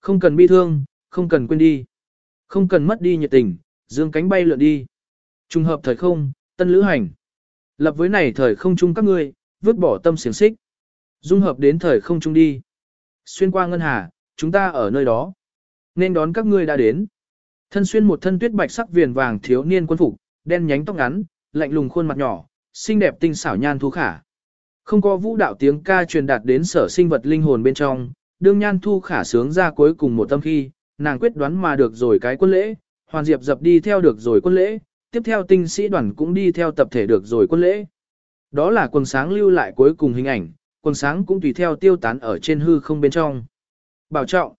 Không cần bi thương, không cần quên đi. Không cần mất đi nhiệt tình, dương cánh bay lượn đi. Trùng hợp thời không, tân lữ hành. Lập với này thời không chung các ngươi, vứt bỏ tâm xiềng xích. Dung hợp đến thời không chung đi. Xuyên qua ngân hà, chúng ta ở nơi đó. Nên đón các ngươi đã đến. Thân xuyên một thân tuyết bạch sắc viền vàng thiếu niên quân phục, đen nhánh tóc ngắn, lạnh lùng khuôn mặt nhỏ, xinh đẹp tinh xảo nhan thu khả. Không có vũ đạo tiếng ca truyền đạt đến sở sinh vật linh hồn bên trong, đương nhan thu khả sướng ra cuối cùng một tâm khi, nàng quyết đoán mà được rồi cái quân lễ, hoàn diệp dập đi theo được rồi quân lễ, tiếp theo tinh sĩ đoàn cũng đi theo tập thể được rồi quân lễ. Đó là quần sáng lưu lại cuối cùng hình ảnh, quần sáng cũng tùy theo tiêu tán ở trên hư không bên trong. Bảo trọng.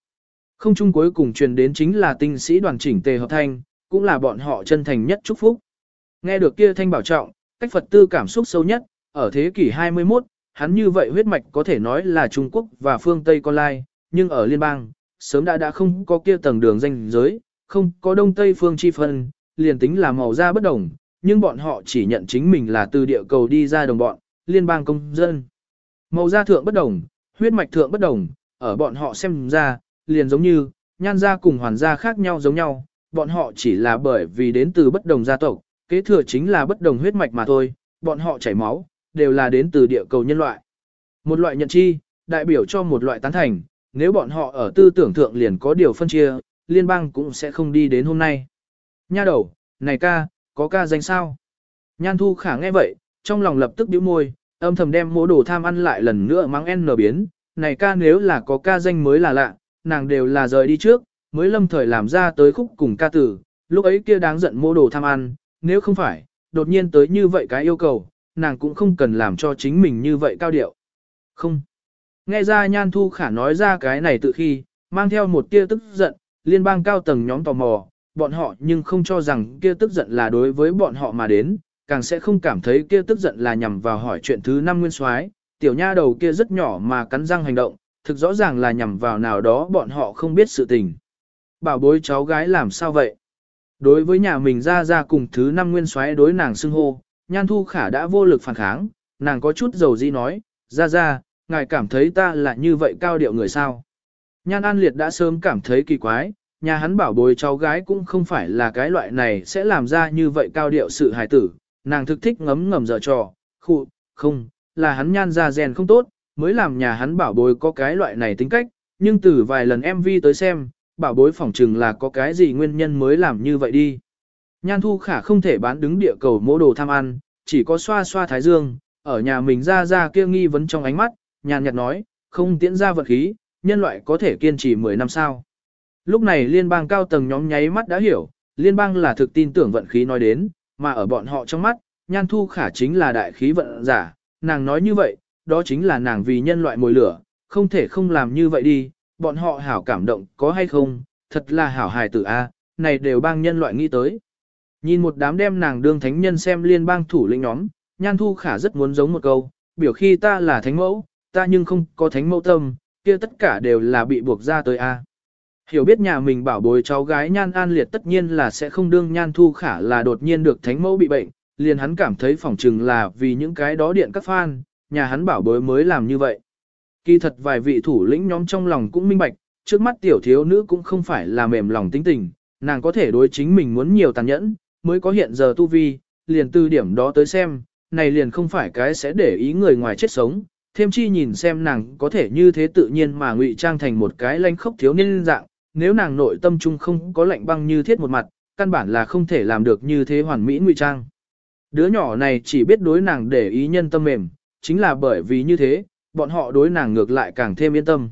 Không chung cuối cùng truyền đến chính là tinh sĩ đoàn chỉnh tề hợp thanh, cũng là bọn họ chân thành nhất chúc phúc. Nghe được kia thanh bảo trọng, cách Phật tư cảm xúc sâu nhất, ở thế kỷ 21, hắn như vậy huyết mạch có thể nói là Trung Quốc và phương Tây con lai, nhưng ở liên bang, sớm đã đã không có kia tầng đường danh giới, không có đông tây phương chi phân, liền tính là màu da bất đồng, nhưng bọn họ chỉ nhận chính mình là từ địa cầu đi ra đồng bọn, liên bang công dân. Màu da thượng bất đồng, huyết mạch thượng bất đồng, ở bọn họ xem ra, liền giống như, nhan da cùng hoàn da khác nhau giống nhau, bọn họ chỉ là bởi vì đến từ bất đồng gia tộc, kế thừa chính là bất đồng huyết mạch mà thôi, bọn họ chảy máu, đều là đến từ địa cầu nhân loại. Một loại nhận chi, đại biểu cho một loại tán thành, nếu bọn họ ở tư tưởng thượng liền có điều phân chia, liên bang cũng sẽ không đi đến hôm nay. Nha đầu, này ca, có ca danh sao? Nhan thu khả nghe vậy, trong lòng lập tức bĩu môi, âm thầm đem mỗ đồ tham ăn lại lần nữa mắng n biến, này ca nếu là có ca danh mới là lạ, nàng đều là rời đi trước, mới lâm thời làm ra tới khúc cùng ca tử, lúc ấy kia đáng giận mô đồ tham ăn, nếu không phải, đột nhiên tới như vậy cái yêu cầu, nàng cũng không cần làm cho chính mình như vậy cao điệu. Không. Nghe ra Nhan Thu Khả nói ra cái này tự khi, mang theo một tia tức giận, liên bang cao tầng nhóm tò mò, bọn họ nhưng không cho rằng kia tức giận là đối với bọn họ mà đến, càng sẽ không cảm thấy kia tức giận là nhằm vào hỏi chuyện thứ năm nguyên soái tiểu nha đầu kia rất nhỏ mà cắn răng hành động, thực rõ ràng là nhằm vào nào đó bọn họ không biết sự tình. Bảo bối cháu gái làm sao vậy? Đối với nhà mình ra ra cùng thứ năm nguyên soái đối nàng xưng hô, Nhan Thu Khả đã vô lực phản kháng, nàng có chút dầu di nói, ra ra, ngài cảm thấy ta là như vậy cao điệu người sao. Nhan An Liệt đã sớm cảm thấy kỳ quái, nhà hắn bảo bối cháu gái cũng không phải là cái loại này sẽ làm ra như vậy cao điệu sự hài tử, nàng thực thích ngấm ngầm dở trò, khụ, không, là hắn nhan ra rèn không tốt, mới làm nhà hắn bảo bối có cái loại này tính cách, nhưng từ vài lần MV tới xem, bảo bối phỏng chừng là có cái gì nguyên nhân mới làm như vậy đi. Nhan thu khả không thể bán đứng địa cầu mỗ đồ tham ăn, chỉ có xoa xoa thái dương, ở nhà mình ra ra kia nghi vấn trong ánh mắt, nhàn nhạt nói, không tiễn ra vật khí, nhân loại có thể kiên trì 10 năm sao. Lúc này liên bang cao tầng nhóm nháy mắt đã hiểu, liên bang là thực tin tưởng vận khí nói đến, mà ở bọn họ trong mắt, nhan thu khả chính là đại khí vận giả, nàng nói như vậy, đó chính là nàng vì nhân loại mồi lửa, không thể không làm như vậy đi, bọn họ hảo cảm động có hay không, thật là hảo hài tử A, này đều bang nhân loại nghĩ tới. Nhìn một đám đem nàng đương thánh nhân xem liên bang thủ lĩnh nhóm, nhan thu khả rất muốn giống một câu, biểu khi ta là thánh mẫu, ta nhưng không có thánh mẫu tâm, kia tất cả đều là bị buộc ra tới A. Hiểu biết nhà mình bảo bối cháu gái nhan an liệt tất nhiên là sẽ không đương nhan thu khả là đột nhiên được thánh mẫu bị bệnh, liền hắn cảm thấy phỏng chừng là vì những cái đó điện các fan, nhà hắn bảo bối mới làm như vậy. Kỳ thật vài vị thủ lĩnh nhóm trong lòng cũng minh bạch, trước mắt tiểu thiếu nữ cũng không phải là mềm lòng tính tình, nàng có thể đối chính mình muốn nhiều tàn nhẫn, mới có hiện giờ tu vi, liền từ điểm đó tới xem, này liền không phải cái sẽ để ý người ngoài chết sống, thêm chi nhìn xem nàng có thể như thế tự nhiên mà ngụy trang thành một cái lanh khốc thiếu niên dạng, nếu nàng nội tâm trung không có lạnh băng như thiết một mặt, căn bản là không thể làm được như thế hoàn mỹ ngụy trang. Đứa nhỏ này chỉ biết đối nàng để ý nhân tâm mềm, chính là bởi vì như thế, bọn họ đối nàng ngược lại càng thêm yên tâm.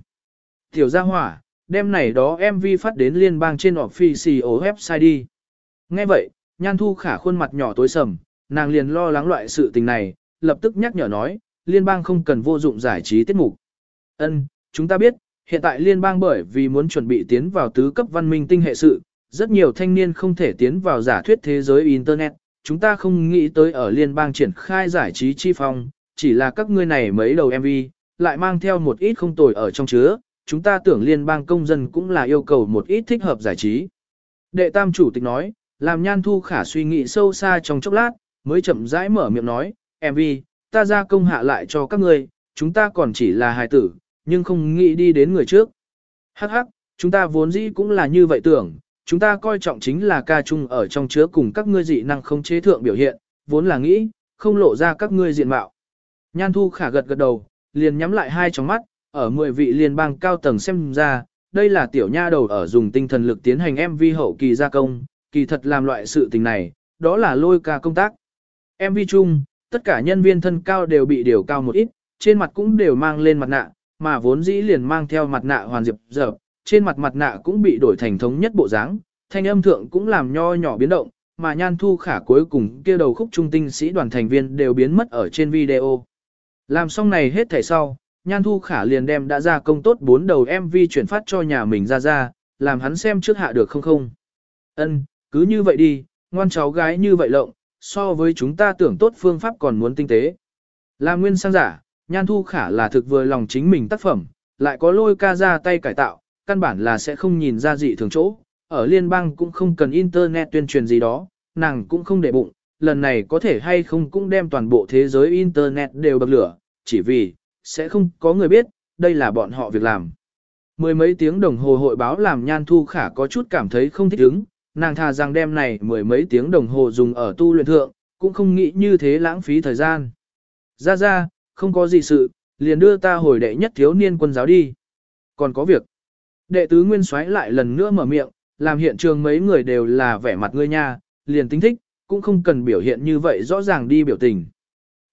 Tiểu gia hỏa, đêm này đó MV phát đến liên bang trên official website đi. Nghe vậy, Nhan Thu Khả khuôn mặt nhỏ tối sầm, nàng liền lo lắng loại sự tình này, lập tức nhắc nhở nói, liên bang không cần vô dụng giải trí tiết mục. Ân, chúng ta biết, hiện tại liên bang bởi vì muốn chuẩn bị tiến vào tứ cấp văn minh tinh hệ sự, rất nhiều thanh niên không thể tiến vào giả thuyết thế giới Internet, chúng ta không nghĩ tới ở liên bang triển khai giải trí chi phong, chỉ là các ngươi này mấy đầu MV, lại mang theo một ít không tồi ở trong chứa, chúng ta tưởng liên bang công dân cũng là yêu cầu một ít thích hợp giải trí. Đệ tam chủ tịch nói, làm nhan thu khả suy nghĩ sâu xa trong chốc lát, mới chậm rãi mở miệng nói, MV, ta ra công hạ lại cho các ngươi, chúng ta còn chỉ là hài tử, nhưng không nghĩ đi đến người trước. Hắc hắc, chúng ta vốn dĩ cũng là như vậy tưởng, chúng ta coi trọng chính là ca chung ở trong chứa cùng các ngươi dị năng không chế thượng biểu hiện, vốn là nghĩ, không lộ ra các ngươi diện mạo. Nhan Thu Khả gật gật đầu, liền nhắm lại hai tròng mắt, ở 10 vị liên bang cao tầng xem ra, đây là tiểu nha đầu ở dùng tinh thần lực tiến hành MV hậu kỳ gia công, kỳ thật làm loại sự tình này, đó là lôi ca công tác. MV chung, tất cả nhân viên thân cao đều bị điều cao một ít, trên mặt cũng đều mang lên mặt nạ, mà vốn dĩ liền mang theo mặt nạ hoàn diệp dở, trên mặt mặt nạ cũng bị đổi thành thống nhất bộ dáng, thanh âm thượng cũng làm nho nhỏ biến động, mà nhan thu khả cuối cùng kia đầu khúc trung tinh sĩ đoàn thành viên đều biến mất ở trên video. Làm xong này hết thảy sau, nhan thu khả liền đem đã ra công tốt bốn đầu MV chuyển phát cho nhà mình ra ra, làm hắn xem trước hạ được không không. Ân, cứ như vậy đi, ngoan cháu gái như vậy lộng, so với chúng ta tưởng tốt phương pháp còn muốn tinh tế. là nguyên sang giả, nhan thu khả là thực vừa lòng chính mình tác phẩm, lại có lôi ca ra tay cải tạo, căn bản là sẽ không nhìn ra gì thường chỗ. Ở liên bang cũng không cần internet tuyên truyền gì đó, nàng cũng không để bụng, lần này có thể hay không cũng đem toàn bộ thế giới internet đều bậc lửa, chỉ vì, sẽ không có người biết, đây là bọn họ việc làm. Mười mấy tiếng đồng hồ hội báo làm Nhan Thu Khả có chút cảm thấy không thích ứng, nàng thà rằng đêm này mười mấy tiếng đồng hồ dùng ở tu luyện thượng, cũng không nghĩ như thế lãng phí thời gian. Ra ra, không có gì sự, liền đưa ta hồi đệ nhất thiếu niên quân giáo đi. Còn có việc. Đệ tứ nguyên xoáy lại lần nữa mở miệng, làm hiện trường mấy người đều là vẻ mặt ngươi nha, liền tính thích, cũng không cần biểu hiện như vậy rõ ràng đi biểu tình.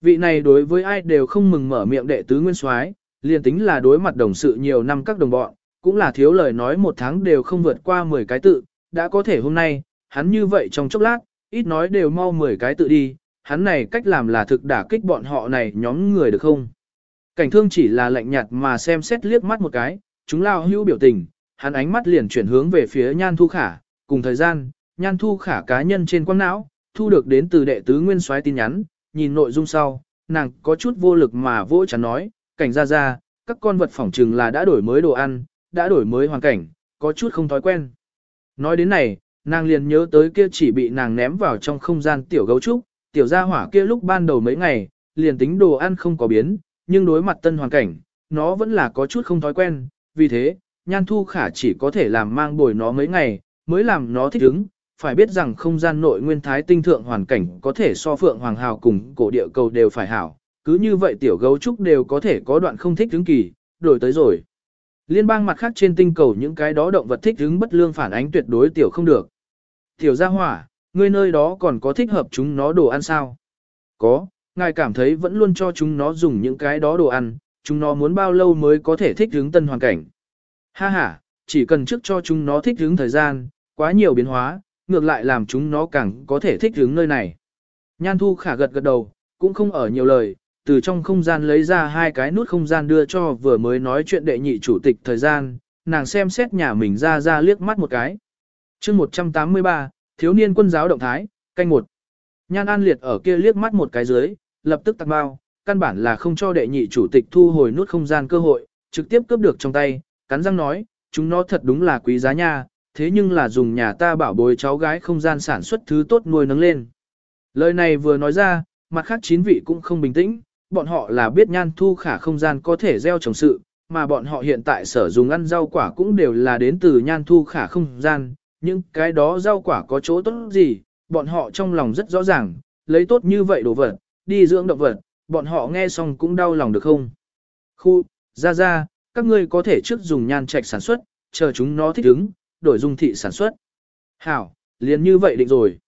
Vị này đối với ai đều không mừng mở miệng đệ tứ nguyên soái, liền tính là đối mặt đồng sự nhiều năm các đồng bọn, cũng là thiếu lời nói một tháng đều không vượt qua 10 cái tự, đã có thể hôm nay, hắn như vậy trong chốc lát, ít nói đều mau 10 cái tự đi, hắn này cách làm là thực đả kích bọn họ này nhóm người được không? Cảnh thương chỉ là lạnh nhạt mà xem xét liếc mắt một cái, chúng lao hữu biểu tình, hắn ánh mắt liền chuyển hướng về phía nhan thu khả, cùng thời gian, nhan thu khả cá nhân trên quang não, thu được đến từ đệ tứ nguyên soái tin nhắn, nhìn nội dung sau, nàng có chút vô lực mà vỗ chắn nói, cảnh ra ra, các con vật phỏng trừng là đã đổi mới đồ ăn, đã đổi mới hoàn cảnh, có chút không thói quen. Nói đến này, nàng liền nhớ tới kia chỉ bị nàng ném vào trong không gian tiểu gấu trúc, tiểu gia hỏa kia lúc ban đầu mấy ngày, liền tính đồ ăn không có biến, nhưng đối mặt tân hoàn cảnh, nó vẫn là có chút không thói quen, vì thế, nhan thu khả chỉ có thể làm mang bồi nó mấy ngày, mới làm nó thích ứng, phải biết rằng không gian nội nguyên thái tinh thượng hoàn cảnh có thể so phượng hoàng hào cùng cổ địa cầu đều phải hảo, cứ như vậy tiểu gấu trúc đều có thể có đoạn không thích ứng kỳ, đổi tới rồi. Liên bang mặt khác trên tinh cầu những cái đó động vật thích ứng bất lương phản ánh tuyệt đối tiểu không được. Tiểu gia hỏa, ngươi nơi đó còn có thích hợp chúng nó đồ ăn sao? Có, ngài cảm thấy vẫn luôn cho chúng nó dùng những cái đó đồ ăn, chúng nó muốn bao lâu mới có thể thích ứng tân hoàn cảnh. Ha ha, chỉ cần trước cho chúng nó thích ứng thời gian, quá nhiều biến hóa, ngược lại làm chúng nó càng có thể thích ứng nơi này. Nhan Thu Khả gật gật đầu, cũng không ở nhiều lời, từ trong không gian lấy ra hai cái nút không gian đưa cho vừa mới nói chuyện đệ nhị chủ tịch thời gian, nàng xem xét nhà mình ra ra liếc mắt một cái. chương 183, thiếu niên quân giáo động thái, canh một. Nhan An Liệt ở kia liếc mắt một cái dưới, lập tức tặng bao, căn bản là không cho đệ nhị chủ tịch thu hồi nút không gian cơ hội, trực tiếp cướp được trong tay, cắn răng nói, chúng nó thật đúng là quý giá nha, thế nhưng là dùng nhà ta bảo bối cháu gái không gian sản xuất thứ tốt nuôi nấng lên. Lời này vừa nói ra, mặt khác chín vị cũng không bình tĩnh, bọn họ là biết nhan thu khả không gian có thể gieo trồng sự, mà bọn họ hiện tại sở dùng ăn rau quả cũng đều là đến từ nhan thu khả không gian, nhưng cái đó rau quả có chỗ tốt gì, bọn họ trong lòng rất rõ ràng, lấy tốt như vậy đồ vật, đi dưỡng động vật, bọn họ nghe xong cũng đau lòng được không? Khu, ra ra, các ngươi có thể trước dùng nhan trạch sản xuất, chờ chúng nó thích ứng, đổi dung thị sản xuất. Hảo, liền như vậy định rồi.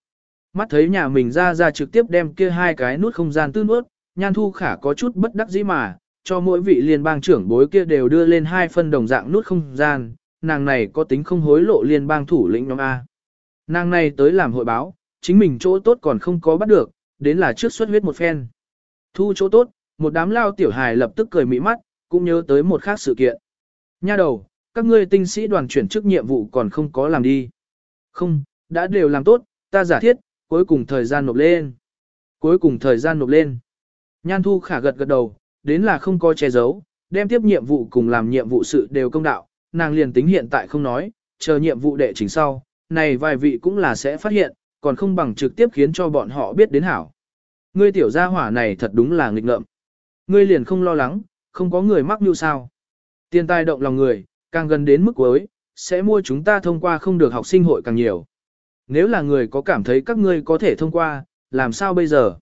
Mắt thấy nhà mình ra ra trực tiếp đem kia hai cái nút không gian tư nuốt, nhan thu khả có chút bất đắc dĩ mà, cho mỗi vị liên bang trưởng bối kia đều đưa lên hai phân đồng dạng nút không gian, nàng này có tính không hối lộ liên bang thủ lĩnh nhóm A. Nàng này tới làm hội báo, chính mình chỗ tốt còn không có bắt được, đến là trước xuất huyết một phen. Thu chỗ tốt, một đám lao tiểu hài lập tức cười mỹ mắt, cũng nhớ tới một khác sự kiện. Nha đầu, các ngươi tinh sĩ đoàn chuyển chức nhiệm vụ còn không có làm đi. Không, đã đều làm tốt, ta giả thiết, cuối cùng thời gian nộp lên. Cuối cùng thời gian nộp lên. Nhan thu khả gật gật đầu, đến là không có che giấu, đem tiếp nhiệm vụ cùng làm nhiệm vụ sự đều công đạo, nàng liền tính hiện tại không nói, chờ nhiệm vụ đệ chính sau, này vài vị cũng là sẽ phát hiện, còn không bằng trực tiếp khiến cho bọn họ biết đến hảo. Ngươi tiểu gia hỏa này thật đúng là nghịch ngợm. Ngươi liền không lo lắng, không có người mắc như sao. Tiền tài động lòng người, càng gần đến mức cuối, sẽ mua chúng ta thông qua không được học sinh hội càng nhiều. Nếu là người có cảm thấy các ngươi có thể thông qua, làm sao bây giờ?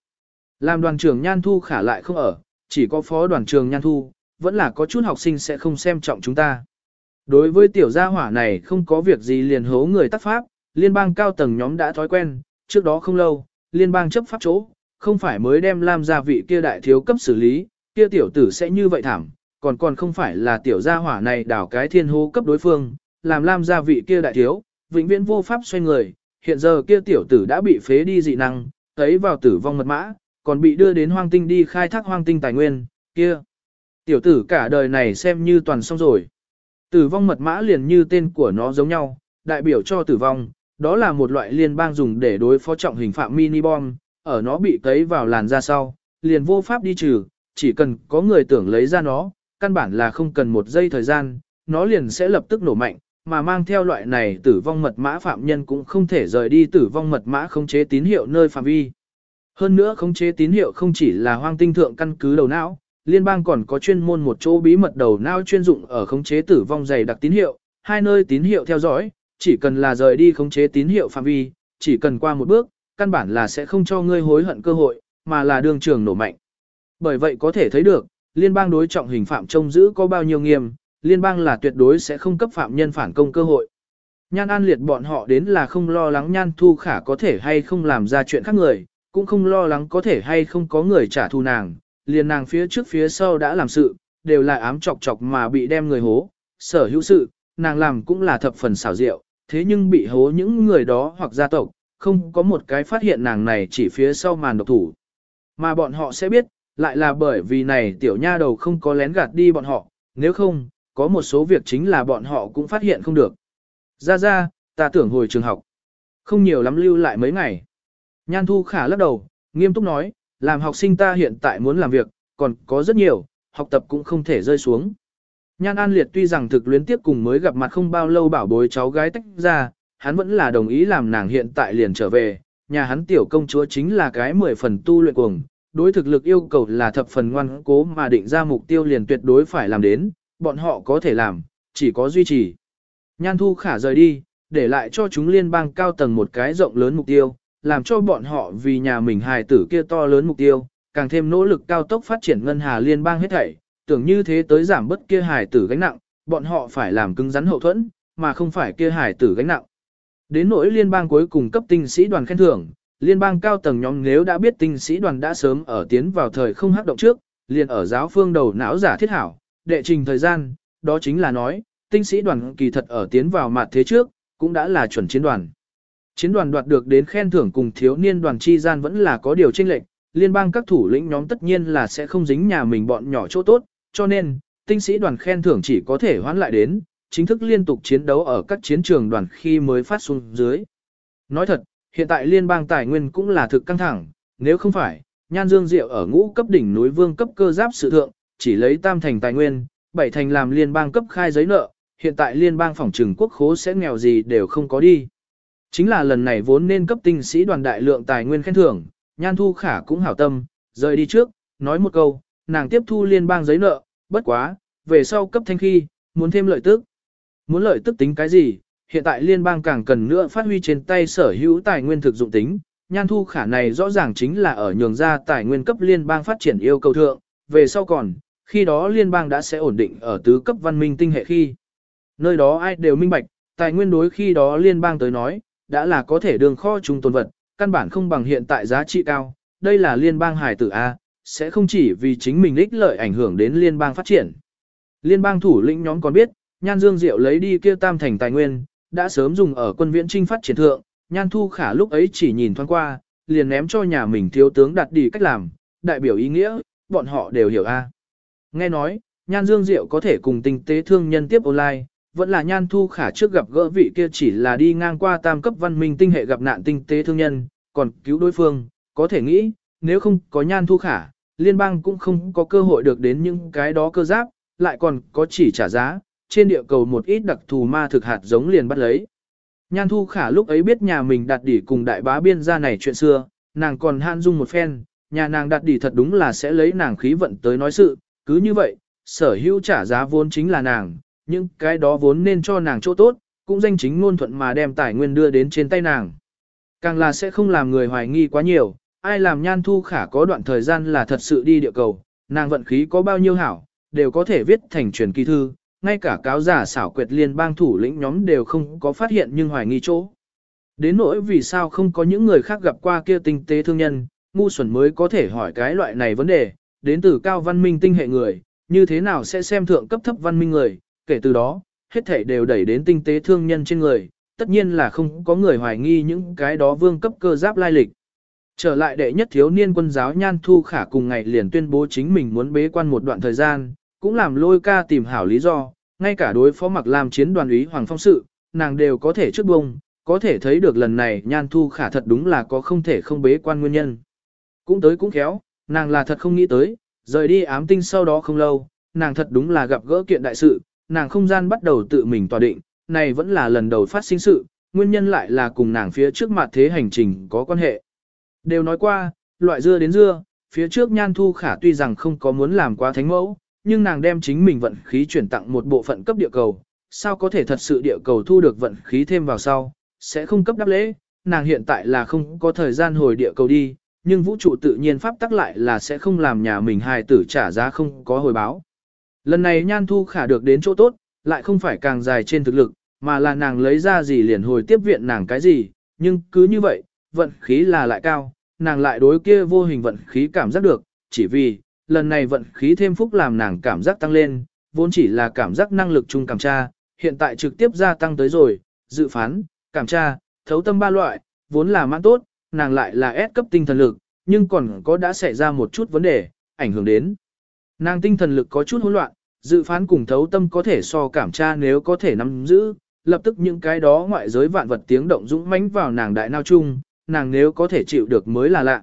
Làm đoàn trưởng Nhan Thu khả lại không ở, chỉ có phó đoàn trưởng Nhan Thu, vẫn là có chút học sinh sẽ không xem trọng chúng ta. Đối với tiểu gia hỏa này không có việc gì liền hố người tác pháp, liên bang cao tầng nhóm đã thói quen, trước đó không lâu, liên bang chấp pháp chỗ, không phải mới đem Lam gia vị kia đại thiếu cấp xử lý, kia tiểu tử sẽ như vậy thảm, còn còn không phải là tiểu gia hỏa này đảo cái thiên hô cấp đối phương, làm Lam gia vị kia đại thiếu, vĩnh viễn vô pháp xoay người, hiện giờ kia tiểu tử đã bị phế đi dị năng, thấy vào tử vong mật mã, còn bị đưa đến hoang tinh đi khai thác hoang tinh tài nguyên, kia. Tiểu tử cả đời này xem như toàn xong rồi. Tử vong mật mã liền như tên của nó giống nhau, đại biểu cho tử vong, đó là một loại liên bang dùng để đối phó trọng hình phạm mini bom, ở nó bị cấy vào làn da sau, liền vô pháp đi trừ, chỉ cần có người tưởng lấy ra nó, căn bản là không cần một giây thời gian, nó liền sẽ lập tức nổ mạnh, mà mang theo loại này tử vong mật mã phạm nhân cũng không thể rời đi tử vong mật mã không chế tín hiệu nơi phạm vi. Hơn nữa khống chế tín hiệu không chỉ là hoang tinh thượng căn cứ đầu não, liên bang còn có chuyên môn một chỗ bí mật đầu não chuyên dụng ở khống chế tử vong dày đặc tín hiệu, hai nơi tín hiệu theo dõi, chỉ cần là rời đi khống chế tín hiệu phạm vi, chỉ cần qua một bước, căn bản là sẽ không cho ngươi hối hận cơ hội, mà là đường trường nổ mạnh. Bởi vậy có thể thấy được, liên bang đối trọng hình phạm trông giữ có bao nhiêu nghiêm, liên bang là tuyệt đối sẽ không cấp phạm nhân phản công cơ hội. Nhan An liệt bọn họ đến là không lo lắng Nhan Thu Khả có thể hay không làm ra chuyện khác người, cũng không lo lắng có thể hay không có người trả thù nàng, liền nàng phía trước phía sau đã làm sự, đều là ám chọc chọc mà bị đem người hố, sở hữu sự, nàng làm cũng là thập phần xảo diệu, thế nhưng bị hố những người đó hoặc gia tộc, không có một cái phát hiện nàng này chỉ phía sau màn độc thủ. Mà bọn họ sẽ biết, lại là bởi vì này tiểu nha đầu không có lén gạt đi bọn họ, nếu không, có một số việc chính là bọn họ cũng phát hiện không được. Ra ra, ta tưởng hồi trường học. Không nhiều lắm lưu lại mấy ngày. Nhan Thu Khả lắc đầu, nghiêm túc nói, làm học sinh ta hiện tại muốn làm việc, còn có rất nhiều, học tập cũng không thể rơi xuống. Nhan An Liệt tuy rằng thực luyến tiếp cùng mới gặp mặt không bao lâu bảo bối cháu gái tách ra, hắn vẫn là đồng ý làm nàng hiện tại liền trở về, nhà hắn tiểu công chúa chính là cái mười phần tu luyện cuồng, đối thực lực yêu cầu là thập phần ngoan cố mà định ra mục tiêu liền tuyệt đối phải làm đến, bọn họ có thể làm, chỉ có duy trì. Nhan Thu Khả rời đi, để lại cho chúng liên bang cao tầng một cái rộng lớn mục tiêu, làm cho bọn họ vì nhà mình hài tử kia to lớn mục tiêu, càng thêm nỗ lực cao tốc phát triển ngân hà liên bang hết thảy, tưởng như thế tới giảm bớt kia hài tử gánh nặng, bọn họ phải làm cứng rắn hậu thuẫn, mà không phải kia hài tử gánh nặng. Đến nỗi liên bang cuối cùng cấp tinh sĩ đoàn khen thưởng, liên bang cao tầng nhóm nếu đã biết tinh sĩ đoàn đã sớm ở tiến vào thời không hắc động trước, liền ở giáo phương đầu não giả thiết hảo, đệ trình thời gian, đó chính là nói, tinh sĩ đoàn kỳ thật ở tiến vào mặt thế trước, cũng đã là chuẩn chiến đoàn. Chiến đoàn đoạt được đến khen thưởng cùng thiếu niên đoàn chi gian vẫn là có điều chênh lệch, liên bang các thủ lĩnh nhóm tất nhiên là sẽ không dính nhà mình bọn nhỏ chỗ tốt, cho nên, tinh sĩ đoàn khen thưởng chỉ có thể hoán lại đến, chính thức liên tục chiến đấu ở các chiến trường đoàn khi mới phát xuống dưới. Nói thật, hiện tại liên bang tài nguyên cũng là thực căng thẳng, nếu không phải, Nhan Dương Diệu ở ngũ cấp đỉnh núi vương cấp cơ giáp sự thượng, chỉ lấy tam thành tài nguyên, bảy thành làm liên bang cấp khai giấy nợ, hiện tại liên bang phòng trừng quốc khố sẽ nghèo gì đều không có đi. Chính là lần này vốn nên cấp tinh sĩ đoàn đại lượng tài nguyên khen thưởng, Nhan Thu Khả cũng hảo tâm, rời đi trước, nói một câu, nàng tiếp thu liên bang giấy nợ, bất quá, về sau cấp thanh khi, muốn thêm lợi tức. Muốn lợi tức tính cái gì, hiện tại liên bang càng cần nữa phát huy trên tay sở hữu tài nguyên thực dụng tính. Nhan thu khả này rõ ràng chính là ở nhường ra tài nguyên cấp liên bang phát triển yêu cầu thượng, về sau còn, khi đó liên bang đã sẽ ổn định ở tứ cấp văn minh tinh hệ khi. Nơi đó ai đều minh bạch, tài nguyên đối khi đó liên bang tới nói, đã là có thể đường kho trung tồn vật, căn bản không bằng hiện tại giá trị cao, đây là liên bang hải tử A, sẽ không chỉ vì chính mình ích lợi ảnh hưởng đến liên bang phát triển. Liên bang thủ lĩnh nhóm còn biết, Nhan Dương Diệu lấy đi kia tam thành tài nguyên, đã sớm dùng ở quân viễn trinh phát triển thượng, Nhan Thu Khả lúc ấy chỉ nhìn thoáng qua, liền ném cho nhà mình thiếu tướng đặt đi cách làm, đại biểu ý nghĩa, bọn họ đều hiểu a. Nghe nói, Nhan Dương Diệu có thể cùng tinh tế thương nhân tiếp online, vẫn là Nhan Thu Khả trước gặp gỡ vị kia chỉ là đi ngang qua tam cấp văn minh tinh hệ gặp nạn tinh tế thương nhân, còn cứu đối phương, có thể nghĩ, nếu không có Nhan Thu Khả, liên bang cũng không có cơ hội được đến những cái đó cơ giáp, lại còn có chỉ trả giá, trên địa cầu một ít đặc thù ma thực hạt giống liền bắt lấy. Nhan Thu Khả lúc ấy biết nhà mình đặt đỉ cùng đại bá biên gia này chuyện xưa, nàng còn han dung một phen, nhà nàng đặt đỉ thật đúng là sẽ lấy nàng khí vận tới nói sự, cứ như vậy, sở hữu trả giá vốn chính là nàng, nhưng cái đó vốn nên cho nàng chỗ tốt, cũng danh chính ngôn thuận mà đem tài nguyên đưa đến trên tay nàng. Càng là sẽ không làm người hoài nghi quá nhiều, ai làm nhan thu khả có đoạn thời gian là thật sự đi địa cầu, nàng vận khí có bao nhiêu hảo, đều có thể viết thành truyền kỳ thư, ngay cả cáo giả xảo quyệt liên bang thủ lĩnh nhóm đều không có phát hiện nhưng hoài nghi chỗ. Đến nỗi vì sao không có những người khác gặp qua kia tinh tế thương nhân, ngu xuẩn mới có thể hỏi cái loại này vấn đề, đến từ cao văn minh tinh hệ người, như thế nào sẽ xem thượng cấp thấp văn minh người, kể từ đó, hết thảy đều đẩy đến tinh tế thương nhân trên người, tất nhiên là không có người hoài nghi những cái đó vương cấp cơ giáp lai lịch. Trở lại đệ nhất thiếu niên quân giáo Nhan Thu Khả cùng ngày liền tuyên bố chính mình muốn bế quan một đoạn thời gian, cũng làm lôi ca tìm hảo lý do, ngay cả đối phó mặc làm chiến đoàn úy Hoàng Phong sự, nàng đều có thể trước bông, có thể thấy được lần này Nhan Thu Khả thật đúng là có không thể không bế quan nguyên nhân. Cũng tới cũng khéo, nàng là thật không nghĩ tới, rời đi ám tinh sau đó không lâu, nàng thật đúng là gặp gỡ kiện đại sự, nàng không gian bắt đầu tự mình tòa định, này vẫn là lần đầu phát sinh sự, nguyên nhân lại là cùng nàng phía trước mặt thế hành trình có quan hệ. Đều nói qua, loại dưa đến dưa, phía trước nhan thu khả tuy rằng không có muốn làm quá thánh mẫu, nhưng nàng đem chính mình vận khí chuyển tặng một bộ phận cấp địa cầu, sao có thể thật sự địa cầu thu được vận khí thêm vào sau, sẽ không cấp đáp lễ, nàng hiện tại là không có thời gian hồi địa cầu đi, nhưng vũ trụ tự nhiên pháp tắc lại là sẽ không làm nhà mình hài tử trả giá không có hồi báo. Lần này nhan thu khả được đến chỗ tốt, lại không phải càng dài trên thực lực, mà là nàng lấy ra gì liền hồi tiếp viện nàng cái gì, nhưng cứ như vậy, vận khí là lại cao, nàng lại đối kia vô hình vận khí cảm giác được, chỉ vì, lần này vận khí thêm phúc làm nàng cảm giác tăng lên, vốn chỉ là cảm giác năng lực chung cảm tra, hiện tại trực tiếp gia tăng tới rồi, dự phán, cảm tra, thấu tâm ba loại, vốn là mãn tốt, nàng lại là S cấp tinh thần lực, nhưng còn có đã xảy ra một chút vấn đề, ảnh hưởng đến. Nàng tinh thần lực có chút hỗn loạn, dự phán cùng thấu tâm có thể so cảm tra nếu có thể nắm giữ, lập tức những cái đó ngoại giới vạn vật tiếng động dũng mãnh vào nàng đại nao chung, nàng nếu có thể chịu được mới là lạ.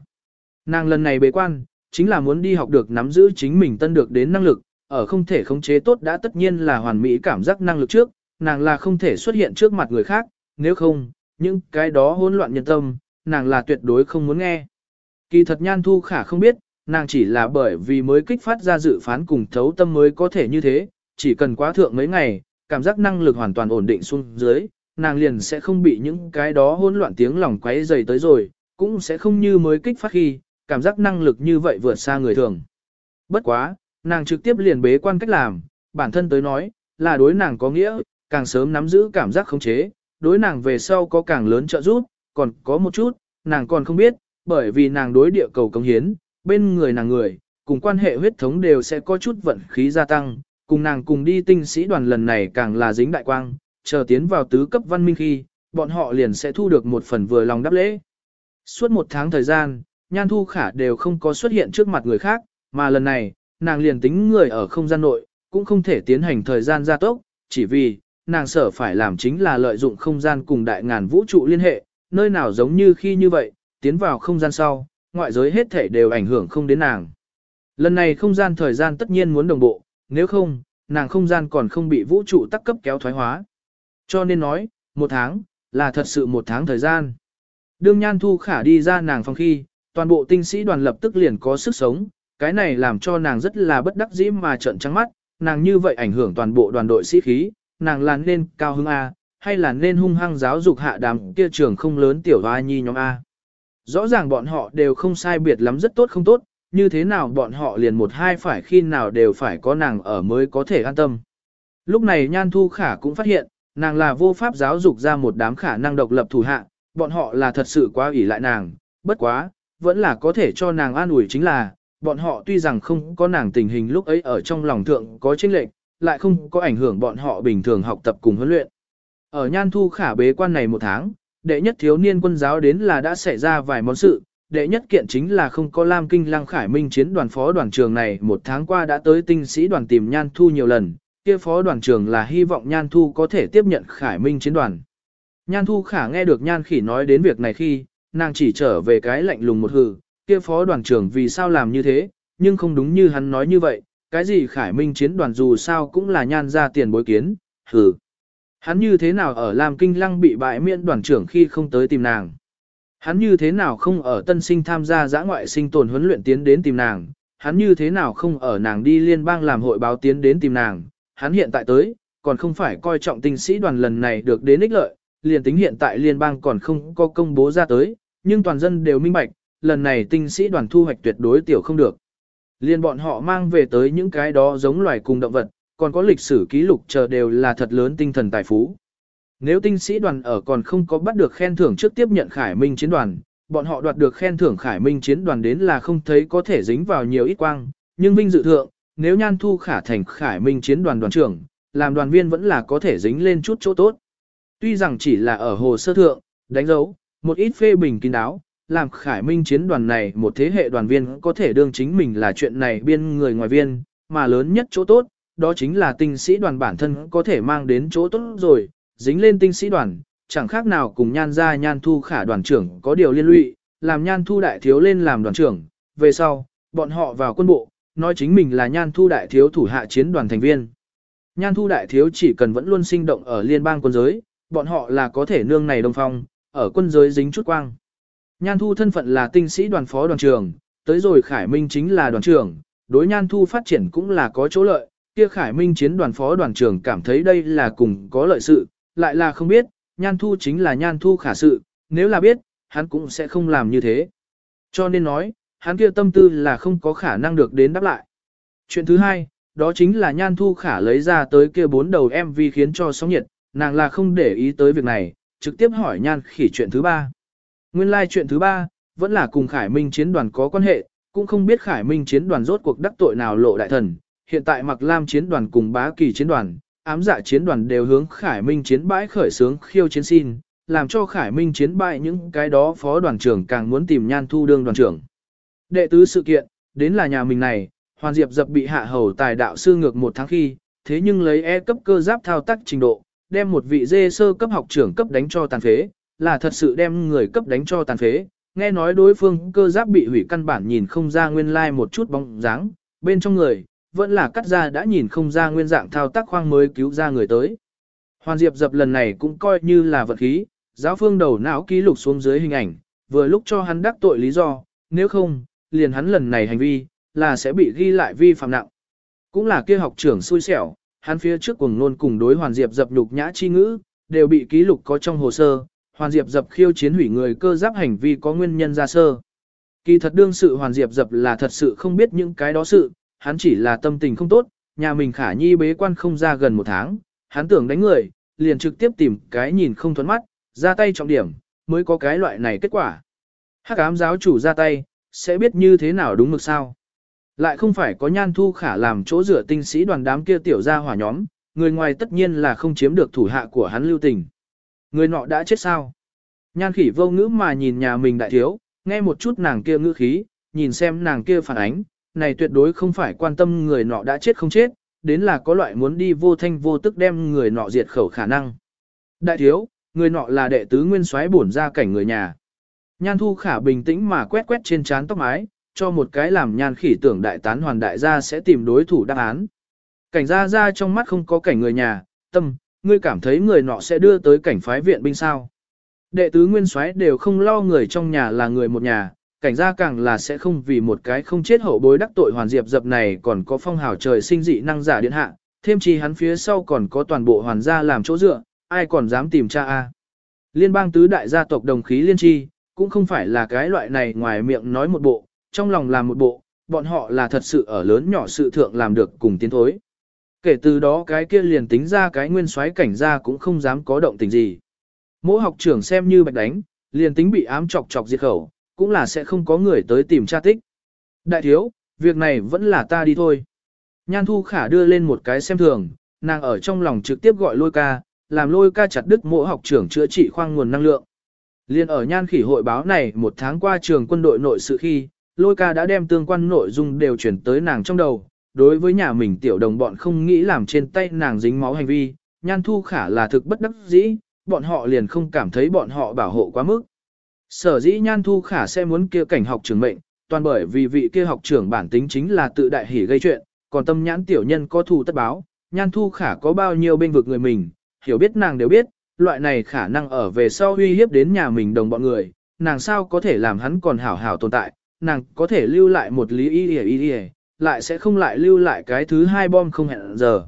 Nàng lần này bế quan, chính là muốn đi học được nắm giữ chính mình tân được đến năng lực, ở không thể khống chế tốt đã tất nhiên là hoàn mỹ cảm giác năng lực trước, nàng là không thể xuất hiện trước mặt người khác, nếu không, những cái đó hỗn loạn nhân tâm, nàng là tuyệt đối không muốn nghe. Kỳ thật nhan thu khả không biết, nàng chỉ là bởi vì mới kích phát ra dự phán cùng thấu tâm mới có thể như thế, chỉ cần quá thượng mấy ngày, cảm giác năng lực hoàn toàn ổn định xuống dưới, nàng liền sẽ không bị những cái đó hỗn loạn tiếng lòng quấy dày tới rồi, cũng sẽ không như mới kích phát khi, cảm giác năng lực như vậy vượt xa người thường. Bất quá, nàng trực tiếp liền bế quan cách làm, bản thân tới nói, là đối nàng có nghĩa, càng sớm nắm giữ cảm giác khống chế, đối nàng về sau có càng lớn trợ giúp, còn có một chút, nàng còn không biết, bởi vì nàng đối địa cầu cống hiến, bên người nàng người, cùng quan hệ huyết thống đều sẽ có chút vận khí gia tăng, cùng nàng cùng đi tinh sĩ đoàn lần này càng là dính đại quang, chờ tiến vào tứ cấp văn minh khi, bọn họ liền sẽ thu được một phần vừa lòng đáp lễ. Suốt một tháng thời gian, Nhan Thu Khả đều không có xuất hiện trước mặt người khác, mà lần này, nàng liền tính người ở không gian nội, cũng không thể tiến hành thời gian gia tốc, chỉ vì, nàng sở phải làm chính là lợi dụng không gian cùng đại ngàn vũ trụ liên hệ, nơi nào giống như khi như vậy, tiến vào không gian sau, ngoại giới hết thể đều ảnh hưởng không đến nàng. Lần này không gian thời gian tất nhiên muốn đồng bộ, nếu không, nàng không gian còn không bị vũ trụ tắc cấp kéo thoái hóa. Cho nên nói, một tháng, là thật sự một tháng thời gian. Đương Nhan Thu Khả đi ra nàng phòng khi, toàn bộ tinh sĩ đoàn lập tức liền có sức sống, cái này làm cho nàng rất là bất đắc dĩ mà trợn trắng mắt, nàng như vậy ảnh hưởng toàn bộ đoàn đội sĩ khí, nàng là nên cao hứng A, hay là nên hung hăng giáo dục hạ đám kia trường không lớn tiểu hoa nhi nhóm A. Rõ ràng bọn họ đều không sai biệt lắm rất tốt không tốt, như thế nào bọn họ liền một hai phải khi nào đều phải có nàng ở mới có thể an tâm. Lúc này Nhan Thu Khả cũng phát hiện, nàng là vô pháp giáo dục ra một đám khả năng độc lập thủ hạ, bọn họ là thật sự quá ủy lại nàng, bất quá, vẫn là có thể cho nàng an ủi chính là, bọn họ tuy rằng không có nàng tình hình lúc ấy ở trong lòng thượng có chênh lệch, lại không có ảnh hưởng bọn họ bình thường học tập cùng huấn luyện. Ở Nhan Thu Khả bế quan này một tháng, đệ nhất thiếu niên quân giáo đến là đã xảy ra vài món sự, đệ nhất kiện chính là không có Lam Kinh Lăng Khải Minh chiến đoàn phó đoàn trường này một tháng qua đã tới tinh sĩ đoàn tìm Nhan Thu nhiều lần, kia phó đoàn trường là hy vọng Nhan Thu có thể tiếp nhận Khải Minh chiến đoàn. Nhan Thu khả nghe được Nhan Khỉ nói đến việc này khi, nàng chỉ trở về cái lạnh lùng một hừ, kia phó đoàn trưởng vì sao làm như thế, nhưng không đúng như hắn nói như vậy, cái gì Khải Minh chiến đoàn dù sao cũng là Nhan ra tiền bối kiến, hừ. Hắn như thế nào ở Lam Kinh Lăng bị bại miễn đoàn trưởng khi không tới tìm nàng. Hắn như thế nào không ở tân sinh tham gia giã ngoại sinh tồn huấn luyện tiến đến tìm nàng, hắn như thế nào không ở nàng đi liên bang làm hội báo tiến đến tìm nàng, hắn hiện tại tới, còn không phải coi trọng tinh sĩ đoàn lần này được đến ích lợi, liền tính hiện tại liên bang còn không có công bố ra tới, nhưng toàn dân đều minh bạch, lần này tinh sĩ đoàn thu hoạch tuyệt đối tiểu không được. Liên bọn họ mang về tới những cái đó giống loài cùng động vật, còn có lịch sử ký lục chờ đều là thật lớn tinh thần tài phú. Nếu tinh sĩ đoàn ở còn không có bắt được khen thưởng trước tiếp nhận Khải Minh chiến đoàn, bọn họ đoạt được khen thưởng Khải Minh chiến đoàn đến là không thấy có thể dính vào nhiều ít quang, nhưng vinh dự thượng, nếu Nhan Thu Khả thành Khải Minh chiến đoàn đoàn trưởng, làm đoàn viên vẫn là có thể dính lên chút chỗ tốt. Tuy rằng chỉ là ở hồ sơ thượng, đánh dấu, một ít phê bình kín đáo, làm Khải Minh chiến đoàn này một thế hệ đoàn viên có thể đương chính mình là chuyện này biên người ngoài viên, mà lớn nhất chỗ tốt, đó chính là tinh sĩ đoàn bản thân có thể mang đến chỗ tốt rồi, dính lên tinh sĩ đoàn, chẳng khác nào cùng nhan ra nhan thu khả đoàn trưởng có điều liên lụy, làm nhan thu đại thiếu lên làm đoàn trưởng, về sau, bọn họ vào quân bộ, nói chính mình là nhan thu đại thiếu thủ hạ chiến đoàn thành viên. Nhan thu đại thiếu chỉ cần vẫn luôn sinh động ở liên bang quân giới, bọn họ là có thể nương này đồng phong, ở quân giới dính chút quang. Nhan thu thân phận là tinh sĩ đoàn phó đoàn trưởng, tới rồi Khải Minh chính là đoàn trưởng, đối Nhan thu phát triển cũng là có chỗ lợi, kia Khải Minh chiến đoàn phó đoàn trưởng cảm thấy đây là cùng có lợi sự, lại là không biết, Nhan thu chính là Nhan thu khả sự, nếu là biết, hắn cũng sẽ không làm như thế. Cho nên nói, hắn kia tâm tư là không có khả năng được đến đáp lại. Chuyện thứ hai, đó chính là Nhan Thu Khả lấy ra tới kia bốn đầu MV khiến cho sóng nhiệt, nàng là không để ý tới việc này, trực tiếp hỏi Nhan Khỉ chuyện thứ ba. Nguyên lai like chuyện thứ ba, vẫn là cùng Khải Minh chiến đoàn có quan hệ, cũng không biết Khải Minh chiến đoàn rốt cuộc đắc tội nào lộ đại thần. Hiện tại Mặc Lam chiến đoàn cùng Bá Kỳ chiến đoàn, ám dạ chiến đoàn đều hướng Khải Minh chiến bãi khởi sướng khiêu chiến xin, làm cho Khải Minh chiến bại những cái đó phó đoàn trưởng càng muốn tìm Nhan Thu đương đoàn trưởng. Đệ tứ sự kiện, đến là nhà mình này, Hoàn Diệp dập bị hạ hầu tài đạo sư ngược một tháng khi, thế nhưng lấy E cấp cơ giáp thao tác trình độ, đem một vị dê sơ cấp học trưởng cấp đánh cho tàn phế, là thật sự đem người cấp đánh cho tàn phế. Nghe nói đối phương cơ giáp bị hủy căn bản nhìn không ra nguyên lai like một chút bóng dáng, bên trong người, vẫn là cắt ra đã nhìn không ra nguyên dạng thao tác khoang mới cứu ra người tới. Hoàn Diệp dập lần này cũng coi như là vật khí, giáo phương đầu não ký lục xuống dưới hình ảnh, vừa lúc cho hắn đắc tội lý do, nếu không, liền hắn lần này hành vi, là sẽ bị ghi lại vi phạm nặng. Cũng là kia học trưởng xui xẻo, hắn phía trước cuồng nôn cùng đối Hoàn Diệp dập lục nhã chi ngữ, đều bị ký lục có trong hồ sơ, Hoàn Diệp dập khiêu chiến hủy người cơ giáp hành vi có nguyên nhân ra sơ. Kỳ thật đương sự Hoàn Diệp dập là thật sự không biết những cái đó sự, hắn chỉ là tâm tình không tốt, nhà mình khả nhi bế quan không ra gần một tháng, hắn tưởng đánh người, liền trực tiếp tìm cái nhìn không thuẫn mắt, ra tay trọng điểm, mới có cái loại này kết quả. Hắc ám giáo chủ ra tay, sẽ biết như thế nào đúng mực sao. Lại không phải có nhan thu khả làm chỗ rửa tinh sĩ đoàn đám kia tiểu ra hỏa nhóm, người ngoài tất nhiên là không chiếm được thủ hạ của hắn lưu tình. Người nọ đã chết sao? Nhan khỉ vô ngữ mà nhìn nhà mình đại thiếu, nghe một chút nàng kia ngữ khí, nhìn xem nàng kia phản ánh, này tuyệt đối không phải quan tâm người nọ đã chết không chết, đến là có loại muốn đi vô thanh vô tức đem người nọ diệt khẩu khả năng. Đại thiếu, người nọ là đệ tứ nguyên soái bổn ra cảnh người nhà. Nhan thu khả bình tĩnh mà quét quét trên trán tóc mái, cho một cái làm nhan khỉ tưởng đại tán hoàn đại gia sẽ tìm đối thủ đáp án. Cảnh gia gia trong mắt không có cảnh người nhà, tâm, ngươi cảm thấy người nọ sẽ đưa tới cảnh phái viện binh sao. Đệ tứ nguyên soái đều không lo người trong nhà là người một nhà, cảnh gia càng là sẽ không vì một cái không chết hậu bối đắc tội hoàn diệp dập này còn có phong hào trời sinh dị năng giả điện hạ, thêm chi hắn phía sau còn có toàn bộ hoàn gia làm chỗ dựa, ai còn dám tìm cha a? Liên bang tứ đại gia tộc đồng khí liên chi, cũng không phải là cái loại này ngoài miệng nói một bộ, trong lòng làm một bộ, bọn họ là thật sự ở lớn nhỏ sự thượng làm được cùng tiến thối. Kể từ đó cái kia liền tính ra cái nguyên soái cảnh gia cũng không dám có động tình gì. Mỗi học trưởng xem như bạch đánh, liền tính bị ám chọc chọc diệt khẩu, cũng là sẽ không có người tới tìm tra tích. Đại thiếu, việc này vẫn là ta đi thôi. Nhan thu khả đưa lên một cái xem thường, nàng ở trong lòng trực tiếp gọi lôi ca, làm lôi ca chặt đứt mỗi học trưởng chữa trị khoang nguồn năng lượng. Liên ở nhan khỉ hội báo này một tháng qua trường quân đội nội sự khi, lôi ca đã đem tương quan nội dung đều chuyển tới nàng trong đầu. Đối với nhà mình tiểu đồng bọn không nghĩ làm trên tay nàng dính máu hành vi, nhan thu khả là thực bất đắc dĩ, bọn họ liền không cảm thấy bọn họ bảo hộ quá mức. Sở dĩ nhan thu khả sẽ muốn kia cảnh học trưởng mệnh, toàn bởi vì vị kia học trưởng bản tính chính là tự đại hỉ gây chuyện, còn tâm nhãn tiểu nhân có thù tất báo, nhan thu khả có bao nhiêu bên vực người mình, hiểu biết nàng đều biết, loại này khả năng ở về sau uy hiếp đến nhà mình đồng bọn người, nàng sao có thể làm hắn còn hảo hảo tồn tại, nàng có thể lưu lại một lý y y y lại sẽ không lại lưu lại cái thứ hai bom không hẹn giờ.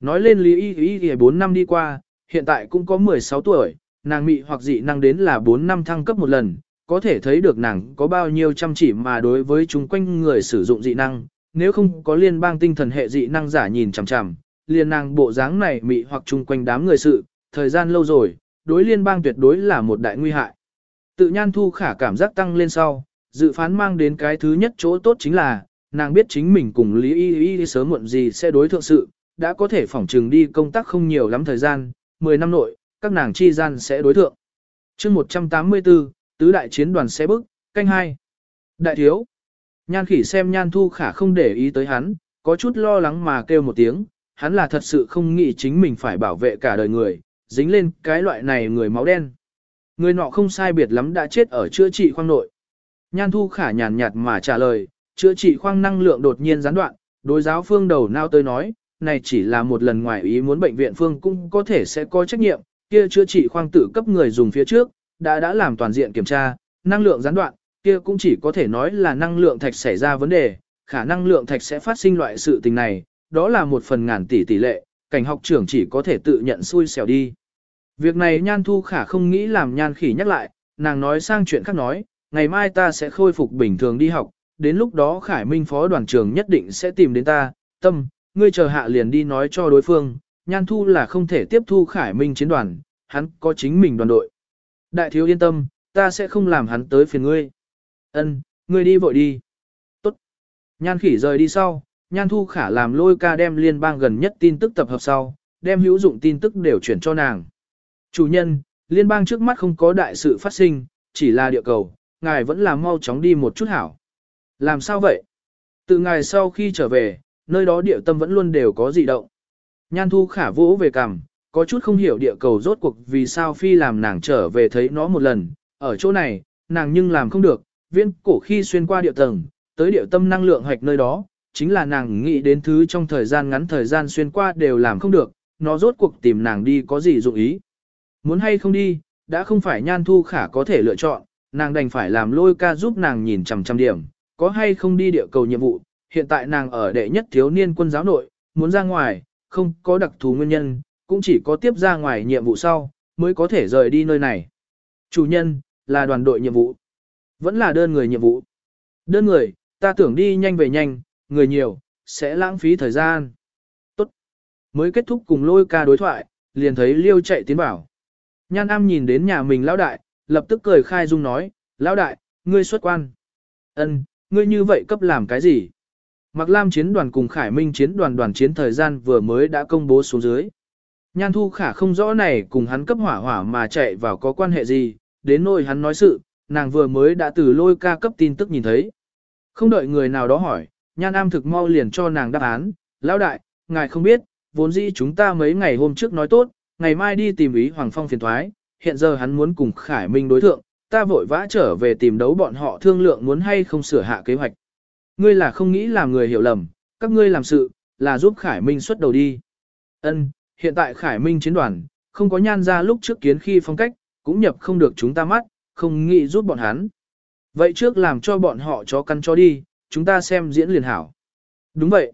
Nói lên Lý Y Y Y 4 năm đi qua, hiện tại cũng có 16 tuổi, nàng mị hoặc dị năng đến là 4 năm thăng cấp một lần, có thể thấy được nàng có bao nhiêu chăm chỉ mà đối với chúng quanh người sử dụng dị năng, nếu không có liên bang tinh thần hệ dị năng giả nhìn chằm chằm, liền nàng bộ dáng này mị hoặc chung quanh đám người sự, thời gian lâu rồi, đối liên bang tuyệt đối là một đại nguy hại. Tự nhan thu khả cảm giác tăng lên sau, dự phán mang đến cái thứ nhất chỗ tốt chính là, nàng biết chính mình cùng Lý Y Y sớm muộn gì sẽ đối thượng sự, đã có thể phỏng trừng đi công tác không nhiều lắm thời gian, 10 năm nội, các nàng chi gian sẽ đối thượng. chương 184, tứ đại chiến đoàn sẽ bức, canh hai Đại thiếu. Nhan khỉ xem nhan thu khả không để ý tới hắn, có chút lo lắng mà kêu một tiếng, hắn là thật sự không nghĩ chính mình phải bảo vệ cả đời người, dính lên cái loại này người máu đen. Người nọ không sai biệt lắm đã chết ở chữa trị khoang nội. Nhan thu khả nhàn nhạt mà trả lời, chữa trị khoang năng lượng đột nhiên gián đoạn, đối giáo phương đầu nao tới nói, này chỉ là một lần ngoài ý muốn bệnh viện phương cũng có thể sẽ có trách nhiệm, kia chữa trị khoang tử cấp người dùng phía trước, đã đã làm toàn diện kiểm tra, năng lượng gián đoạn, kia cũng chỉ có thể nói là năng lượng thạch xảy ra vấn đề, khả năng lượng thạch sẽ phát sinh loại sự tình này, đó là một phần ngàn tỷ tỷ lệ, cảnh học trưởng chỉ có thể tự nhận xui xẻo đi. Việc này nhan thu khả không nghĩ làm nhan khỉ nhắc lại, nàng nói sang chuyện khác nói, ngày mai ta sẽ khôi phục bình thường đi học, đến lúc đó Khải Minh phó đoàn trưởng nhất định sẽ tìm đến ta, tâm, ngươi chờ hạ liền đi nói cho đối phương, nhan thu là không thể tiếp thu Khải Minh chiến đoàn, hắn có chính mình đoàn đội. Đại thiếu yên tâm, ta sẽ không làm hắn tới phiền ngươi. Ân, ngươi đi vội đi. Tốt. Nhan khỉ rời đi sau, nhan thu khả làm lôi ca đem liên bang gần nhất tin tức tập hợp sau, đem hữu dụng tin tức đều chuyển cho nàng. Chủ nhân, liên bang trước mắt không có đại sự phát sinh, chỉ là địa cầu, ngài vẫn là mau chóng đi một chút hảo. Làm sao vậy? Từ ngài sau khi trở về, nơi đó địa tâm vẫn luôn đều có dị động. Nhan thu khả vỗ về cằm, có chút không hiểu địa cầu rốt cuộc vì sao phi làm nàng trở về thấy nó một lần, ở chỗ này, nàng nhưng làm không được, viên cổ khi xuyên qua địa tầng, tới địa tâm năng lượng hoạch nơi đó, chính là nàng nghĩ đến thứ trong thời gian ngắn thời gian xuyên qua đều làm không được, nó rốt cuộc tìm nàng đi có gì dụng ý. Muốn hay không đi, đã không phải nhan thu khả có thể lựa chọn, nàng đành phải làm lôi ca giúp nàng nhìn chằm chằm điểm, có hay không đi địa cầu nhiệm vụ, hiện tại nàng ở đệ nhất thiếu niên quân giáo nội, muốn ra ngoài, không có đặc thù nguyên nhân, cũng chỉ có tiếp ra ngoài nhiệm vụ sau, mới có thể rời đi nơi này. Chủ nhân, là đoàn đội nhiệm vụ. Vẫn là đơn người nhiệm vụ. Đơn người, ta tưởng đi nhanh về nhanh, người nhiều, sẽ lãng phí thời gian. Tốt. Mới kết thúc cùng lôi ca đối thoại, liền thấy Liêu chạy tiến bảo. Nhan Am nhìn đến nhà mình lão đại, lập tức cười khai dung nói, lão đại, ngươi xuất quan. Ân, ngươi như vậy cấp làm cái gì? Mạc Lam chiến đoàn cùng Khải Minh chiến đoàn đoàn chiến thời gian vừa mới đã công bố xuống dưới. Nhan Thu Khả không rõ này cùng hắn cấp hỏa hỏa mà chạy vào có quan hệ gì, đến nỗi hắn nói sự, nàng vừa mới đã từ lôi ca cấp tin tức nhìn thấy. Không đợi người nào đó hỏi, Nhan Am thực mau liền cho nàng đáp án, lão đại, ngài không biết, vốn dĩ chúng ta mấy ngày hôm trước nói tốt, ngày mai đi tìm ý Hoàng Phong phiền thoái, hiện giờ hắn muốn cùng Khải Minh đối thượng, ta vội vã trở về tìm đấu bọn họ thương lượng muốn hay không sửa hạ kế hoạch. Ngươi là không nghĩ làm người hiểu lầm, các ngươi làm sự, là giúp Khải Minh xuất đầu đi. Ân, hiện tại Khải Minh chiến đoàn, không có nhan ra lúc trước kiến khi phong cách, cũng nhập không được chúng ta mắt, không nghĩ giúp bọn hắn. Vậy trước làm cho bọn họ chó căn cho đi, chúng ta xem diễn liền hảo. Đúng vậy.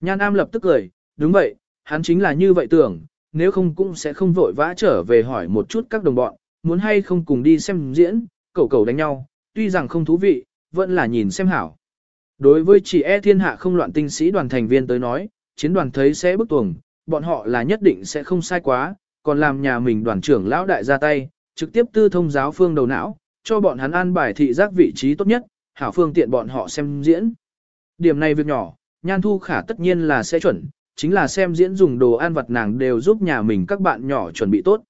Nhan Am lập tức cười, đúng vậy, hắn chính là như vậy tưởng, nếu không cũng sẽ không vội vã trở về hỏi một chút các đồng bọn, muốn hay không cùng đi xem diễn, cầu cầu đánh nhau, tuy rằng không thú vị, vẫn là nhìn xem hảo. Đối với chỉ e thiên hạ không loạn tinh sĩ đoàn thành viên tới nói, chiến đoàn thấy sẽ bức tuồng, bọn họ là nhất định sẽ không sai quá, còn làm nhà mình đoàn trưởng lão đại ra tay, trực tiếp tư thông giáo phương đầu não, cho bọn hắn an bài thị giác vị trí tốt nhất, hảo phương tiện bọn họ xem diễn. Điểm này việc nhỏ, nhan thu khả tất nhiên là sẽ chuẩn, chính là xem diễn dùng đồ ăn vật nàng đều giúp nhà mình các bạn nhỏ chuẩn bị tốt.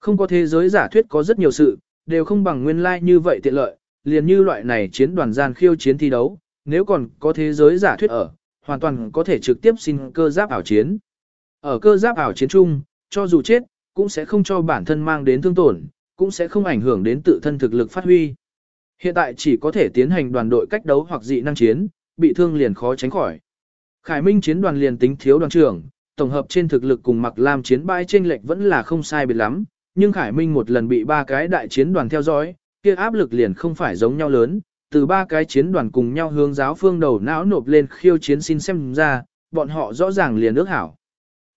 Không có thế giới giả thuyết có rất nhiều sự, đều không bằng nguyên lai like như vậy tiện lợi, liền như loại này chiến đoàn gian khiêu chiến thi đấu, nếu còn có thế giới giả thuyết ở, hoàn toàn có thể trực tiếp xin cơ giáp ảo chiến. Ở cơ giáp ảo chiến chung, cho dù chết, cũng sẽ không cho bản thân mang đến thương tổn, cũng sẽ không ảnh hưởng đến tự thân thực lực phát huy. Hiện tại chỉ có thể tiến hành đoàn đội cách đấu hoặc dị năng chiến, bị thương liền khó tránh khỏi. Khải Minh chiến đoàn liền tính thiếu đoàn trưởng, tổng hợp trên thực lực cùng Mặc Lam chiến bãi trên lệch vẫn là không sai biệt lắm, nhưng Khải Minh một lần bị ba cái đại chiến đoàn theo dõi, kia áp lực liền không phải giống nhau lớn, từ ba cái chiến đoàn cùng nhau hướng giáo phương đầu não nộp lên khiêu chiến xin xem ra, bọn họ rõ ràng liền ước hảo.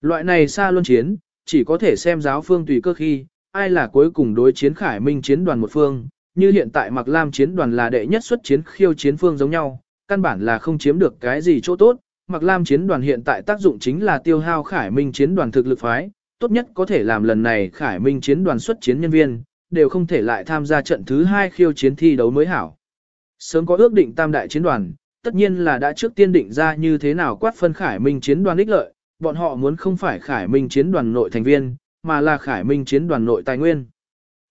Loại này xa luân chiến, chỉ có thể xem giáo phương tùy cơ khi, ai là cuối cùng đối chiến khải minh chiến đoàn một phương, như hiện tại Mạc Lam chiến đoàn là đệ nhất xuất chiến khiêu chiến phương giống nhau, căn bản là không chiếm được cái gì chỗ tốt. Mạc Lam chiến đoàn hiện tại tác dụng chính là tiêu hao khải minh chiến đoàn thực lực phái, tốt nhất có thể làm lần này khải minh chiến đoàn xuất chiến nhân viên, đều không thể lại tham gia trận thứ hai khiêu chiến thi đấu mới hảo. Sớm có ước định tam đại chiến đoàn, tất nhiên là đã trước tiên định ra như thế nào quát phân khải minh chiến đoàn ích lợi, bọn họ muốn không phải khải minh chiến đoàn nội thành viên, mà là khải minh chiến đoàn nội tài nguyên.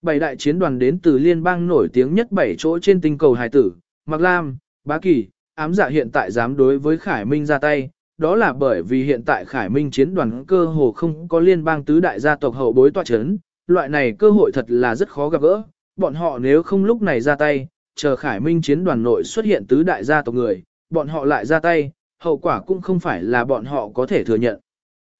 Bảy đại chiến đoàn đến từ liên bang nổi tiếng nhất bảy chỗ trên tinh cầu hải tử, Mạc Lam, Bá Kỳ, ám dạ hiện tại dám đối với khải minh ra tay, đó là bởi vì hiện tại khải minh chiến đoàn cơ hồ không có liên bang tứ đại gia tộc hậu bối tọa chấn, loại này cơ hội thật là rất khó gặp gỡ, bọn họ nếu không lúc này ra tay, chờ khải minh chiến đoàn nội xuất hiện tứ đại gia tộc người, bọn họ lại ra tay, hậu quả cũng không phải là bọn họ có thể thừa nhận.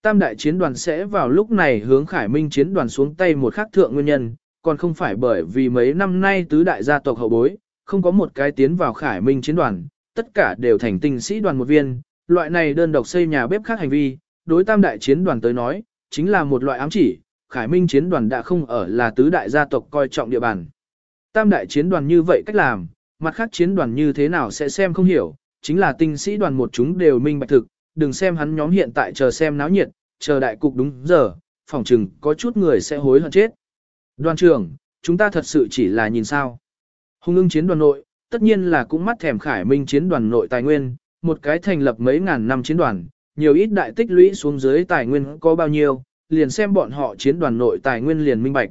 Tam đại chiến đoàn sẽ vào lúc này hướng khải minh chiến đoàn xuống tay một khắc thượng nguyên nhân, còn không phải bởi vì mấy năm nay tứ đại gia tộc hậu bối, không có một cái tiến vào khải minh chiến đoàn, tất cả đều thành tinh sĩ đoàn một viên, loại này đơn độc xây nhà bếp khác hành vi, đối tam đại chiến đoàn tới nói, chính là một loại ám chỉ, khải minh chiến đoàn đã không ở là tứ đại gia tộc coi trọng địa bàn. Tam đại chiến đoàn như vậy cách làm, mặt khác chiến đoàn như thế nào sẽ xem không hiểu, chính là tinh sĩ đoàn một chúng đều minh bạch thực, đừng xem hắn nhóm hiện tại chờ xem náo nhiệt, chờ đại cục đúng giờ, phòng chừng có chút người sẽ hối hận chết. Đoàn trưởng, chúng ta thật sự chỉ là nhìn sao. Hùng ưng chiến đoàn nội, tất nhiên là cũng mắt thèm khải minh chiến đoàn nội tài nguyên, một cái thành lập mấy ngàn năm chiến đoàn, nhiều ít đại tích lũy xuống dưới tài nguyên có bao nhiêu, liền xem bọn họ chiến đoàn nội tài nguyên liền minh bạch.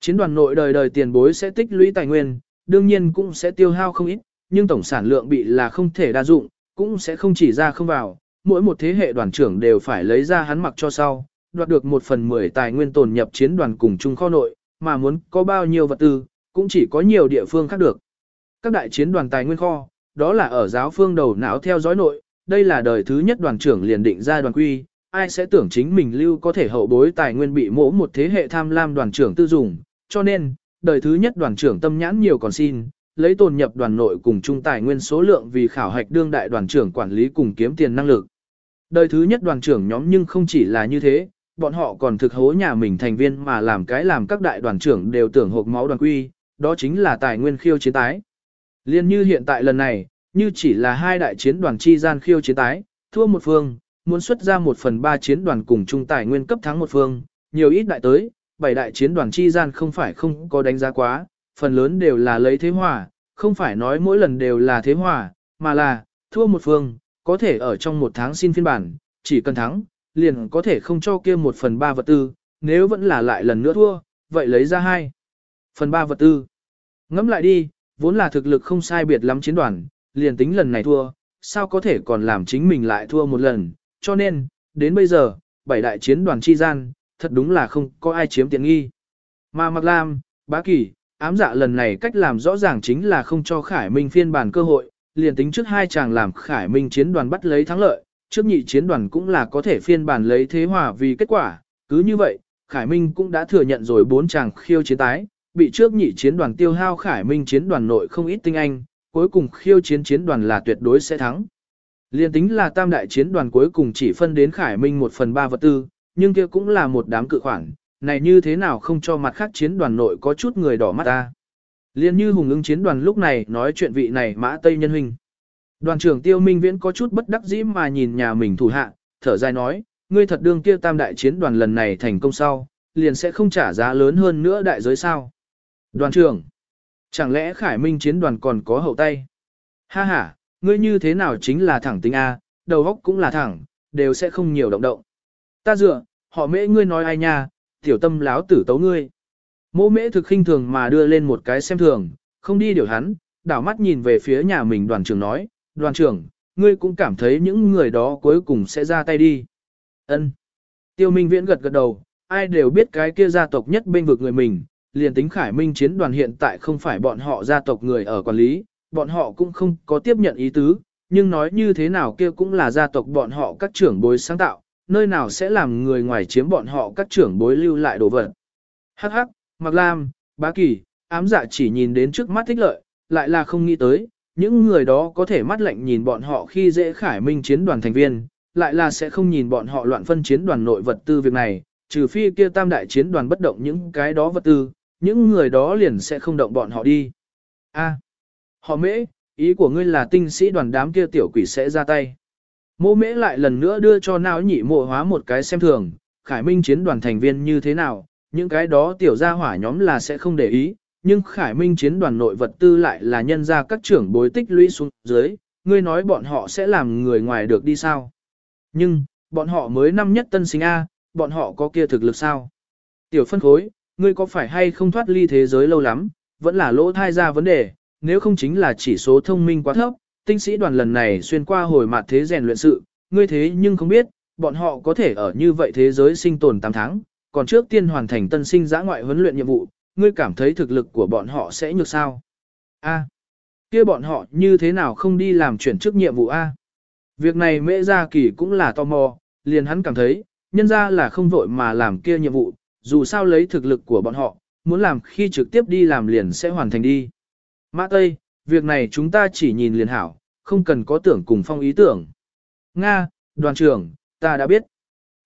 Chiến đoàn nội đời đời tiền bối sẽ tích lũy tài nguyên, đương nhiên cũng sẽ tiêu hao không ít, nhưng tổng sản lượng bị là không thể đa dụng, cũng sẽ không chỉ ra không vào, mỗi một thế hệ đoàn trưởng đều phải lấy ra hắn mặc cho sau, đoạt được một phần mười tài nguyên tồn nhập chiến đoàn cùng chung kho nội, mà muốn có bao nhiêu vật tư, cũng chỉ có nhiều địa phương khác được. Các đại chiến đoàn tài nguyên kho, đó là ở giáo phương đầu não theo dõi nội, đây là đời thứ nhất đoàn trưởng liền định ra đoàn quy, ai sẽ tưởng chính mình lưu có thể hậu bối tài nguyên bị mỗ một thế hệ tham lam đoàn trưởng tư dùng, cho nên, đời thứ nhất đoàn trưởng tâm nhãn nhiều còn xin, lấy tồn nhập đoàn nội cùng chung tài nguyên số lượng vì khảo hạch đương đại đoàn trưởng quản lý cùng kiếm tiền năng lực. Đời thứ nhất đoàn trưởng nhóm nhưng không chỉ là như thế, bọn họ còn thực hố nhà mình thành viên mà làm cái làm các đại đoàn trưởng đều tưởng hộp máu đoàn quy, đó chính là tài nguyên khiêu chiến tái. Liên như hiện tại lần này, như chỉ là hai đại chiến đoàn chi gian khiêu chiến tái, thua một phương, muốn xuất ra một phần ba chiến đoàn cùng chung tài nguyên cấp thắng một phương, nhiều ít đại tới, bảy đại chiến đoàn chi gian không phải không có đánh giá quá, phần lớn đều là lấy thế hòa, không phải nói mỗi lần đều là thế hòa, mà là, thua một phương, có thể ở trong một tháng xin phiên bản, chỉ cần thắng, liền có thể không cho kia một phần ba vật tư, nếu vẫn là lại lần nữa thua, vậy lấy ra hai phần ba vật tư. Ngẫm lại đi, vốn là thực lực không sai biệt lắm chiến đoàn, liền tính lần này thua, sao có thể còn làm chính mình lại thua một lần, cho nên, đến bây giờ, bảy đại chiến đoàn chi gian, thật đúng là không có ai chiếm tiện nghi. Mà Mạc Lam, Bá Kỳ, ám dạ lần này cách làm rõ ràng chính là không cho Khải Minh phiên bản cơ hội, liền tính trước hai chàng làm Khải Minh chiến đoàn bắt lấy thắng lợi, trước nhị chiến đoàn cũng là có thể phiên bản lấy thế hòa vì kết quả, cứ như vậy, Khải Minh cũng đã thừa nhận rồi bốn chàng khiêu chiến tái, bị trước nhị chiến đoàn tiêu hao Khải Minh chiến đoàn nội không ít tinh anh, cuối cùng khiêu chiến chiến đoàn là tuyệt đối sẽ thắng. Liên tính là tam đại chiến đoàn cuối cùng chỉ phân đến Khải Minh một phần ba vật tư, nhưng kia cũng là một đám cự khoản, này như thế nào không cho mặt khác chiến đoàn nội có chút người đỏ mắt ta. Liên như hùng ứng chiến đoàn lúc này nói chuyện vị này mã Tây Nhân Huynh. Đoàn trưởng Tiêu Minh Viễn có chút bất đắc dĩ mà nhìn nhà mình thủ hạ, thở dài nói, ngươi thật đương kia tam đại chiến đoàn lần này thành công sau, liền sẽ không trả giá lớn hơn nữa đại giới sao. Đoàn trưởng, chẳng lẽ Khải Minh chiến đoàn còn có hậu tay? Ha ha, ngươi như thế nào chính là thẳng tính A, đầu óc cũng là thẳng, đều sẽ không nhiều động động. Ta dựa, họ mễ ngươi nói ai nha, tiểu tâm láo tử tấu ngươi. Mô mễ thực khinh thường mà đưa lên một cái xem thường, không đi điều hắn, đảo mắt nhìn về phía nhà mình đoàn trưởng nói, đoàn trưởng, ngươi cũng cảm thấy những người đó cuối cùng sẽ ra tay đi. Ân. Tiêu Minh Viễn gật gật đầu, ai đều biết cái kia gia tộc nhất bên vực người mình, liền tính Khải Minh chiến đoàn hiện tại không phải bọn họ gia tộc người ở quản lý, bọn họ cũng không có tiếp nhận ý tứ, nhưng nói như thế nào kia cũng là gia tộc bọn họ các trưởng bối sáng tạo, nơi nào sẽ làm người ngoài chiếm bọn họ các trưởng bối lưu lại đồ vật. Hắc hắc, Mạc Lam, Bá Kỳ, ám dạ chỉ nhìn đến trước mắt thích lợi, lại là không nghĩ tới, những người đó có thể mắt lạnh nhìn bọn họ khi dễ khải minh chiến đoàn thành viên, lại là sẽ không nhìn bọn họ loạn phân chiến đoàn nội vật tư việc này, trừ phi kia tam đại chiến đoàn bất động những cái đó vật tư, những người đó liền sẽ không động bọn họ đi. A, họ mễ, ý của ngươi là tinh sĩ đoàn đám kia tiểu quỷ sẽ ra tay. Mô mễ lại lần nữa đưa cho não nhị mộ hóa một cái xem thường, khải minh chiến đoàn thành viên như thế nào, những cái đó tiểu gia hỏa nhóm là sẽ không để ý, nhưng khải minh chiến đoàn nội vật tư lại là nhân ra các trưởng bối tích lũy xuống dưới, ngươi nói bọn họ sẽ làm người ngoài được đi sao. Nhưng, bọn họ mới năm nhất tân sinh A, bọn họ có kia thực lực sao? Tiểu phân khối, ngươi có phải hay không thoát ly thế giới lâu lắm, vẫn là lỗ thai ra vấn đề, nếu không chính là chỉ số thông minh quá thấp, tinh sĩ đoàn lần này xuyên qua hồi mặt thế rèn luyện sự, ngươi thế nhưng không biết, bọn họ có thể ở như vậy thế giới sinh tồn 8 tháng, còn trước tiên hoàn thành tân sinh giã ngoại huấn luyện nhiệm vụ, ngươi cảm thấy thực lực của bọn họ sẽ như sao? A. kia bọn họ như thế nào không đi làm chuyển chức nhiệm vụ A? Việc này mễ gia kỳ cũng là tò mò, liền hắn cảm thấy, nhân ra là không vội mà làm kia nhiệm vụ, dù sao lấy thực lực của bọn họ, muốn làm khi trực tiếp đi làm liền sẽ hoàn thành đi. Mã Tây, việc này chúng ta chỉ nhìn liền hảo, không cần có tưởng cùng phong ý tưởng. Nga, đoàn trưởng, ta đã biết.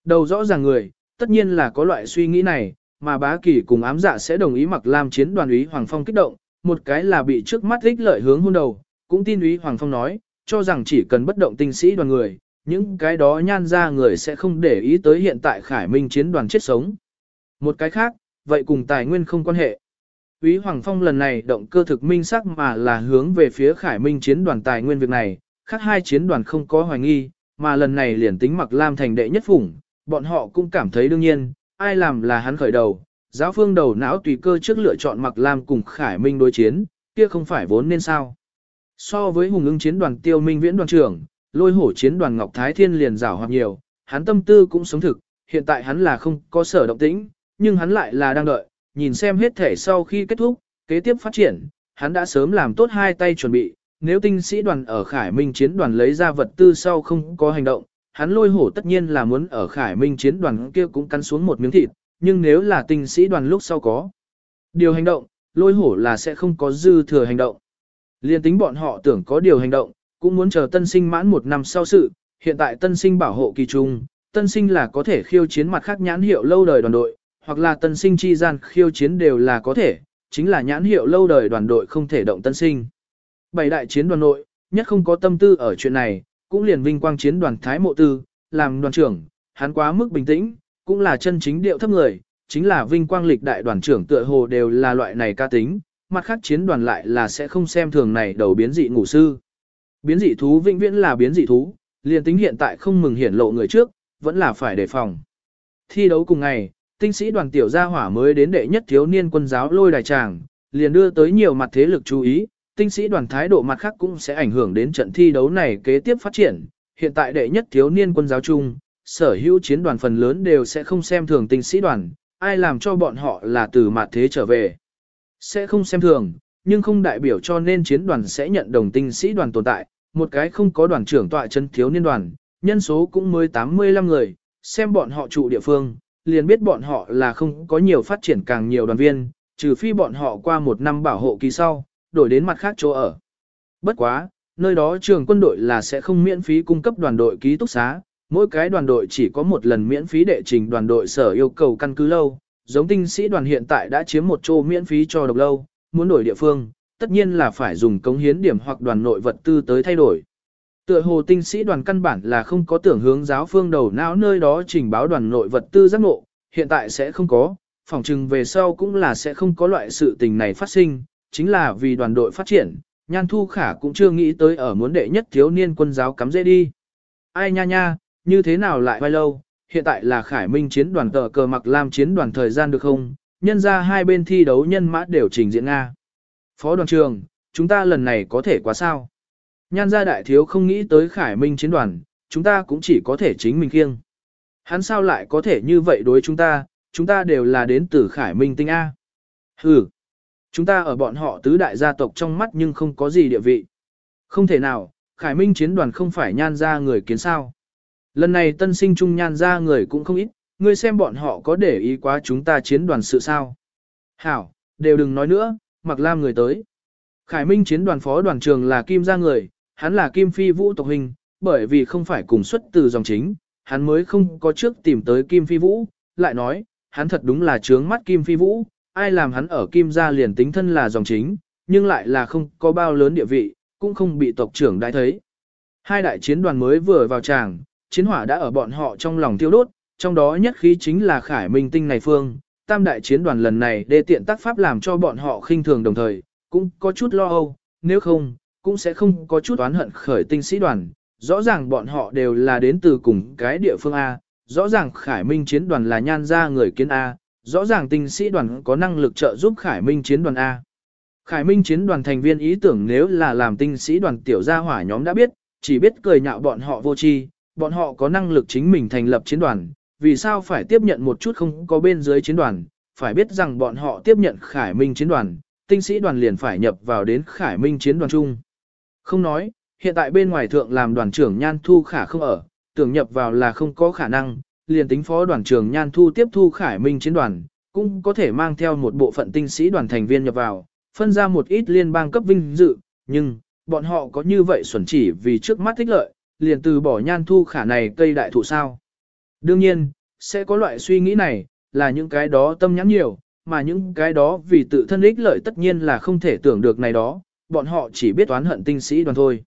Đầu rõ ràng người, tất nhiên là có loại suy nghĩ này, mà bá kỳ cùng ám dạ sẽ đồng ý mặc làm chiến đoàn úy Hoàng Phong kích động, một cái là bị trước mắt ích lợi hướng hôn đầu, cũng tin úy Hoàng Phong nói, cho rằng chỉ cần bất động tinh sĩ đoàn người, những cái đó nhan ra người sẽ không để ý tới hiện tại khải minh chiến đoàn chết sống. Một cái khác, vậy cùng tài nguyên không quan hệ. Úy Hoàng Phong lần này động cơ thực minh sắc mà là hướng về phía khải minh chiến đoàn tài nguyên việc này, khác hai chiến đoàn không có hoài nghi, mà lần này liền tính mặc Lam thành đệ nhất phủng, bọn họ cũng cảm thấy đương nhiên, ai làm là hắn khởi đầu. Giáo phương đầu não tùy cơ trước lựa chọn mặc Lam cùng khải minh đối chiến, kia không phải vốn nên sao. So với hùng ưng chiến đoàn tiêu minh viễn đoàn trưởng, lôi hổ chiến đoàn Ngọc Thái Thiên liền rào hoặc nhiều, hắn tâm tư cũng sống thực, hiện tại hắn là không có sở động tĩnh, nhưng hắn lại là đang đợi, nhìn xem hết thể sau khi kết thúc, kế tiếp phát triển, hắn đã sớm làm tốt hai tay chuẩn bị, nếu tinh sĩ đoàn ở Khải Minh chiến đoàn lấy ra vật tư sau không có hành động, hắn lôi hổ tất nhiên là muốn ở Khải Minh chiến đoàn kia cũng cắn xuống một miếng thịt, nhưng nếu là tinh sĩ đoàn lúc sau có điều hành động, lôi hổ là sẽ không có dư thừa hành động. Liên tính bọn họ tưởng có điều hành động, cũng muốn chờ tân sinh mãn một năm sau sự, hiện tại tân sinh bảo hộ kỳ trung, tân sinh là có thể khiêu chiến mặt khác nhãn hiệu lâu đời đoàn đội, hoặc là tân sinh chi gian khiêu chiến đều là có thể, chính là nhãn hiệu lâu đời đoàn đội không thể động tân sinh. Bảy đại chiến đoàn nội, nhất không có tâm tư ở chuyện này, cũng liền vinh quang chiến đoàn Thái Mộ Tư, làm đoàn trưởng, hắn quá mức bình tĩnh, cũng là chân chính điệu thấp người, chính là vinh quang lịch đại đoàn trưởng tựa hồ đều là loại này ca tính, mặt khác chiến đoàn lại là sẽ không xem thường này đầu biến dị ngủ sư. Biến dị thú vĩnh viễn là biến dị thú, liền tính hiện tại không mừng hiển lộ người trước, vẫn là phải đề phòng. Thi đấu cùng ngày, tinh sĩ đoàn tiểu gia hỏa mới đến đệ nhất thiếu niên quân giáo lôi đài tràng, liền đưa tới nhiều mặt thế lực chú ý, tinh sĩ đoàn thái độ mặt khác cũng sẽ ảnh hưởng đến trận thi đấu này kế tiếp phát triển. Hiện tại đệ nhất thiếu niên quân giáo chung, sở hữu chiến đoàn phần lớn đều sẽ không xem thường tinh sĩ đoàn, ai làm cho bọn họ là từ mặt thế trở về. Sẽ không xem thường, nhưng không đại biểu cho nên chiến đoàn sẽ nhận đồng tinh sĩ đoàn tồn tại, một cái không có đoàn trưởng tọa chân thiếu niên đoàn, nhân số cũng mới 85 người, xem bọn họ trụ địa phương, liền biết bọn họ là không có nhiều phát triển càng nhiều đoàn viên, trừ phi bọn họ qua một năm bảo hộ kỳ sau, đổi đến mặt khác chỗ ở. Bất quá, nơi đó trường quân đội là sẽ không miễn phí cung cấp đoàn đội ký túc xá, mỗi cái đoàn đội chỉ có một lần miễn phí đệ trình đoàn đội sở yêu cầu căn cứ lâu, giống tinh sĩ đoàn hiện tại đã chiếm một chỗ miễn phí cho độc lâu, muốn đổi địa phương, tất nhiên là phải dùng cống hiến điểm hoặc đoàn nội vật tư tới thay đổi. Tựa hồ tinh sĩ đoàn căn bản là không có tưởng hướng giáo phương đầu não nơi đó trình báo đoàn nội vật tư giác ngộ, hiện tại sẽ không có, phòng trừng về sau cũng là sẽ không có loại sự tình này phát sinh, chính là vì đoàn đội phát triển, nhan thu khả cũng chưa nghĩ tới ở muốn đệ nhất thiếu niên quân giáo cắm dễ đi. Ai nha nha, như thế nào lại vai lâu, hiện tại là khải minh chiến đoàn tờ cờ mặc làm chiến đoàn thời gian được không, nhân ra hai bên thi đấu nhân mã đều trình diễn Nga. Phó đoàn trường, chúng ta lần này có thể quá sao? Nhan gia đại thiếu không nghĩ tới khải minh chiến đoàn, chúng ta cũng chỉ có thể chính mình kiêng. Hắn sao lại có thể như vậy đối chúng ta, chúng ta đều là đến từ khải minh tinh A. Hừ, chúng ta ở bọn họ tứ đại gia tộc trong mắt nhưng không có gì địa vị. Không thể nào, khải minh chiến đoàn không phải nhan gia người kiến sao. Lần này tân sinh trung nhan gia người cũng không ít, ngươi xem bọn họ có để ý quá chúng ta chiến đoàn sự sao. Hảo, đều đừng nói nữa, mặc lam người tới. Khải minh chiến đoàn phó đoàn trường là kim gia người, hắn là kim phi vũ tộc hình, bởi vì không phải cùng xuất từ dòng chính, hắn mới không có trước tìm tới Kim Phi Vũ, lại nói, hắn thật đúng là trướng mắt Kim Phi Vũ, ai làm hắn ở Kim gia liền tính thân là dòng chính, nhưng lại là không có bao lớn địa vị, cũng không bị tộc trưởng đại thấy. Hai đại chiến đoàn mới vừa vào tràng, chiến hỏa đã ở bọn họ trong lòng tiêu đốt, trong đó nhất khí chính là Khải Minh Tinh này phương, tam đại chiến đoàn lần này để tiện tác pháp làm cho bọn họ khinh thường đồng thời, cũng có chút lo âu, nếu không, cũng sẽ không có chút oán hận khởi tinh sĩ đoàn. Rõ ràng bọn họ đều là đến từ cùng cái địa phương A, rõ ràng Khải Minh chiến đoàn là nhan ra người kiến A, rõ ràng tinh sĩ đoàn có năng lực trợ giúp Khải Minh chiến đoàn A. Khải Minh chiến đoàn thành viên ý tưởng nếu là làm tinh sĩ đoàn tiểu gia hỏa nhóm đã biết, chỉ biết cười nhạo bọn họ vô tri, bọn họ có năng lực chính mình thành lập chiến đoàn, vì sao phải tiếp nhận một chút không có bên dưới chiến đoàn, phải biết rằng bọn họ tiếp nhận Khải Minh chiến đoàn, tinh sĩ đoàn liền phải nhập vào đến Khải Minh chiến đoàn chung. Không nói, hiện tại bên ngoài thượng làm đoàn trưởng Nhan Thu Khả không ở, tưởng nhập vào là không có khả năng, liền tính phó đoàn trưởng Nhan Thu tiếp thu Khải Minh chiến đoàn, cũng có thể mang theo một bộ phận tinh sĩ đoàn thành viên nhập vào, phân ra một ít liên bang cấp vinh dự, nhưng, bọn họ có như vậy xuẩn chỉ vì trước mắt thích lợi, liền từ bỏ Nhan Thu Khả này cây đại thụ sao. Đương nhiên, sẽ có loại suy nghĩ này, là những cái đó tâm nhắn nhiều, mà những cái đó vì tự thân ích lợi tất nhiên là không thể tưởng được này đó, bọn họ chỉ biết oán hận tinh sĩ đoàn thôi.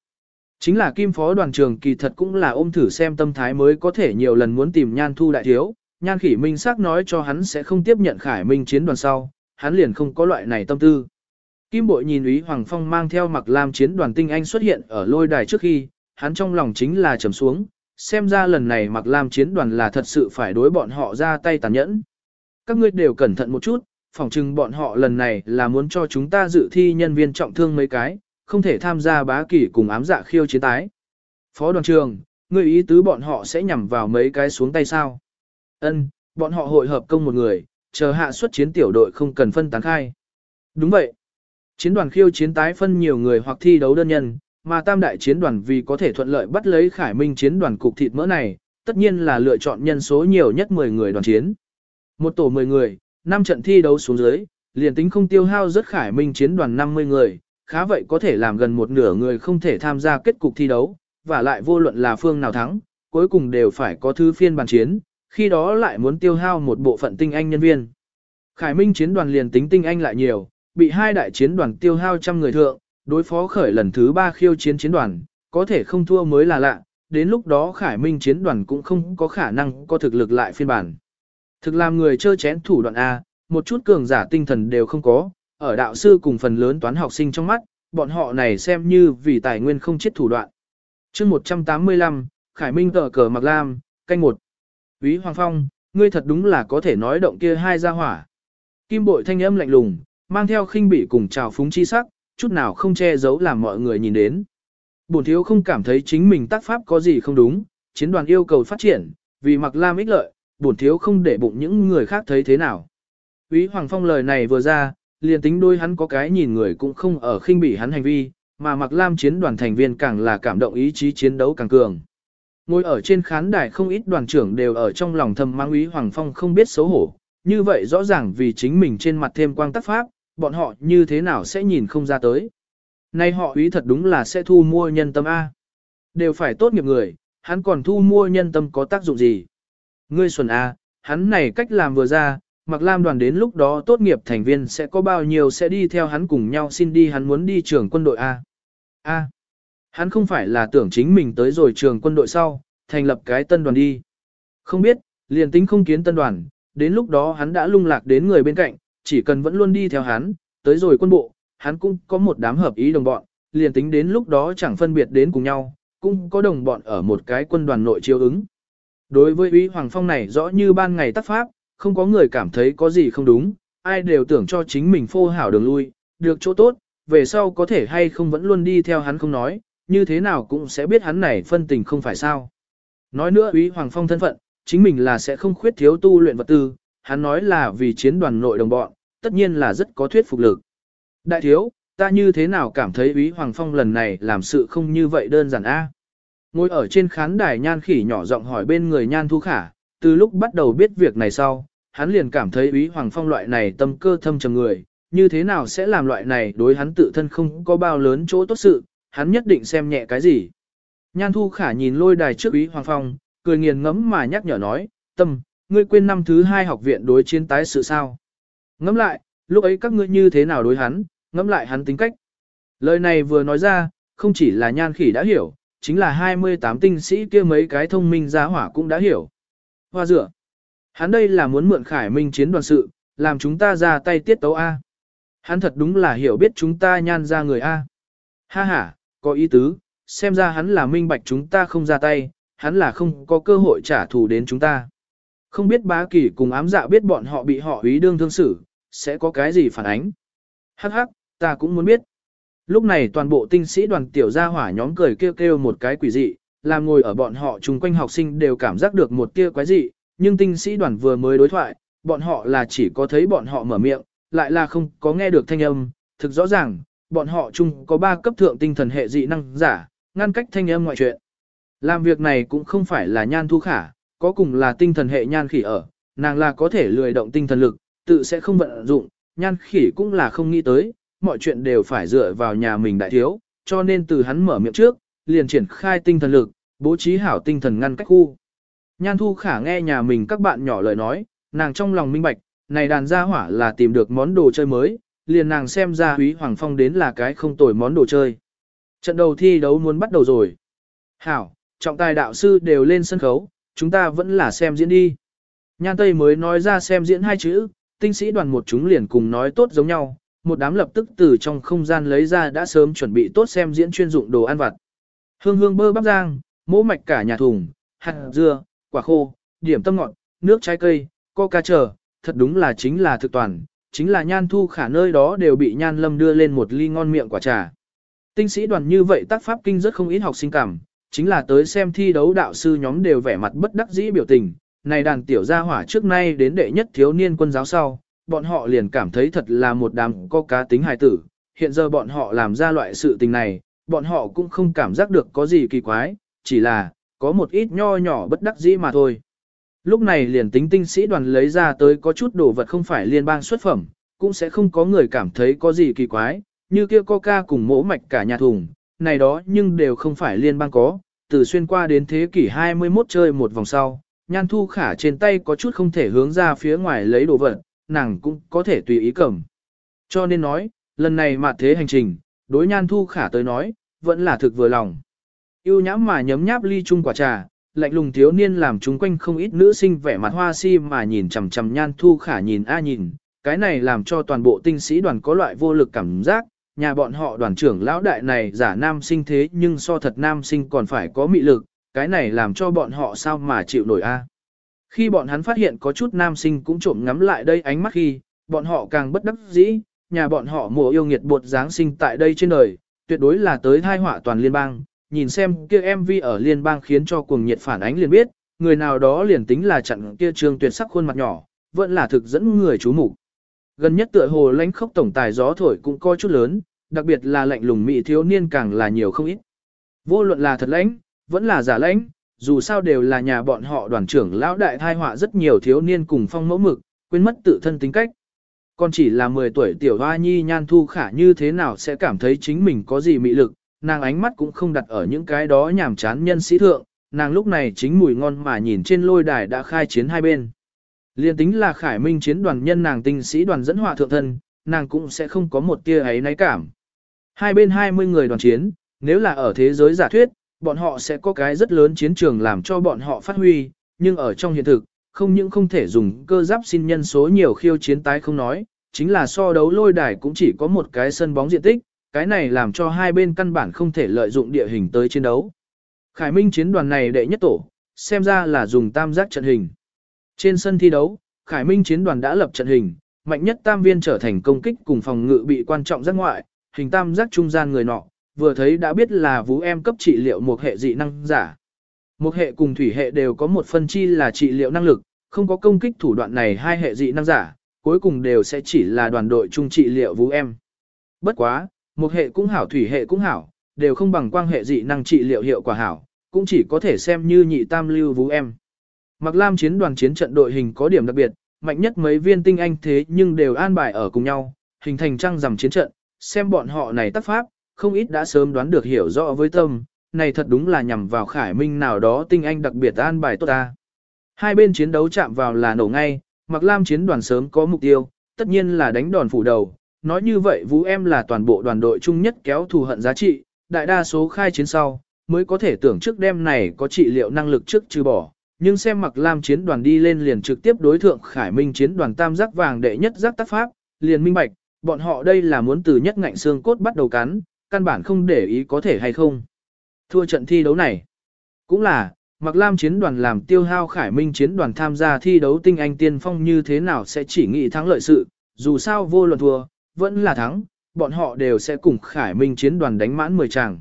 Chính là kim phó đoàn trường kỳ thật cũng là ôm thử xem tâm thái mới có thể nhiều lần muốn tìm nhan thu đại thiếu, nhan khỉ minh xác nói cho hắn sẽ không tiếp nhận khải minh chiến đoàn sau, hắn liền không có loại này tâm tư. Kim bội nhìn ý Hoàng Phong mang theo mặc lam chiến đoàn tinh anh xuất hiện ở lôi đài trước khi, hắn trong lòng chính là trầm xuống, xem ra lần này mặc lam chiến đoàn là thật sự phải đối bọn họ ra tay tàn nhẫn. Các ngươi đều cẩn thận một chút, phỏng chừng bọn họ lần này là muốn cho chúng ta dự thi nhân viên trọng thương mấy cái, không thể tham gia bá kỷ cùng ám dạ khiêu chiến tái. Phó đoàn trường, ngươi ý tứ bọn họ sẽ nhằm vào mấy cái xuống tay sao? Ân, bọn họ hội hợp công một người, chờ hạ xuất chiến tiểu đội không cần phân tán khai. Đúng vậy. Chiến đoàn khiêu chiến tái phân nhiều người hoặc thi đấu đơn nhân, mà tam đại chiến đoàn vì có thể thuận lợi bắt lấy khải minh chiến đoàn cục thịt mỡ này, tất nhiên là lựa chọn nhân số nhiều nhất 10 người đoàn chiến. Một tổ 10 người, năm trận thi đấu xuống dưới, liền tính không tiêu hao rất khải minh chiến đoàn 50 người, khá vậy có thể làm gần một nửa người không thể tham gia kết cục thi đấu, và lại vô luận là phương nào thắng, cuối cùng đều phải có thứ phiên bàn chiến, khi đó lại muốn tiêu hao một bộ phận tinh anh nhân viên. Khải minh chiến đoàn liền tính tinh anh lại nhiều, bị hai đại chiến đoàn tiêu hao trăm người thượng, đối phó khởi lần thứ ba khiêu chiến chiến đoàn, có thể không thua mới là lạ, đến lúc đó Khải Minh chiến đoàn cũng không có khả năng có thực lực lại phiên bản. Thực làm người chơi chén thủ đoạn A, một chút cường giả tinh thần đều không có, ở đạo sư cùng phần lớn toán học sinh trong mắt, bọn họ này xem như vì tài nguyên không chết thủ đoạn. chương 185, Khải Minh tờ cờ mặc lam, canh một. quý Hoàng Phong, ngươi thật đúng là có thể nói động kia hai gia hỏa. Kim bội thanh âm lạnh lùng, mang theo khinh bỉ cùng trào phúng chi sắc, chút nào không che giấu làm mọi người nhìn đến. Bổn thiếu không cảm thấy chính mình tác pháp có gì không đúng, chiến đoàn yêu cầu phát triển, vì mặc lam ích lợi, bổn thiếu không để bụng những người khác thấy thế nào. Úy Hoàng Phong lời này vừa ra, liền tính đôi hắn có cái nhìn người cũng không ở khinh bỉ hắn hành vi, mà mặc lam chiến đoàn thành viên càng là cảm động ý chí chiến đấu càng cường. Ngồi ở trên khán đài không ít đoàn trưởng đều ở trong lòng thầm mang Úy Hoàng Phong không biết xấu hổ, như vậy rõ ràng vì chính mình trên mặt thêm quang tác pháp, bọn họ như thế nào sẽ nhìn không ra tới. Nay họ Úy thật đúng là sẽ thu mua nhân tâm A. Đều phải tốt nghiệp người, hắn còn thu mua nhân tâm có tác dụng gì? Ngươi xuẩn A, hắn này cách làm vừa ra, Mặc Lam đoàn đến lúc đó tốt nghiệp thành viên sẽ có bao nhiêu sẽ đi theo hắn cùng nhau xin đi hắn muốn đi trường quân đội A. A. Hắn không phải là tưởng chính mình tới rồi trường quân đội sau, thành lập cái tân đoàn đi. Không biết, liền tính không kiến tân đoàn, đến lúc đó hắn đã lung lạc đến người bên cạnh, chỉ cần vẫn luôn đi theo hắn, tới rồi quân bộ, hắn cũng có một đám hợp ý đồng bọn, liền tính đến lúc đó chẳng phân biệt đến cùng nhau, cũng có đồng bọn ở một cái quân đoàn nội chiếu ứng. Đối với Ý Hoàng Phong này rõ như ban ngày tắt pháp, không có người cảm thấy có gì không đúng, ai đều tưởng cho chính mình phô hảo đường lui, được chỗ tốt, về sau có thể hay không vẫn luôn đi theo hắn không nói, như thế nào cũng sẽ biết hắn này phân tình không phải sao. Nói nữa Ý Hoàng Phong thân phận, chính mình là sẽ không khuyết thiếu tu luyện vật tư, hắn nói là vì chiến đoàn nội đồng bọn, tất nhiên là rất có thuyết phục lực. Đại thiếu, ta như thế nào cảm thấy Ý Hoàng Phong lần này làm sự không như vậy đơn giản a? Ngồi ở trên khán đài nhan khỉ nhỏ giọng hỏi bên người nhan thu khả, từ lúc bắt đầu biết việc này sau, hắn liền cảm thấy ý Hoàng Phong loại này tâm cơ thâm trầm người, như thế nào sẽ làm loại này đối hắn tự thân không có bao lớn chỗ tốt sự, hắn nhất định xem nhẹ cái gì. Nhan Thu Khả nhìn lôi đài trước ý Hoàng Phong, cười nghiền ngẫm mà nhắc nhở nói, tâm, ngươi quên năm thứ hai học viện đối chiến tái sự sao. Ngẫm lại, lúc ấy các ngươi như thế nào đối hắn, ngẫm lại hắn tính cách. Lời này vừa nói ra, không chỉ là nhan khỉ đã hiểu, chính là 28 tinh sĩ kia mấy cái thông minh giá hỏa cũng đã hiểu. Hoa dựa. Hắn đây là muốn mượn khải minh chiến đoàn sự, làm chúng ta ra tay tiết tấu A. Hắn thật đúng là hiểu biết chúng ta nhan ra người A. Ha ha, có ý tứ, xem ra hắn là minh bạch chúng ta không ra tay, hắn là không có cơ hội trả thù đến chúng ta. Không biết bá kỳ cùng ám dạ biết bọn họ bị họ ý đương thương xử, sẽ có cái gì phản ánh. Hắc hắc, ta cũng muốn biết. Lúc này toàn bộ tinh sĩ đoàn tiểu gia hỏa nhóm cười kêu kêu một cái quỷ dị, làm ngồi ở bọn họ chung quanh học sinh đều cảm giác được một tia quái dị, nhưng tinh sĩ đoàn vừa mới đối thoại, bọn họ là chỉ có thấy bọn họ mở miệng, lại là không có nghe được thanh âm, thực rõ ràng, bọn họ chung có ba cấp thượng tinh thần hệ dị năng giả, ngăn cách thanh âm ngoại chuyện. Làm việc này cũng không phải là nhan thu khả, có cùng là tinh thần hệ nhan khỉ ở, nàng là có thể lười động tinh thần lực, tự sẽ không vận dụng, nhan khỉ cũng là không nghĩ tới, mọi chuyện đều phải dựa vào nhà mình đại thiếu, cho nên từ hắn mở miệng trước, liền triển khai tinh thần lực, bố trí hảo tinh thần ngăn cách khu. Nhan thu khả nghe nhà mình các bạn nhỏ lời nói, nàng trong lòng minh bạch, này đàn gia hỏa là tìm được món đồ chơi mới, liền nàng xem ra Húy Hoàng Phong đến là cái không tồi món đồ chơi. Trận đầu thi đấu muốn bắt đầu rồi. Hảo, trọng tài đạo sư đều lên sân khấu, chúng ta vẫn là xem diễn đi. Nhan Tây mới nói ra xem diễn hai chữ, tinh sĩ đoàn một chúng liền cùng nói tốt giống nhau, một đám lập tức từ trong không gian lấy ra đã sớm chuẩn bị tốt xem diễn chuyên dụng đồ ăn vặt. Hương hương bơ bắp rang, mỗ mạch cả nhà thùng, hạt dưa, quả khô, điểm tâm ngọt, nước trái cây, coca chờ, thật đúng là chính là thực toàn, chính là nhan thu khả nơi đó đều bị nhan lâm đưa lên một ly ngon miệng quả trà. Tinh sĩ đoàn như vậy tác pháp kinh rất không ít học sinh cảm, chính là tới xem thi đấu đạo sư nhóm đều vẻ mặt bất đắc dĩ biểu tình, này đàn tiểu gia hỏa trước nay đến đệ nhất thiếu niên quân giáo sau, bọn họ liền cảm thấy thật là một đám có cá tính hài tử, hiện giờ bọn họ làm ra loại sự tình này, bọn họ cũng không cảm giác được có gì kỳ quái, chỉ là, có một ít nho nhỏ bất đắc dĩ mà thôi. Lúc này liền tính tinh sĩ đoàn lấy ra tới có chút đồ vật không phải liên bang xuất phẩm, cũng sẽ không có người cảm thấy có gì kỳ quái, như kia coca cùng mỗ mạch cả nhà thùng, này đó nhưng đều không phải liên bang có, từ xuyên qua đến thế kỷ 21 chơi một vòng sau, nhan thu khả trên tay có chút không thể hướng ra phía ngoài lấy đồ vật, nàng cũng có thể tùy ý cầm. Cho nên nói, lần này mà thế hành trình, đối nhan thu khả tới nói, vẫn là thực vừa lòng. Yêu nhãm mà nhấm nháp ly chung quả trà, lạnh lùng thiếu niên làm chúng quanh không ít nữ sinh vẻ mặt hoa si mà nhìn chằm chằm nhan thu khả nhìn a nhìn, cái này làm cho toàn bộ tinh sĩ đoàn có loại vô lực cảm giác, nhà bọn họ đoàn trưởng lão đại này giả nam sinh thế nhưng so thật nam sinh còn phải có mị lực, cái này làm cho bọn họ sao mà chịu nổi a. Khi bọn hắn phát hiện có chút nam sinh cũng trộm ngắm lại đây ánh mắt khi, bọn họ càng bất đắc dĩ, nhà bọn họ mùa yêu nghiệt bột dáng sinh tại đây trên đời, tuyệt đối là tới thai họa toàn liên bang, nhìn xem kia MV ở liên bang khiến cho cuồng nhiệt phản ánh liền biết, người nào đó liền tính là chặn kia trương tuyệt sắc khuôn mặt nhỏ, vẫn là thực dẫn người chú mục. Gần nhất tựa hồ lãnh khốc tổng tài gió thổi cũng coi chút lớn, đặc biệt là lạnh lùng mỹ thiếu niên càng là nhiều không ít. Vô luận là thật lãnh, vẫn là giả lãnh, dù sao đều là nhà bọn họ đoàn trưởng lão đại thai họa rất nhiều thiếu niên cùng phong mẫu mực, quên mất tự thân tính cách. Còn chỉ là 10 tuổi tiểu hoa nhi nhan thu khả như thế nào sẽ cảm thấy chính mình có gì mị lực, nàng ánh mắt cũng không đặt ở những cái đó nhảm chán nhân sĩ thượng, nàng lúc này chính mùi ngon mà nhìn trên lôi đài đã khai chiến hai bên. Liên tính là khải minh chiến đoàn nhân nàng tinh sĩ đoàn dẫn họa thượng thân, nàng cũng sẽ không có một tia ấy náy cảm. Hai bên 20 người đoàn chiến, nếu là ở thế giới giả thuyết, bọn họ sẽ có cái rất lớn chiến trường làm cho bọn họ phát huy, nhưng ở trong hiện thực, không những không thể dùng cơ giáp xin nhân số nhiều khiêu chiến tái không nói, chính là so đấu lôi đài cũng chỉ có một cái sân bóng diện tích, cái này làm cho hai bên căn bản không thể lợi dụng địa hình tới chiến đấu. Khải Minh chiến đoàn này đệ nhất tổ, xem ra là dùng tam giác trận hình. Trên sân thi đấu, Khải Minh chiến đoàn đã lập trận hình, mạnh nhất tam viên trở thành công kích cùng phòng ngự bị quan trọng giác ngoại, hình tam giác trung gian người nọ, vừa thấy đã biết là vũ em cấp trị liệu một hệ dị năng giả. Một hệ cùng thủy hệ đều có một phân chi là trị liệu năng lực, không có công kích thủ đoạn này hai hệ dị năng giả, cuối cùng đều sẽ chỉ là đoàn đội trung trị liệu vũ em. Bất quá, một hệ cũng hảo thủy hệ cũng hảo, đều không bằng quang hệ dị năng trị liệu hiệu quả hảo, cũng chỉ có thể xem như nhị tam lưu vũ em. Mặc Lam chiến đoàn chiến trận đội hình có điểm đặc biệt, mạnh nhất mấy viên tinh anh thế nhưng đều an bài ở cùng nhau, hình thành trăng rằm chiến trận, xem bọn họ này tác pháp, không ít đã sớm đoán được hiểu rõ với tâm, này thật đúng là nhằm vào khải minh nào đó tinh anh đặc biệt an bài tốt ta. Hai bên chiến đấu chạm vào là nổ ngay, Mặc Lam chiến đoàn sớm có mục tiêu, tất nhiên là đánh đòn phủ đầu. Nói như vậy Vũ em là toàn bộ đoàn đội chung nhất kéo thù hận giá trị, đại đa số khai chiến sau, mới có thể tưởng trước đêm này có trị liệu năng lực trước trừ bỏ. Nhưng xem Mặc Lam chiến đoàn đi lên liền trực tiếp đối thượng Khải Minh chiến đoàn tam giác vàng đệ nhất giác tác pháp, liền minh bạch, bọn họ đây là muốn từ nhất ngạnh xương cốt bắt đầu cắn, căn bản không để ý có thể hay không. Thua trận thi đấu này, cũng là, Mặc Lam chiến đoàn làm tiêu hao Khải Minh chiến đoàn tham gia thi đấu tinh anh tiên phong như thế nào sẽ chỉ nghĩ thắng lợi sự, dù sao vô luận thua, vẫn là thắng, bọn họ đều sẽ cùng Khải Minh chiến đoàn đánh mãn 10 tràng.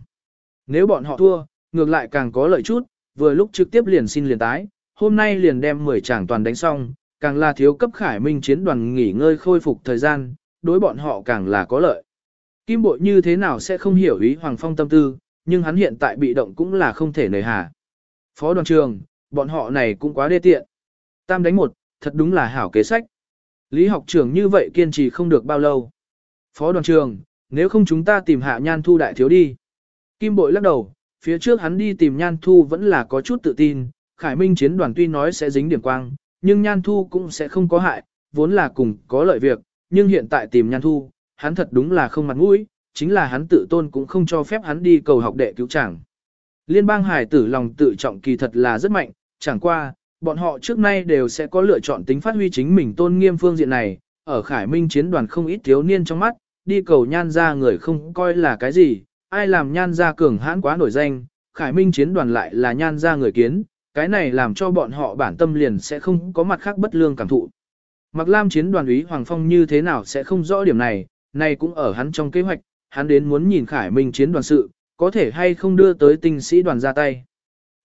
Nếu bọn họ thua, ngược lại càng có lợi chút, vừa lúc trực tiếp liền xin liền tái, hôm nay liền đem 10 tràng toàn đánh xong, càng là thiếu cấp Khải Minh chiến đoàn nghỉ ngơi khôi phục thời gian, đối bọn họ càng là có lợi. Kim bội như thế nào sẽ không hiểu ý Hoàng Phong tâm tư, nhưng hắn hiện tại bị động cũng là không thể nời hà. Phó đoàn trường, bọn họ này cũng quá đê tiện. Tam đánh một, thật đúng là hảo kế sách. Lý học trưởng như vậy kiên trì không được bao lâu. Phó đoàn trường, nếu không chúng ta tìm hạ nhan thu đại thiếu đi. Kim bội lắc đầu, phía trước hắn đi tìm nhan thu vẫn là có chút tự tin, Khải Minh chiến đoàn tuy nói sẽ dính điểm quang, nhưng nhan thu cũng sẽ không có hại, vốn là cùng có lợi việc, nhưng hiện tại tìm nhan thu, hắn thật đúng là không mặt mũi, chính là hắn tự tôn cũng không cho phép hắn đi cầu học đệ cứu chẳng. Liên bang hải tử lòng tự trọng kỳ thật là rất mạnh, chẳng qua, bọn họ trước nay đều sẽ có lựa chọn tính phát huy chính mình tôn nghiêm phương diện này, ở Khải Minh chiến đoàn không ít thiếu niên trong mắt, đi cầu nhan ra người không coi là cái gì, ai làm nhan ra cường hãn quá nổi danh, Khải Minh chiến đoàn lại là nhan ra người kiến, cái này làm cho bọn họ bản tâm liền sẽ không có mặt khác bất lương cảm thụ. Mặc Lam chiến đoàn úy Hoàng Phong như thế nào sẽ không rõ điểm này, này cũng ở hắn trong kế hoạch, hắn đến muốn nhìn Khải Minh chiến đoàn sự, có thể hay không đưa tới tinh sĩ đoàn ra tay.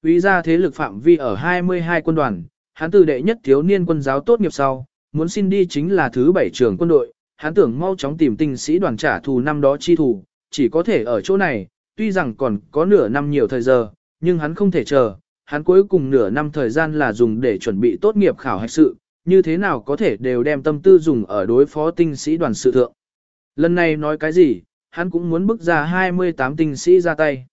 Úy ra thế lực phạm vi ở 22 quân đoàn, hắn từ đệ nhất thiếu niên quân giáo tốt nghiệp sau, muốn xin đi chính là thứ bảy trường quân đội, hắn tưởng mau chóng tìm tinh sĩ đoàn trả thù năm đó chi thù, chỉ có thể ở chỗ này, tuy rằng còn có nửa năm nhiều thời giờ, nhưng hắn không thể chờ, hắn cuối cùng nửa năm thời gian là dùng để chuẩn bị tốt nghiệp khảo hạch sự, như thế nào có thể đều đem tâm tư dùng ở đối phó tinh sĩ đoàn sự thượng. Lần này nói cái gì, hắn cũng muốn bức ra 28 tinh sĩ ra tay.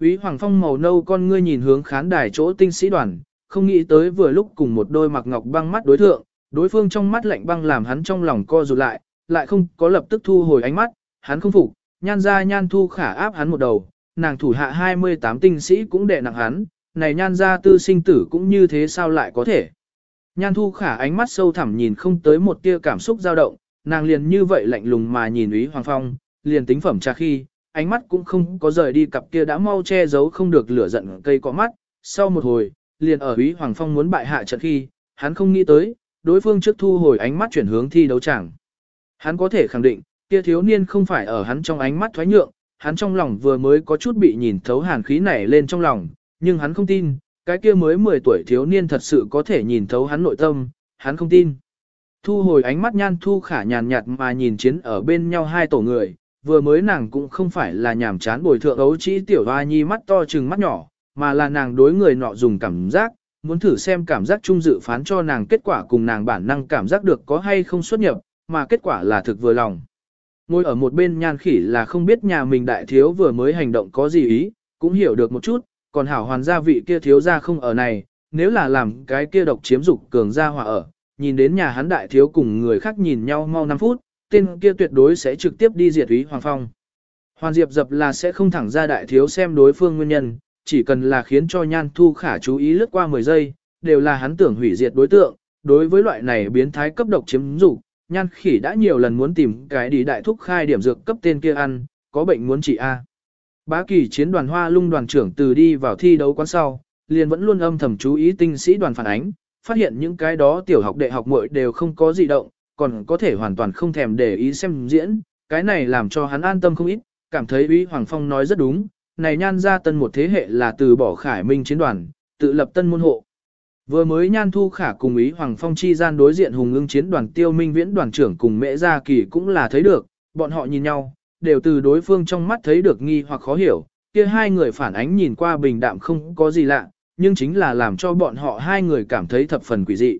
Úy Hoàng Phong màu nâu con ngươi nhìn hướng khán đài chỗ tinh sĩ đoàn, không nghĩ tới vừa lúc cùng một đôi mặc ngọc băng mắt đối thượng, đối phương trong mắt lạnh băng làm hắn trong lòng co rụt lại, lại không có lập tức thu hồi ánh mắt, hắn không phục, nhan ra nhan thu khả áp hắn một đầu, nàng thủ hạ 28 tinh sĩ cũng đệ nặng hắn, này nhan ra tư sinh tử cũng như thế sao lại có thể. Nhan thu khả ánh mắt sâu thẳm nhìn không tới một tia cảm xúc dao động, nàng liền như vậy lạnh lùng mà nhìn Úy Hoàng Phong, liền tính phẩm trà khi, ánh mắt cũng không có rời đi cặp kia đã mau che giấu không được lửa giận cây có mắt. Sau một hồi, liền ở Úy Hoàng Phong muốn bại hạ trận khi, hắn không nghĩ tới, đối phương trước thu hồi ánh mắt chuyển hướng thi đấu chẳng. Hắn có thể khẳng định, kia thiếu niên không phải ở hắn trong ánh mắt thoái nhượng, hắn trong lòng vừa mới có chút bị nhìn thấu hàn khí nảy lên trong lòng, nhưng hắn không tin, cái kia mới 10 tuổi thiếu niên thật sự có thể nhìn thấu hắn nội tâm, hắn không tin. Thu hồi ánh mắt nhan thu khả nhàn nhạt mà nhìn chiến ở bên nhau hai tổ người, vừa mới nàng cũng không phải là nhàm chán bồi thượng ấu trĩ tiểu hoa nhi mắt to chừng mắt nhỏ, mà là nàng đối người nọ dùng cảm giác, muốn thử xem cảm giác chung dự phán cho nàng kết quả cùng nàng bản năng cảm giác được có hay không xuất nhập, mà kết quả là thực vừa lòng. Ngồi ở một bên nhan khỉ là không biết nhà mình đại thiếu vừa mới hành động có gì ý, cũng hiểu được một chút, còn hảo hoàn gia vị kia thiếu gia không ở này, nếu là làm cái kia độc chiếm dục cường gia hòa ở, nhìn đến nhà hắn đại thiếu cùng người khác nhìn nhau mau 5 phút, tên kia tuyệt đối sẽ trực tiếp đi diệt úy Hoàng Phong. Hoàn Diệp dập là sẽ không thẳng ra đại thiếu xem đối phương nguyên nhân, chỉ cần là khiến cho Nhan Thu Khả chú ý lướt qua 10 giây, đều là hắn tưởng hủy diệt đối tượng. Đối với loại này biến thái cấp độc chiếm dục, Nhan Khỉ đã nhiều lần muốn tìm cái đi đại thúc khai điểm dược cấp tên kia ăn, có bệnh muốn trị A. Bá kỳ chiến đoàn hoa lung đoàn trưởng từ đi vào thi đấu quán sau, liền vẫn luôn âm thầm chú ý tinh sĩ đoàn phản ánh, phát hiện những cái đó tiểu học đệ học muội đều không có gì động, còn có thể hoàn toàn không thèm để ý xem diễn, cái này làm cho hắn an tâm không ít, cảm thấy Uy Hoàng Phong nói rất đúng, này nhan ra tân một thế hệ là từ bỏ khải minh chiến đoàn, tự lập tân môn hộ. Vừa mới nhan thu khả cùng ý Hoàng Phong chi gian đối diện hùng ưng chiến đoàn tiêu minh viễn đoàn trưởng cùng mễ gia kỳ cũng là thấy được, bọn họ nhìn nhau, đều từ đối phương trong mắt thấy được nghi hoặc khó hiểu, kia hai người phản ánh nhìn qua bình đạm không có gì lạ, nhưng chính là làm cho bọn họ hai người cảm thấy thập phần quỷ dị.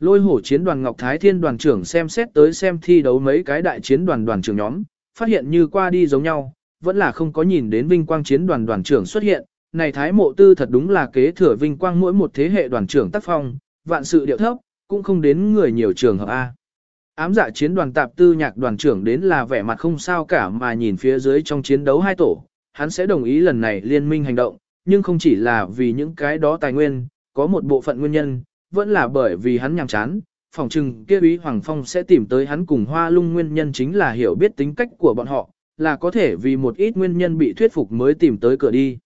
Lôi hổ chiến đoàn Ngọc Thái Thiên đoàn trưởng xem xét tới xem thi đấu mấy cái đại chiến đoàn đoàn trưởng nhóm, phát hiện như qua đi giống nhau, vẫn là không có nhìn đến vinh quang chiến đoàn đoàn trưởng xuất hiện. Này Thái Mộ Tư thật đúng là kế thừa vinh quang mỗi một thế hệ đoàn trưởng tác phong, vạn sự điệu thấp, cũng không đến người nhiều trường hợp A. Ám dạ chiến đoàn tạp tư nhạc đoàn trưởng đến là vẻ mặt không sao cả mà nhìn phía dưới trong chiến đấu hai tổ, hắn sẽ đồng ý lần này liên minh hành động, nhưng không chỉ là vì những cái đó tài nguyên, có một bộ phận nguyên nhân, vẫn là bởi vì hắn nhàm chán, phòng trừng kia ý Hoàng Phong sẽ tìm tới hắn cùng hoa lung nguyên nhân chính là hiểu biết tính cách của bọn họ, là có thể vì một ít nguyên nhân bị thuyết phục mới tìm tới cửa đi.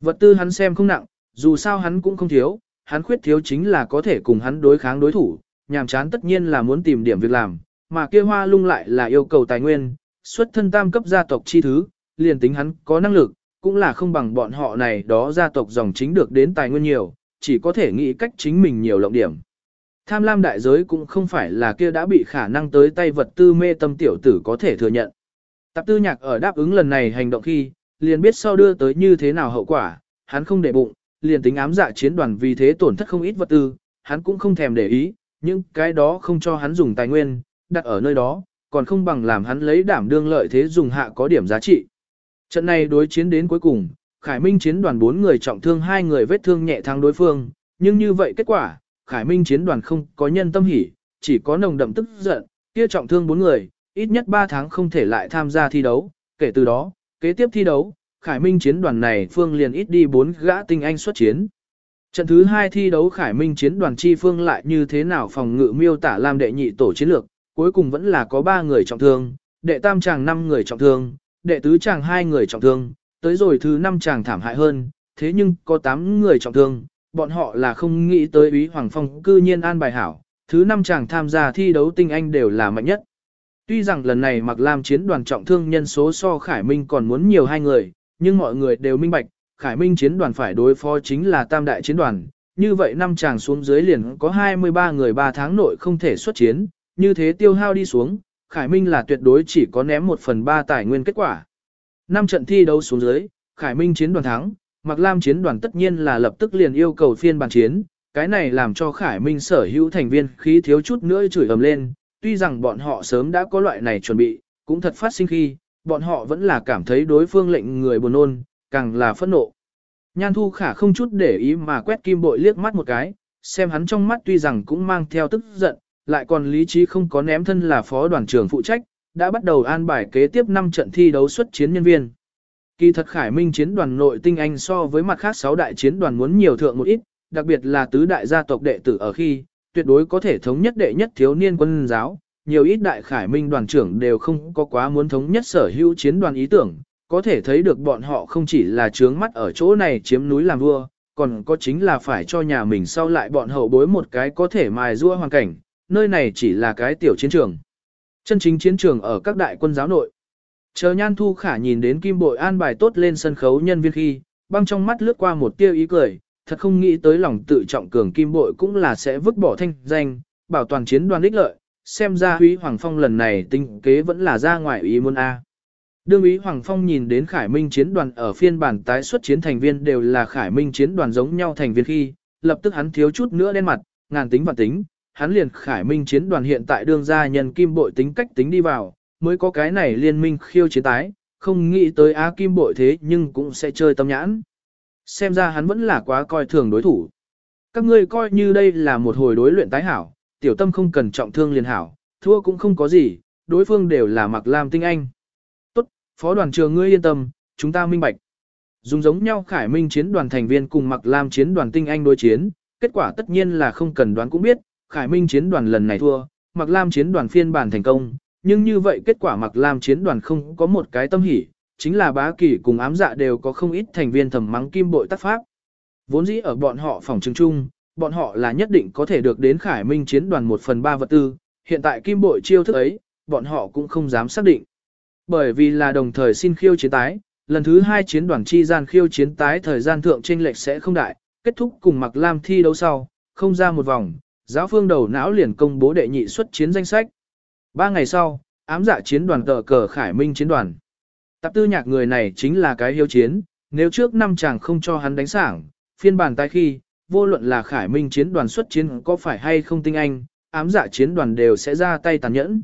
Vật tư hắn xem không nặng, dù sao hắn cũng không thiếu, hắn khuyết thiếu chính là có thể cùng hắn đối kháng đối thủ, nhàm chán tất nhiên là muốn tìm điểm việc làm, mà kia hoa lung lại là yêu cầu tài nguyên, xuất thân tam cấp gia tộc chi thứ, liền tính hắn có năng lực, cũng là không bằng bọn họ này đó gia tộc dòng chính được đến tài nguyên nhiều, chỉ có thể nghĩ cách chính mình nhiều lộng điểm. Tham lam đại giới cũng không phải là kia đã bị khả năng tới tay vật tư mê tâm tiểu tử có thể thừa nhận. Tạp tư nhạc ở đáp ứng lần này hành động khi, liền biết sau đưa tới như thế nào hậu quả, hắn không để bụng, liền tính ám dạ chiến đoàn vì thế tổn thất không ít vật tư, hắn cũng không thèm để ý, nhưng cái đó không cho hắn dùng tài nguyên, đặt ở nơi đó, còn không bằng làm hắn lấy đảm đương lợi thế dùng hạ có điểm giá trị. Trận này đối chiến đến cuối cùng, Khải Minh chiến đoàn 4 người trọng thương hai người vết thương nhẹ thắng đối phương, nhưng như vậy kết quả, Khải Minh chiến đoàn không có nhân tâm hỉ, chỉ có nồng đậm tức giận, kia trọng thương 4 người, ít nhất 3 tháng không thể lại tham gia thi đấu, kể từ đó, kế tiếp thi đấu, Khải Minh chiến đoàn này phương liền ít đi 4 gã tinh anh xuất chiến. Trận thứ 2 thi đấu Khải Minh chiến đoàn chi phương lại như thế nào phòng ngự miêu tả làm đệ nhị tổ chiến lược, cuối cùng vẫn là có 3 người trọng thương, đệ tam chàng 5 người trọng thương, đệ tứ chàng hai người trọng thương, tới rồi thứ năm chàng thảm hại hơn, thế nhưng có 8 người trọng thương, bọn họ là không nghĩ tới Ý Hoàng Phong cư nhiên an bài hảo, thứ năm chàng tham gia thi đấu tinh anh đều là mạnh nhất. Tuy rằng lần này Mạc Lam chiến đoàn trọng thương nhân số so Khải Minh còn muốn nhiều hai người, nhưng mọi người đều minh bạch, Khải Minh chiến đoàn phải đối phó chính là tam đại chiến đoàn, như vậy năm chàng xuống dưới liền có 23 người 3 tháng nội không thể xuất chiến, như thế tiêu hao đi xuống, Khải Minh là tuyệt đối chỉ có ném 1 phần 3 tài nguyên kết quả. Năm trận thi đấu xuống dưới, Khải Minh chiến đoàn thắng, Mạc Lam chiến đoàn tất nhiên là lập tức liền yêu cầu phiên bản chiến, cái này làm cho Khải Minh sở hữu thành viên khí thiếu chút nữa chửi ầm lên, tuy rằng bọn họ sớm đã có loại này chuẩn bị, cũng thật phát sinh khi, bọn họ vẫn là cảm thấy đối phương lệnh người buồn nôn, càng là phẫn nộ. Nhan thu khả không chút để ý mà quét kim bội liếc mắt một cái, xem hắn trong mắt tuy rằng cũng mang theo tức giận, lại còn lý trí không có ném thân là phó đoàn trưởng phụ trách, đã bắt đầu an bài kế tiếp 5 trận thi đấu xuất chiến nhân viên. Kỳ thật Khải Minh chiến đoàn nội tinh anh so với mặt khác 6 đại chiến đoàn muốn nhiều thượng một ít, đặc biệt là tứ đại gia tộc đệ tử ở khi, tuyệt đối có thể thống nhất đệ nhất thiếu niên quân giáo, nhiều ít đại Khải Minh đoàn trưởng đều không có quá muốn thống nhất sở hữu chiến đoàn ý tưởng, có thể thấy được bọn họ không chỉ là trướng mắt ở chỗ này chiếm núi làm vua, còn có chính là phải cho nhà mình sau lại bọn hậu bối một cái có thể mài rua hoàn cảnh, nơi này chỉ là cái tiểu chiến trường. Chân chính chiến trường ở các đại quân giáo nội. Chờ nhan thu khả nhìn đến kim bội an bài tốt lên sân khấu nhân viên khi, băng trong mắt lướt qua một tia ý cười, thật không nghĩ tới lòng tự trọng cường kim bội cũng là sẽ vứt bỏ thanh danh, bảo toàn chiến đoàn ích lợi, xem ra Úy Hoàng Phong lần này tinh kế vẫn là ra ngoài ý muốn A. Đương Ý Hoàng Phong nhìn đến Khải Minh chiến đoàn ở phiên bản tái xuất chiến thành viên đều là Khải Minh chiến đoàn giống nhau thành viên khi, lập tức hắn thiếu chút nữa đen mặt, ngàn tính và tính, hắn liền Khải Minh chiến đoàn hiện tại đương gia nhân kim bội tính cách tính đi vào, mới có cái này liên minh khiêu chiến tái, không nghĩ tới Á kim bội thế nhưng cũng sẽ chơi tâm nhãn. Xem ra hắn vẫn là quá coi thường đối thủ. Các ngươi coi như đây là một hồi đối luyện tái hảo, tiểu tâm không cần trọng thương liền hảo, thua cũng không có gì, đối phương đều là mặc lam tinh anh. Tốt, phó đoàn trường ngươi yên tâm, chúng ta minh bạch. Dùng giống nhau khải minh chiến đoàn thành viên cùng mặc lam chiến đoàn tinh anh đối chiến, kết quả tất nhiên là không cần đoán cũng biết, khải minh chiến đoàn lần này thua, mặc lam chiến đoàn phiên bản thành công, nhưng như vậy kết quả mặc lam chiến đoàn không có một cái tâm hỉ, chính là bá kỷ cùng ám dạ đều có không ít thành viên thầm mắng kim bội tác pháp. Vốn dĩ ở bọn họ phòng trường chung, bọn họ là nhất định có thể được đến khải minh chiến đoàn một phần ba vật tư, hiện tại kim bội chiêu thức ấy, bọn họ cũng không dám xác định. Bởi vì là đồng thời xin khiêu chiến tái, lần thứ hai chiến đoàn chi gian khiêu chiến tái thời gian thượng tranh lệch sẽ không đại, kết thúc cùng mặc lam thi đấu sau, không ra một vòng, giáo phương đầu não liền công bố đệ nhị xuất chiến danh sách. Ba ngày sau, ám dạ chiến đoàn tờ cờ khải minh chiến đoàn. Tạp tư nhạc người này chính là cái hiếu chiến, nếu trước năm chàng không cho hắn đánh sảng, phiên bản tái khi, vô luận là khải minh chiến đoàn xuất chiến có phải hay không tinh anh, ám dạ chiến đoàn đều sẽ ra tay tàn nhẫn.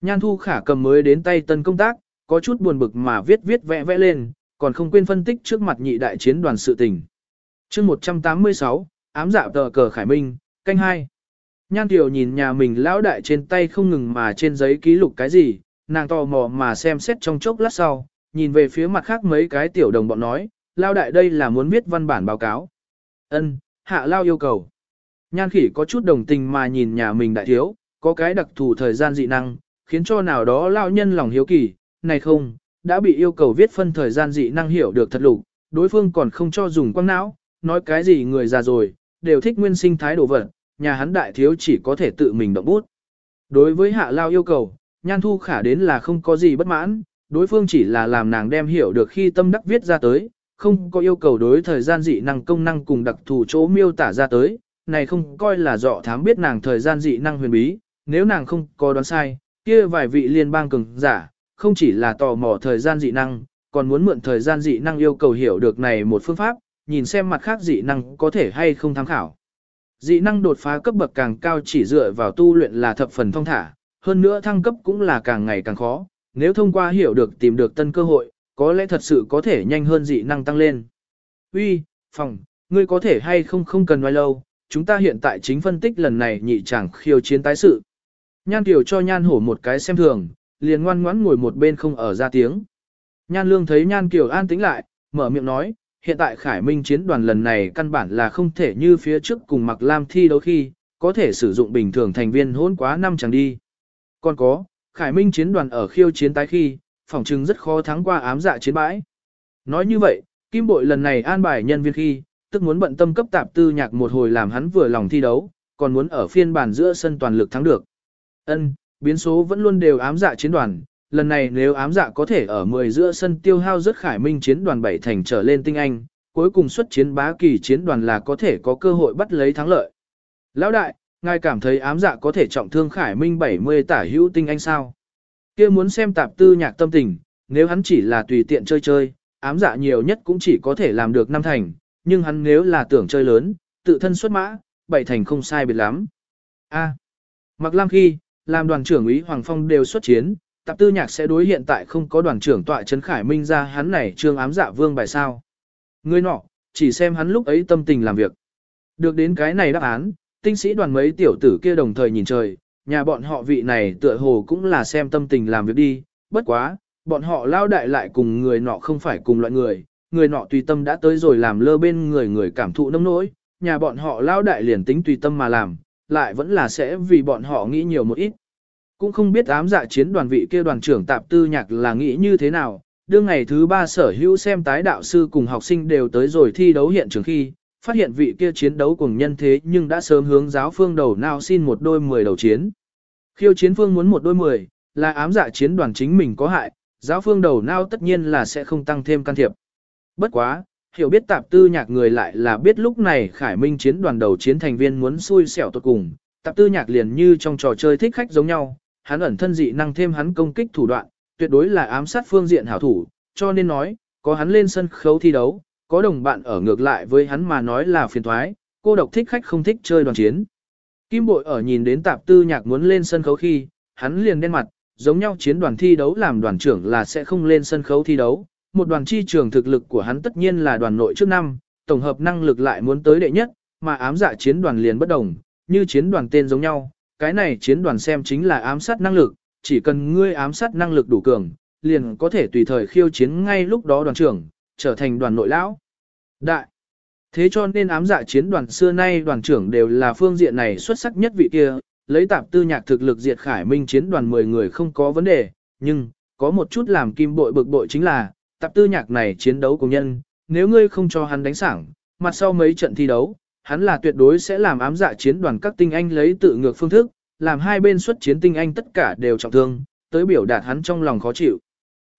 Nhan thu khả cầm mới đến tay tân công tác, có chút buồn bực mà viết viết vẽ vẽ lên, còn không quên phân tích trước mặt nhị đại chiến đoàn sự tình. chương 186, ám dạ tờ cờ Khải Minh, canh hai Nhan Tiểu nhìn nhà mình lão đại trên tay không ngừng mà trên giấy ký lục cái gì, nàng tò mò mà xem xét trong chốc lát sau, nhìn về phía mặt khác mấy cái tiểu đồng bọn nói, lao đại đây là muốn viết văn bản báo cáo. Ân, hạ lao yêu cầu. Nhan khỉ có chút đồng tình mà nhìn nhà mình đại thiếu, có cái đặc thù thời gian dị năng, khiến cho nào đó lao nhân lòng hiếu kỳ, này không, đã bị yêu cầu viết phân thời gian dị năng hiểu được thật lục, đối phương còn không cho dùng quăng não, nói cái gì người già rồi, đều thích nguyên sinh thái đồ vật, nhà hắn đại thiếu chỉ có thể tự mình động bút. Đối với hạ lao yêu cầu, nhan thu khả đến là không có gì bất mãn, đối phương chỉ là làm nàng đem hiểu được khi tâm đắc viết ra tới, không có yêu cầu đối thời gian dị năng công năng cùng đặc thù chỗ miêu tả ra tới, này không coi là dọ thám biết nàng thời gian dị năng huyền bí, nếu nàng không có đoán sai, kia vài vị liên bang cường giả, không chỉ là tò mò thời gian dị năng, còn muốn mượn thời gian dị năng yêu cầu hiểu được này một phương pháp, nhìn xem mặt khác dị năng có thể hay không tham khảo. Dị năng đột phá cấp bậc càng cao chỉ dựa vào tu luyện là thập phần thông thả, hơn nữa thăng cấp cũng là càng ngày càng khó, nếu thông qua hiểu được tìm được tân cơ hội, có lẽ thật sự có thể nhanh hơn dị năng tăng lên. Uy, phòng, ngươi có thể hay không không cần nói lâu, chúng ta hiện tại chính phân tích lần này nhị chẳng khiêu chiến tái sự. Nhan Kiều cho Nhan Hổ một cái xem thường, liền ngoan ngoãn ngồi một bên không ở ra tiếng. Nhan Lương thấy Nhan Kiều an tĩnh lại, mở miệng nói, hiện tại Khải Minh chiến đoàn lần này căn bản là không thể như phía trước cùng Mặc Lam thi đấu khi, có thể sử dụng bình thường thành viên hôn quá năm chẳng đi. Còn có, Khải Minh chiến đoàn ở khiêu chiến tái khi, phỏng chừng rất khó thắng qua ám dạ chiến bãi. Nói như vậy, Kim Bội lần này an bài nhân viên khi, tức muốn bận tâm cấp tạp tư nhạc một hồi làm hắn vừa lòng thi đấu, còn muốn ở phiên bản giữa sân toàn lực thắng được. Ân, biến số vẫn luôn đều ám dạ chiến đoàn, lần này nếu ám dạ có thể ở 10 giữa sân tiêu hao rất khải minh chiến đoàn bảy thành trở lên tinh anh, cuối cùng xuất chiến bá kỳ chiến đoàn là có thể có cơ hội bắt lấy thắng lợi. Lão đại, ngài cảm thấy ám dạ có thể trọng thương khải minh 70 tả hữu tinh anh sao? kia muốn xem tạp tư nhạc tâm tình, nếu hắn chỉ là tùy tiện chơi chơi, ám dạ nhiều nhất cũng chỉ có thể làm được năm thành, nhưng hắn nếu là tưởng chơi lớn, tự thân xuất mã, bảy thành không sai biệt lắm. A. Mặc Lam khi, làm đoàn trưởng úy Hoàng Phong đều xuất chiến, tạp tư nhạc sẽ đối hiện tại không có đoàn trưởng tọa trấn Khải Minh ra hắn này trương ám dạ vương bài sao. Người nọ, chỉ xem hắn lúc ấy tâm tình làm việc. Được đến cái này đáp án, tinh sĩ đoàn mấy tiểu tử kia đồng thời nhìn trời, nhà bọn họ vị này tựa hồ cũng là xem tâm tình làm việc đi, bất quá, bọn họ lao đại lại cùng người nọ không phải cùng loại người, người nọ tùy tâm đã tới rồi làm lơ bên người người cảm thụ nông nỗi, nhà bọn họ lao đại liền tính tùy tâm mà làm, lại vẫn là sẽ vì bọn họ nghĩ nhiều một ít. Cũng không biết ám dạ chiến đoàn vị kia đoàn trưởng tạp tư nhạc là nghĩ như thế nào, đương ngày thứ ba sở hữu xem tái đạo sư cùng học sinh đều tới rồi thi đấu hiện trường khi, phát hiện vị kia chiến đấu cùng nhân thế nhưng đã sớm hướng giáo phương đầu nào xin một đôi mười đầu chiến. Khiêu chiến phương muốn một đôi mười, là ám dạ chiến đoàn chính mình có hại, giáo phương đầu nào tất nhiên là sẽ không tăng thêm can thiệp. Bất quá, hiểu biết tạp tư nhạc người lại là biết lúc này khải minh chiến đoàn đầu chiến thành viên muốn xui xẻo tuột cùng, tạp tư nhạc liền như trong trò chơi thích khách giống nhau, hắn ẩn thân dị năng thêm hắn công kích thủ đoạn, tuyệt đối là ám sát phương diện hảo thủ, cho nên nói, có hắn lên sân khấu thi đấu, có đồng bạn ở ngược lại với hắn mà nói là phiền thoái, cô độc thích khách không thích chơi đoàn chiến. Kim bội ở nhìn đến tạp tư nhạc muốn lên sân khấu khi, hắn liền đen mặt, giống nhau chiến đoàn thi đấu làm đoàn trưởng là sẽ không lên sân khấu thi đấu, một đoàn chi trường thực lực của hắn tất nhiên là đoàn nội trước năm, tổng hợp năng lực lại muốn tới đệ nhất, mà ám dạ chiến đoàn liền bất đồng, như chiến đoàn tên giống nhau, cái này chiến đoàn xem chính là ám sát năng lực, chỉ cần ngươi ám sát năng lực đủ cường, liền có thể tùy thời khiêu chiến ngay lúc đó đoàn trưởng, trở thành đoàn nội lão. Đại. Thế cho nên ám dạ chiến đoàn xưa nay đoàn trưởng đều là phương diện này xuất sắc nhất vị kia, lấy tạp tư nhạc thực lực diệt khải minh chiến đoàn 10 người không có vấn đề, nhưng, có một chút làm kim bội bực bội chính là, tạp tư nhạc này chiến đấu cùng nhân, nếu ngươi không cho hắn đánh sảng, mặt sau mấy trận thi đấu, hắn là tuyệt đối sẽ làm ám dạ chiến đoàn các tinh anh lấy tự ngược phương thức, làm hai bên xuất chiến tinh anh tất cả đều trọng thương, tới biểu đạt hắn trong lòng khó chịu.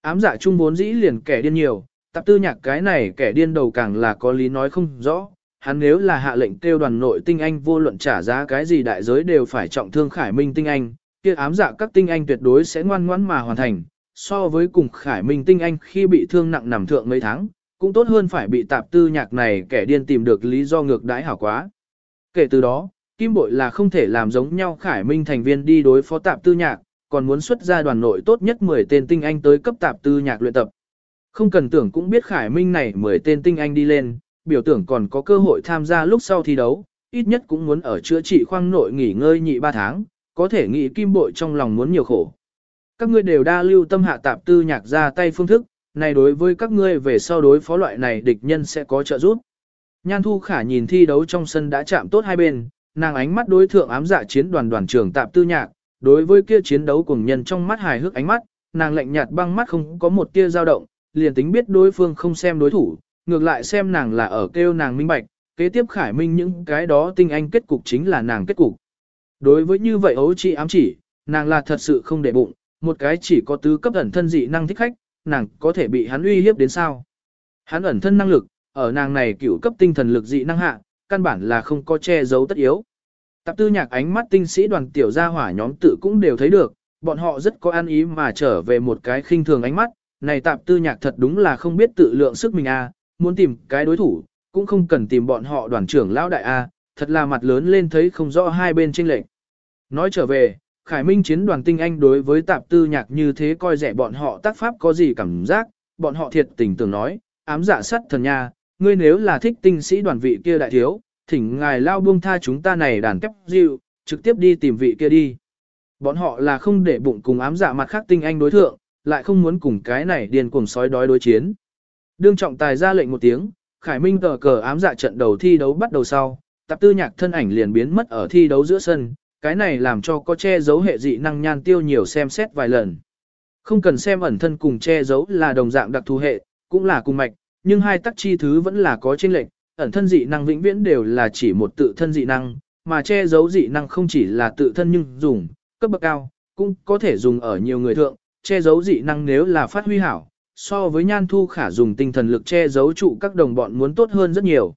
Ám dạ trung vốn dĩ liền kẻ điên nhiều, tập tư nhạc cái này kẻ điên đầu càng là có lý nói không rõ, hắn nếu là hạ lệnh tiêu đoàn nội tinh anh vô luận trả giá cái gì đại giới đều phải trọng thương khải minh tinh anh, kia ám dạ các tinh anh tuyệt đối sẽ ngoan ngoãn mà hoàn thành, so với cùng khải minh tinh anh khi bị thương nặng nằm thượng mấy tháng, cũng tốt hơn phải bị tạp tư nhạc này kẻ điên tìm được lý do ngược đãi hảo quá. Kể từ đó, Kim Bội là không thể làm giống nhau Khải Minh thành viên đi đối phó tạp tư nhạc, còn muốn xuất ra đoàn nội tốt nhất 10 tên tinh anh tới cấp tạp tư nhạc luyện tập. Không cần tưởng cũng biết Khải Minh này 10 tên tinh anh đi lên, biểu tưởng còn có cơ hội tham gia lúc sau thi đấu, ít nhất cũng muốn ở chữa trị khoang nội nghỉ ngơi nhị 3 tháng, có thể nghĩ kim bội trong lòng muốn nhiều khổ. Các ngươi đều đa lưu tâm hạ tạp tư nhạc ra tay phương thức, này đối với các ngươi về sau đối phó loại này địch nhân sẽ có trợ giúp. Nhan Thu Khả nhìn thi đấu trong sân đã chạm tốt hai bên, nàng ánh mắt đối thượng ám dạ chiến đoàn đoàn trưởng tạp tư nhạc, đối với kia chiến đấu cùng nhân trong mắt hài hước ánh mắt, nàng lạnh nhạt băng mắt không có một tia dao động, liền tính biết đối phương không xem đối thủ, ngược lại xem nàng là ở kêu nàng minh bạch, kế tiếp khải minh những cái đó tinh anh kết cục chính là nàng kết cục. Đối với như vậy ấu chị ám chỉ, nàng là thật sự không để bụng, một cái chỉ có tứ cấp ẩn thân dị năng thích khách, nàng có thể bị hắn uy hiếp đến sao. Hắn ẩn thân năng lực, ở nàng này cửu cấp tinh thần lực dị năng hạ, căn bản là không có che giấu tất yếu. Tạp tư nhạc ánh mắt tinh sĩ đoàn tiểu gia hỏa nhóm tự cũng đều thấy được, bọn họ rất có an ý mà trở về một cái khinh thường ánh mắt, này tạp tư nhạc thật đúng là không biết tự lượng sức mình a, muốn tìm cái đối thủ, cũng không cần tìm bọn họ đoàn trưởng lão đại a, thật là mặt lớn lên thấy không rõ hai bên chênh lệch. Nói trở về, Khải Minh chiến đoàn tinh anh đối với tạp tư nhạc như thế coi rẻ bọn họ tác pháp có gì cảm giác, bọn họ thiệt tình tưởng nói, ám giả sắt thần nha, ngươi nếu là thích tinh sĩ đoàn vị kia đại thiếu, thỉnh ngài lao buông tha chúng ta này đàn kép dịu, trực tiếp đi tìm vị kia đi. Bọn họ là không để bụng cùng ám giả mặt khác tinh anh đối thượng, lại không muốn cùng cái này điền cuồng sói đói đối chiến. Đương trọng tài ra lệnh một tiếng, Khải Minh tờ cờ ám dạ trận đầu thi đấu bắt đầu sau, tạp tư nhạc thân ảnh liền biến mất ở thi đấu giữa sân, cái này làm cho có che giấu hệ dị năng nhan tiêu nhiều xem xét vài lần. Không cần xem ẩn thân cùng che giấu là đồng dạng đặc thù hệ, cũng là cùng mạch, nhưng hai tắc chi thứ vẫn là có chênh lệch, ẩn thân dị năng vĩnh viễn đều là chỉ một tự thân dị năng, mà che giấu dị năng không chỉ là tự thân nhưng dùng, cấp bậc cao, cũng có thể dùng ở nhiều người thượng, che giấu dị năng nếu là phát huy hảo, so với nhan thu khả dùng tinh thần lực che giấu trụ các đồng bọn muốn tốt hơn rất nhiều.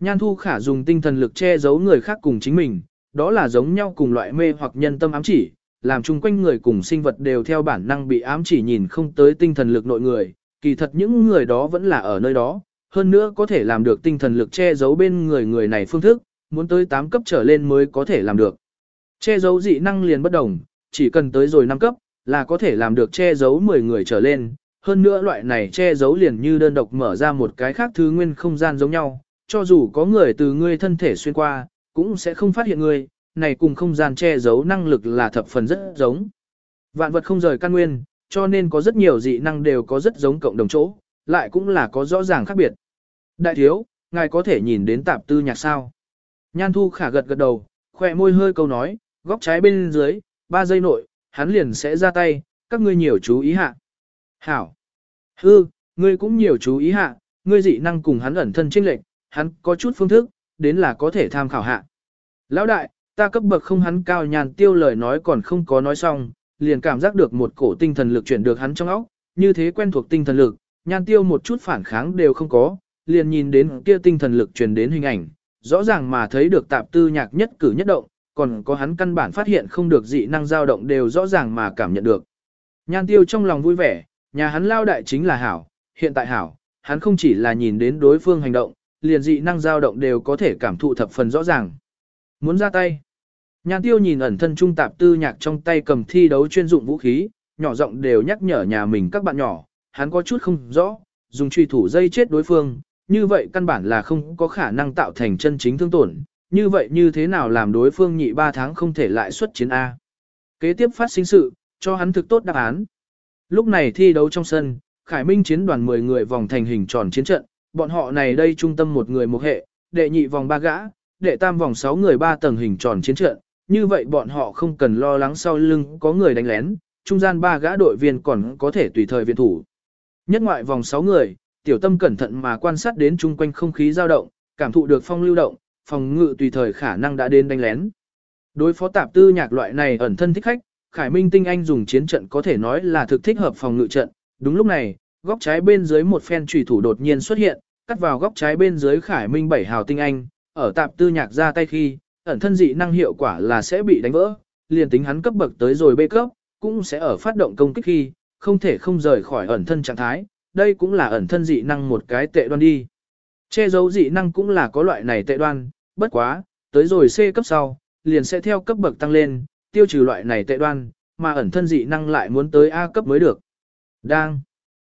Nhan thu khả dùng tinh thần lực che giấu người khác cùng chính mình, đó là giống nhau cùng loại mê hoặc nhân tâm ám chỉ, làm chung quanh người cùng sinh vật đều theo bản năng bị ám chỉ nhìn không tới tinh thần lực nội người, kỳ thật những người đó vẫn là ở nơi đó, hơn nữa có thể làm được tinh thần lực che giấu bên người người này phương thức, muốn tới 8 cấp trở lên mới có thể làm được. Che giấu dị năng liền bất đồng, chỉ cần tới rồi 5 cấp, là có thể làm được che giấu 10 người trở lên, hơn nữa loại này che giấu liền như đơn độc mở ra một cái khác thứ nguyên không gian giống nhau, cho dù có người từ ngươi thân thể xuyên qua, cũng sẽ không phát hiện ngươi, này cùng không gian che giấu năng lực là thập phần rất giống. Vạn vật không rời căn nguyên, cho nên có rất nhiều dị năng đều có rất giống cộng đồng chỗ, lại cũng là có rõ ràng khác biệt. Đại thiếu, ngài có thể nhìn đến tạp tư nhạc sao. Nhan thu khả gật gật đầu, khỏe môi hơi câu nói, góc trái bên dưới, 3 giây nội, hắn liền sẽ ra tay, các ngươi nhiều chú ý hạ. Hảo. Hư, ngươi cũng nhiều chú ý hạ, ngươi dị năng cùng hắn ẩn thân chênh lệch, hắn có chút phương thức, đến là có thể tham khảo hạ. Lão đại, ta cấp bậc không hắn cao nhàn tiêu lời nói còn không có nói xong, liền cảm giác được một cổ tinh thần lực chuyển được hắn trong óc, như thế quen thuộc tinh thần lực, nhan tiêu một chút phản kháng đều không có, liền nhìn đến kia tinh thần lực truyền đến hình ảnh, rõ ràng mà thấy được tạp tư nhạc nhất cử nhất động, còn có hắn căn bản phát hiện không được dị năng dao động đều rõ ràng mà cảm nhận được. Nhan tiêu trong lòng vui vẻ, nhà hắn lao đại chính là hảo, hiện tại hảo, hắn không chỉ là nhìn đến đối phương hành động, liền dị năng dao động đều có thể cảm thụ thập phần rõ ràng. Muốn ra tay. Nhan tiêu nhìn ẩn thân trung tạp tư nhạc trong tay cầm thi đấu chuyên dụng vũ khí, nhỏ giọng đều nhắc nhở nhà mình các bạn nhỏ, hắn có chút không rõ, dùng truy thủ dây chết đối phương, như vậy căn bản là không có khả năng tạo thành chân chính thương tổn, như vậy như thế nào làm đối phương nhị ba tháng không thể lại xuất chiến A. Kế tiếp phát sinh sự, cho hắn thực tốt đáp án. Lúc này thi đấu trong sân, Khải Minh chiến đoàn 10 người vòng thành hình tròn chiến trận, bọn họ này đây trung tâm một người một hệ, đệ nhị vòng ba gã, đệ tam vòng sáu người ba tầng hình tròn chiến trận, như vậy bọn họ không cần lo lắng sau lưng có người đánh lén, trung gian ba gã đội viên còn có thể tùy thời viện thủ. Nhất ngoại vòng 6 người, tiểu tâm cẩn thận mà quan sát đến chung quanh không khí dao động, cảm thụ được phong lưu động, phòng ngự tùy thời khả năng đã đến đánh lén. Đối phó tạp tư nhạc loại này ẩn thân thích khách, Khải Minh Tinh Anh dùng chiến trận có thể nói là thực thích hợp phòng ngự trận. Đúng lúc này, góc trái bên dưới một phen trùy thủ đột nhiên xuất hiện, cắt vào góc trái bên dưới Khải Minh bảy hào Tinh Anh, ở tạp tư nhạc ra tay khi, ẩn thân dị năng hiệu quả là sẽ bị đánh vỡ, liền tính hắn cấp bậc tới rồi bê cấp, cũng sẽ ở phát động công kích khi, không thể không rời khỏi ẩn thân trạng thái, đây cũng là ẩn thân dị năng một cái tệ đoan đi. Che giấu dị năng cũng là có loại này tệ đoan, bất quá, tới rồi C cấp sau, liền sẽ theo cấp bậc tăng lên, tiêu trừ loại này tệ đoan, mà ẩn thân dị năng lại muốn tới A cấp mới được. Đang.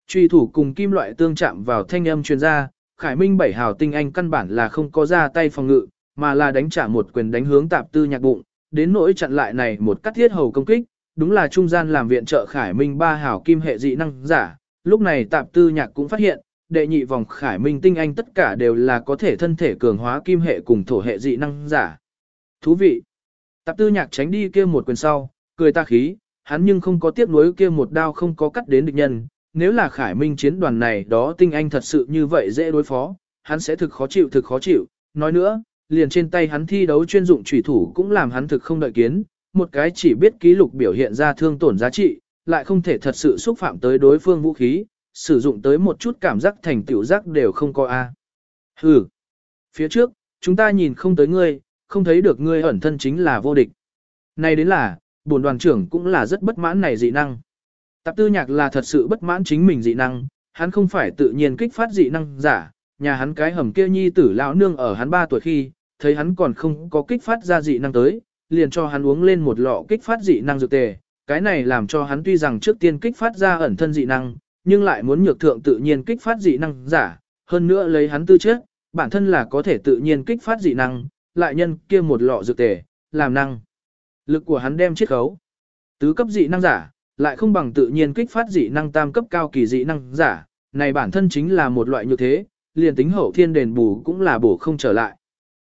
Truy thủ cùng kim loại tương chạm vào thanh âm truyền ra, Khải Minh bảy hào tinh anh căn bản là không có ra tay phòng ngự, mà là đánh trả một quyền đánh hướng tạp tư nhạc bụng, đến nỗi chặn lại này một cắt thiết hầu công kích, đúng là trung gian làm viện trợ Khải Minh ba hào kim hệ dị năng giả. Lúc này tạp tư nhạc cũng phát hiện, đệ nhị vòng Khải Minh tinh anh tất cả đều là có thể thân thể cường hóa kim hệ cùng thổ hệ dị năng giả. Thú vị! Tạp tư nhạc tránh đi kia một quyền sau, cười ta khí, hắn nhưng không có tiếc nuối kia một đao không có cắt đến địch nhân. Nếu là Khải Minh chiến đoàn này đó tinh anh thật sự như vậy dễ đối phó, hắn sẽ thực khó chịu thực khó chịu. Nói nữa, liền trên tay hắn thi đấu chuyên dụng trùy thủ cũng làm hắn thực không đợi kiến, một cái chỉ biết ký lục biểu hiện ra thương tổn giá trị, lại không thể thật sự xúc phạm tới đối phương vũ khí, sử dụng tới một chút cảm giác thành tiểu giác đều không có a. Hừ. Phía trước, chúng ta nhìn không tới ngươi, không thấy được ngươi ẩn thân chính là vô địch. Này đến là, bổn đoàn trưởng cũng là rất bất mãn này dị năng. Tạp tư nhạc là thật sự bất mãn chính mình dị năng, hắn không phải tự nhiên kích phát dị năng giả, nhà hắn cái hầm kia nhi tử lão nương ở hắn 3 tuổi khi, thấy hắn còn không có kích phát ra dị năng tới, liền cho hắn uống lên một lọ kích phát dị năng dược tề. Cái này làm cho hắn tuy rằng trước tiên kích phát ra ẩn thân dị năng, nhưng lại muốn nhược thượng tự nhiên kích phát dị năng giả, hơn nữa lấy hắn tư chất, bản thân là có thể tự nhiên kích phát dị năng, lại nhân kia một lọ dược tề, làm năng. Lực của hắn đem chiết khấu. Tứ cấp dị năng giả, lại không bằng tự nhiên kích phát dị năng tam cấp cao kỳ dị năng giả, này bản thân chính là một loại như thế, liền tính hậu thiên đền bù cũng là bổ không trở lại.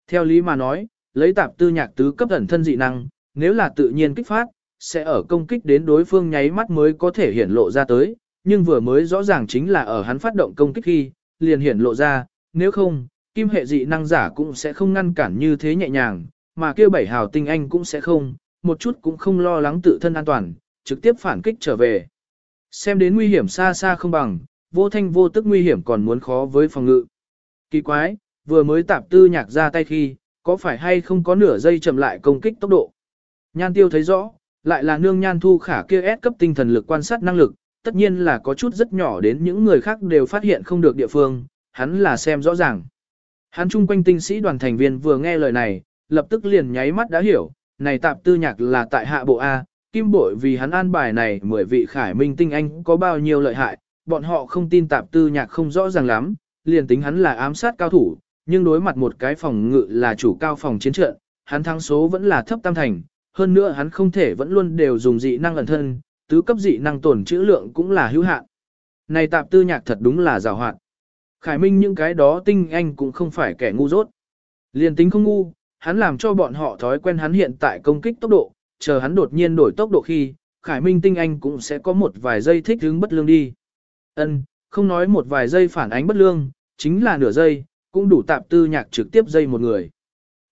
Theo lý mà nói, lấy tạp tư nhạc tứ cấp ẩn thân dị năng, nếu là tự nhiên kích phát, sẽ ở công kích đến đối phương nháy mắt mới có thể hiển lộ ra tới, nhưng vừa mới rõ ràng chính là ở hắn phát động công kích khi, liền hiển lộ ra, nếu không, kim hệ dị năng giả cũng sẽ không ngăn cản như thế nhẹ nhàng, mà kêu bảy hào tinh anh cũng sẽ không, một chút cũng không lo lắng tự thân an toàn, trực tiếp phản kích trở về. Xem đến nguy hiểm xa xa không bằng, vô thanh vô tức nguy hiểm còn muốn khó với phòng ngự. Kỳ quái, vừa mới tạp tư nhạc ra tay khi, có phải hay không có nửa giây chậm lại công kích tốc độ. Nhan tiêu thấy rõ, lại là nương nhan thu khả kia ép cấp tinh thần lực quan sát năng lực, tất nhiên là có chút rất nhỏ đến những người khác đều phát hiện không được địa phương, hắn là xem rõ ràng. Hắn chung quanh tinh sĩ đoàn thành viên vừa nghe lời này, lập tức liền nháy mắt đã hiểu, này tạp tư nhạc là tại hạ bộ A, kim bội vì hắn an bài này mười vị khải minh tinh anh có bao nhiêu lợi hại, bọn họ không tin tạp tư nhạc không rõ ràng lắm, liền tính hắn là ám sát cao thủ, nhưng đối mặt một cái phòng ngự là chủ cao phòng chiến trận, hắn thắng số vẫn là thấp tam thành, hơn nữa hắn không thể vẫn luôn đều dùng dị năng ẩn thân, tứ cấp dị năng tổn trữ lượng cũng là hữu hạn. Này tạp tư nhạc thật đúng là rào hạn. Khải Minh những cái đó tinh anh cũng không phải kẻ ngu dốt. Liền tính không ngu, hắn làm cho bọn họ thói quen hắn hiện tại công kích tốc độ, chờ hắn đột nhiên đổi tốc độ khi, Khải Minh tinh anh cũng sẽ có một vài giây thích ứng bất lương đi. Ân, không nói một vài giây phản ánh bất lương, chính là nửa giây, cũng đủ tạp tư nhạc trực tiếp dây một người.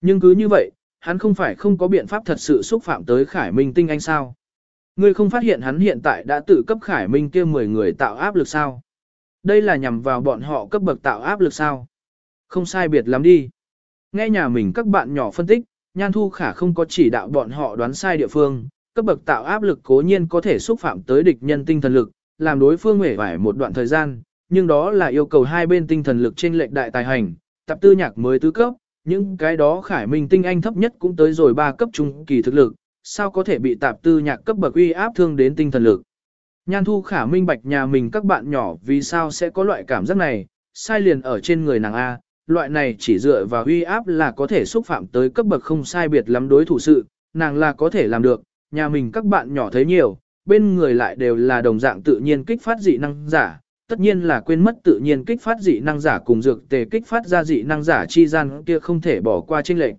Nhưng cứ như vậy, hắn không phải không có biện pháp thật sự xúc phạm tới Khải Minh tinh anh sao. Ngươi không phát hiện hắn hiện tại đã tự cấp Khải Minh kia 10 người tạo áp lực sao? Đây là nhằm vào bọn họ cấp bậc tạo áp lực sao? Không sai biệt lắm đi. Nghe nhà mình các bạn nhỏ phân tích, Nhan Thu Khả không có chỉ đạo bọn họ đoán sai địa phương, cấp bậc tạo áp lực cố nhiên có thể xúc phạm tới địch nhân tinh thần lực, làm đối phương hể vải một đoạn thời gian, nhưng đó là yêu cầu hai bên tinh thần lực trên lệch đại tài hành, tập tư nhạc mới tứ cấp, những cái đó khải minh tinh anh thấp nhất cũng tới rồi ba cấp trung kỳ thực lực, sao có thể bị tạp tư nhạc cấp bậc uy áp thương đến tinh thần lực. Nhan thu khả minh bạch nhà mình các bạn nhỏ vì sao sẽ có loại cảm giác này, sai liền ở trên người nàng A, loại này chỉ dựa vào uy áp là có thể xúc phạm tới cấp bậc không sai biệt lắm đối thủ sự, nàng là có thể làm được, nhà mình các bạn nhỏ thấy nhiều, bên người lại đều là đồng dạng tự nhiên kích phát dị năng giả, tất nhiên là quên mất tự nhiên kích phát dị năng giả cùng dược tề kích phát ra dị năng giả chi gian kia không thể bỏ qua trên lệnh.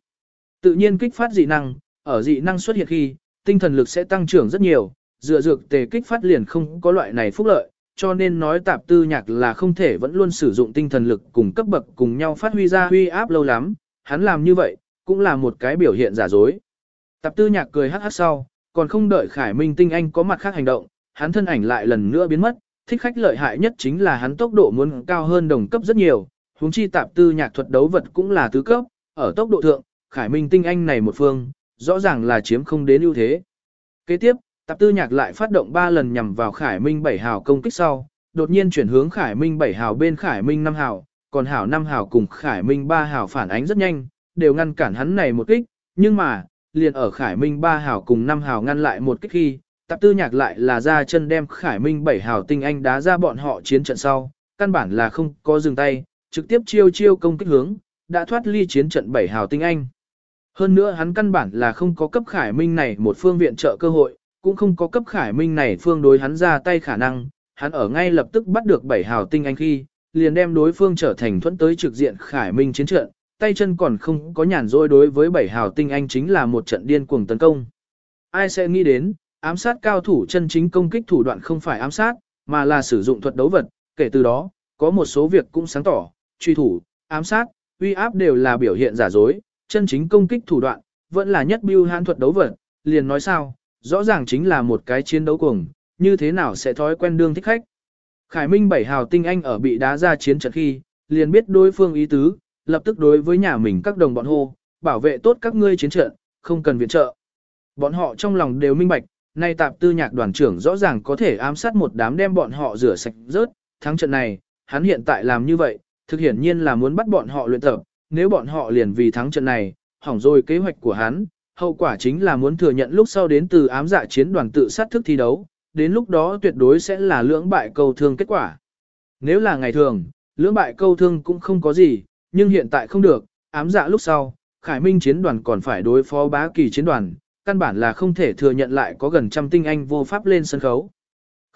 Tự nhiên kích phát dị năng, ở dị năng xuất hiện khi, tinh thần lực sẽ tăng trưởng rất nhiều, dựa dược tề kích phát liền không có loại này phúc lợi, cho nên nói tạp tư nhạc là không thể vẫn luôn sử dụng tinh thần lực cùng cấp bậc cùng nhau phát huy ra huy áp lâu lắm, hắn làm như vậy, cũng là một cái biểu hiện giả dối. Tạp tư nhạc cười hát hát sau, còn không đợi Khải Minh tinh anh có mặt khác hành động, hắn thân ảnh lại lần nữa biến mất, thích khách lợi hại nhất chính là hắn tốc độ muốn cao hơn đồng cấp rất nhiều, huống chi tạp tư nhạc thuật đấu vật cũng là tứ cấp, ở tốc độ thượng, Khải Minh tinh anh này một phương, rõ ràng là chiếm không đến ưu thế. Kế tiếp, tạp tư nhạc lại phát động 3 lần nhằm vào Khải Minh 7 hào công kích sau, đột nhiên chuyển hướng Khải Minh 7 hào bên Khải Minh 5 hào, còn hào 5 hào cùng Khải Minh 3 hào phản ánh rất nhanh, đều ngăn cản hắn này một kích, nhưng mà, liền ở Khải Minh 3 hào cùng 5 hào ngăn lại một kích khi, Tạp tư nhạc lại là ra chân đem Khải Minh bảy hào tinh anh đá ra bọn họ chiến trận sau, căn bản là không có dừng tay, trực tiếp chiêu chiêu công kích hướng, đã thoát ly chiến trận bảy hào tinh anh. Hơn nữa hắn căn bản là không có cấp Khải Minh này một phương viện trợ cơ hội, cũng không có cấp Khải Minh này phương đối hắn ra tay khả năng, hắn ở ngay lập tức bắt được bảy hào tinh anh khi, liền đem đối phương trở thành thuẫn tới trực diện Khải Minh chiến trận, tay chân còn không có nhàn rỗi đối với bảy hào tinh anh chính là một trận điên cuồng tấn công. Ai sẽ nghĩ đến, ám sát cao thủ chân chính công kích thủ đoạn không phải ám sát, mà là sử dụng thuật đấu vật, kể từ đó, có một số việc cũng sáng tỏ, truy thủ, ám sát, uy áp đều là biểu hiện giả dối, chân chính công kích thủ đoạn, vẫn là nhất biêu hãn thuật đấu vật, liền nói sao, rõ ràng chính là một cái chiến đấu cuồng, như thế nào sẽ thói quen đương thích khách. Khải Minh bảy hào tinh anh ở bị đá ra chiến trận khi, liền biết đối phương ý tứ, lập tức đối với nhà mình các đồng bọn hô, bảo vệ tốt các ngươi chiến trận, không cần viện trợ. Bọn họ trong lòng đều minh bạch, nay tạp tư nhạc đoàn trưởng rõ ràng có thể ám sát một đám đem bọn họ rửa sạch rớt, thắng trận này, hắn hiện tại làm như vậy, thực hiển nhiên là muốn bắt bọn họ luyện tập, nếu bọn họ liền vì thắng trận này, hỏng rồi kế hoạch của hắn, hậu quả chính là muốn thừa nhận lúc sau đến từ ám dạ chiến đoàn tự sát thức thi đấu, đến lúc đó tuyệt đối sẽ là lưỡng bại câu thương kết quả. Nếu là ngày thường, lưỡng bại câu thương cũng không có gì, nhưng hiện tại không được, ám dạ lúc sau, Khải Minh chiến đoàn còn phải đối phó bá kỳ chiến đoàn, căn bản là không thể thừa nhận lại có gần trăm tinh anh vô pháp lên sân khấu.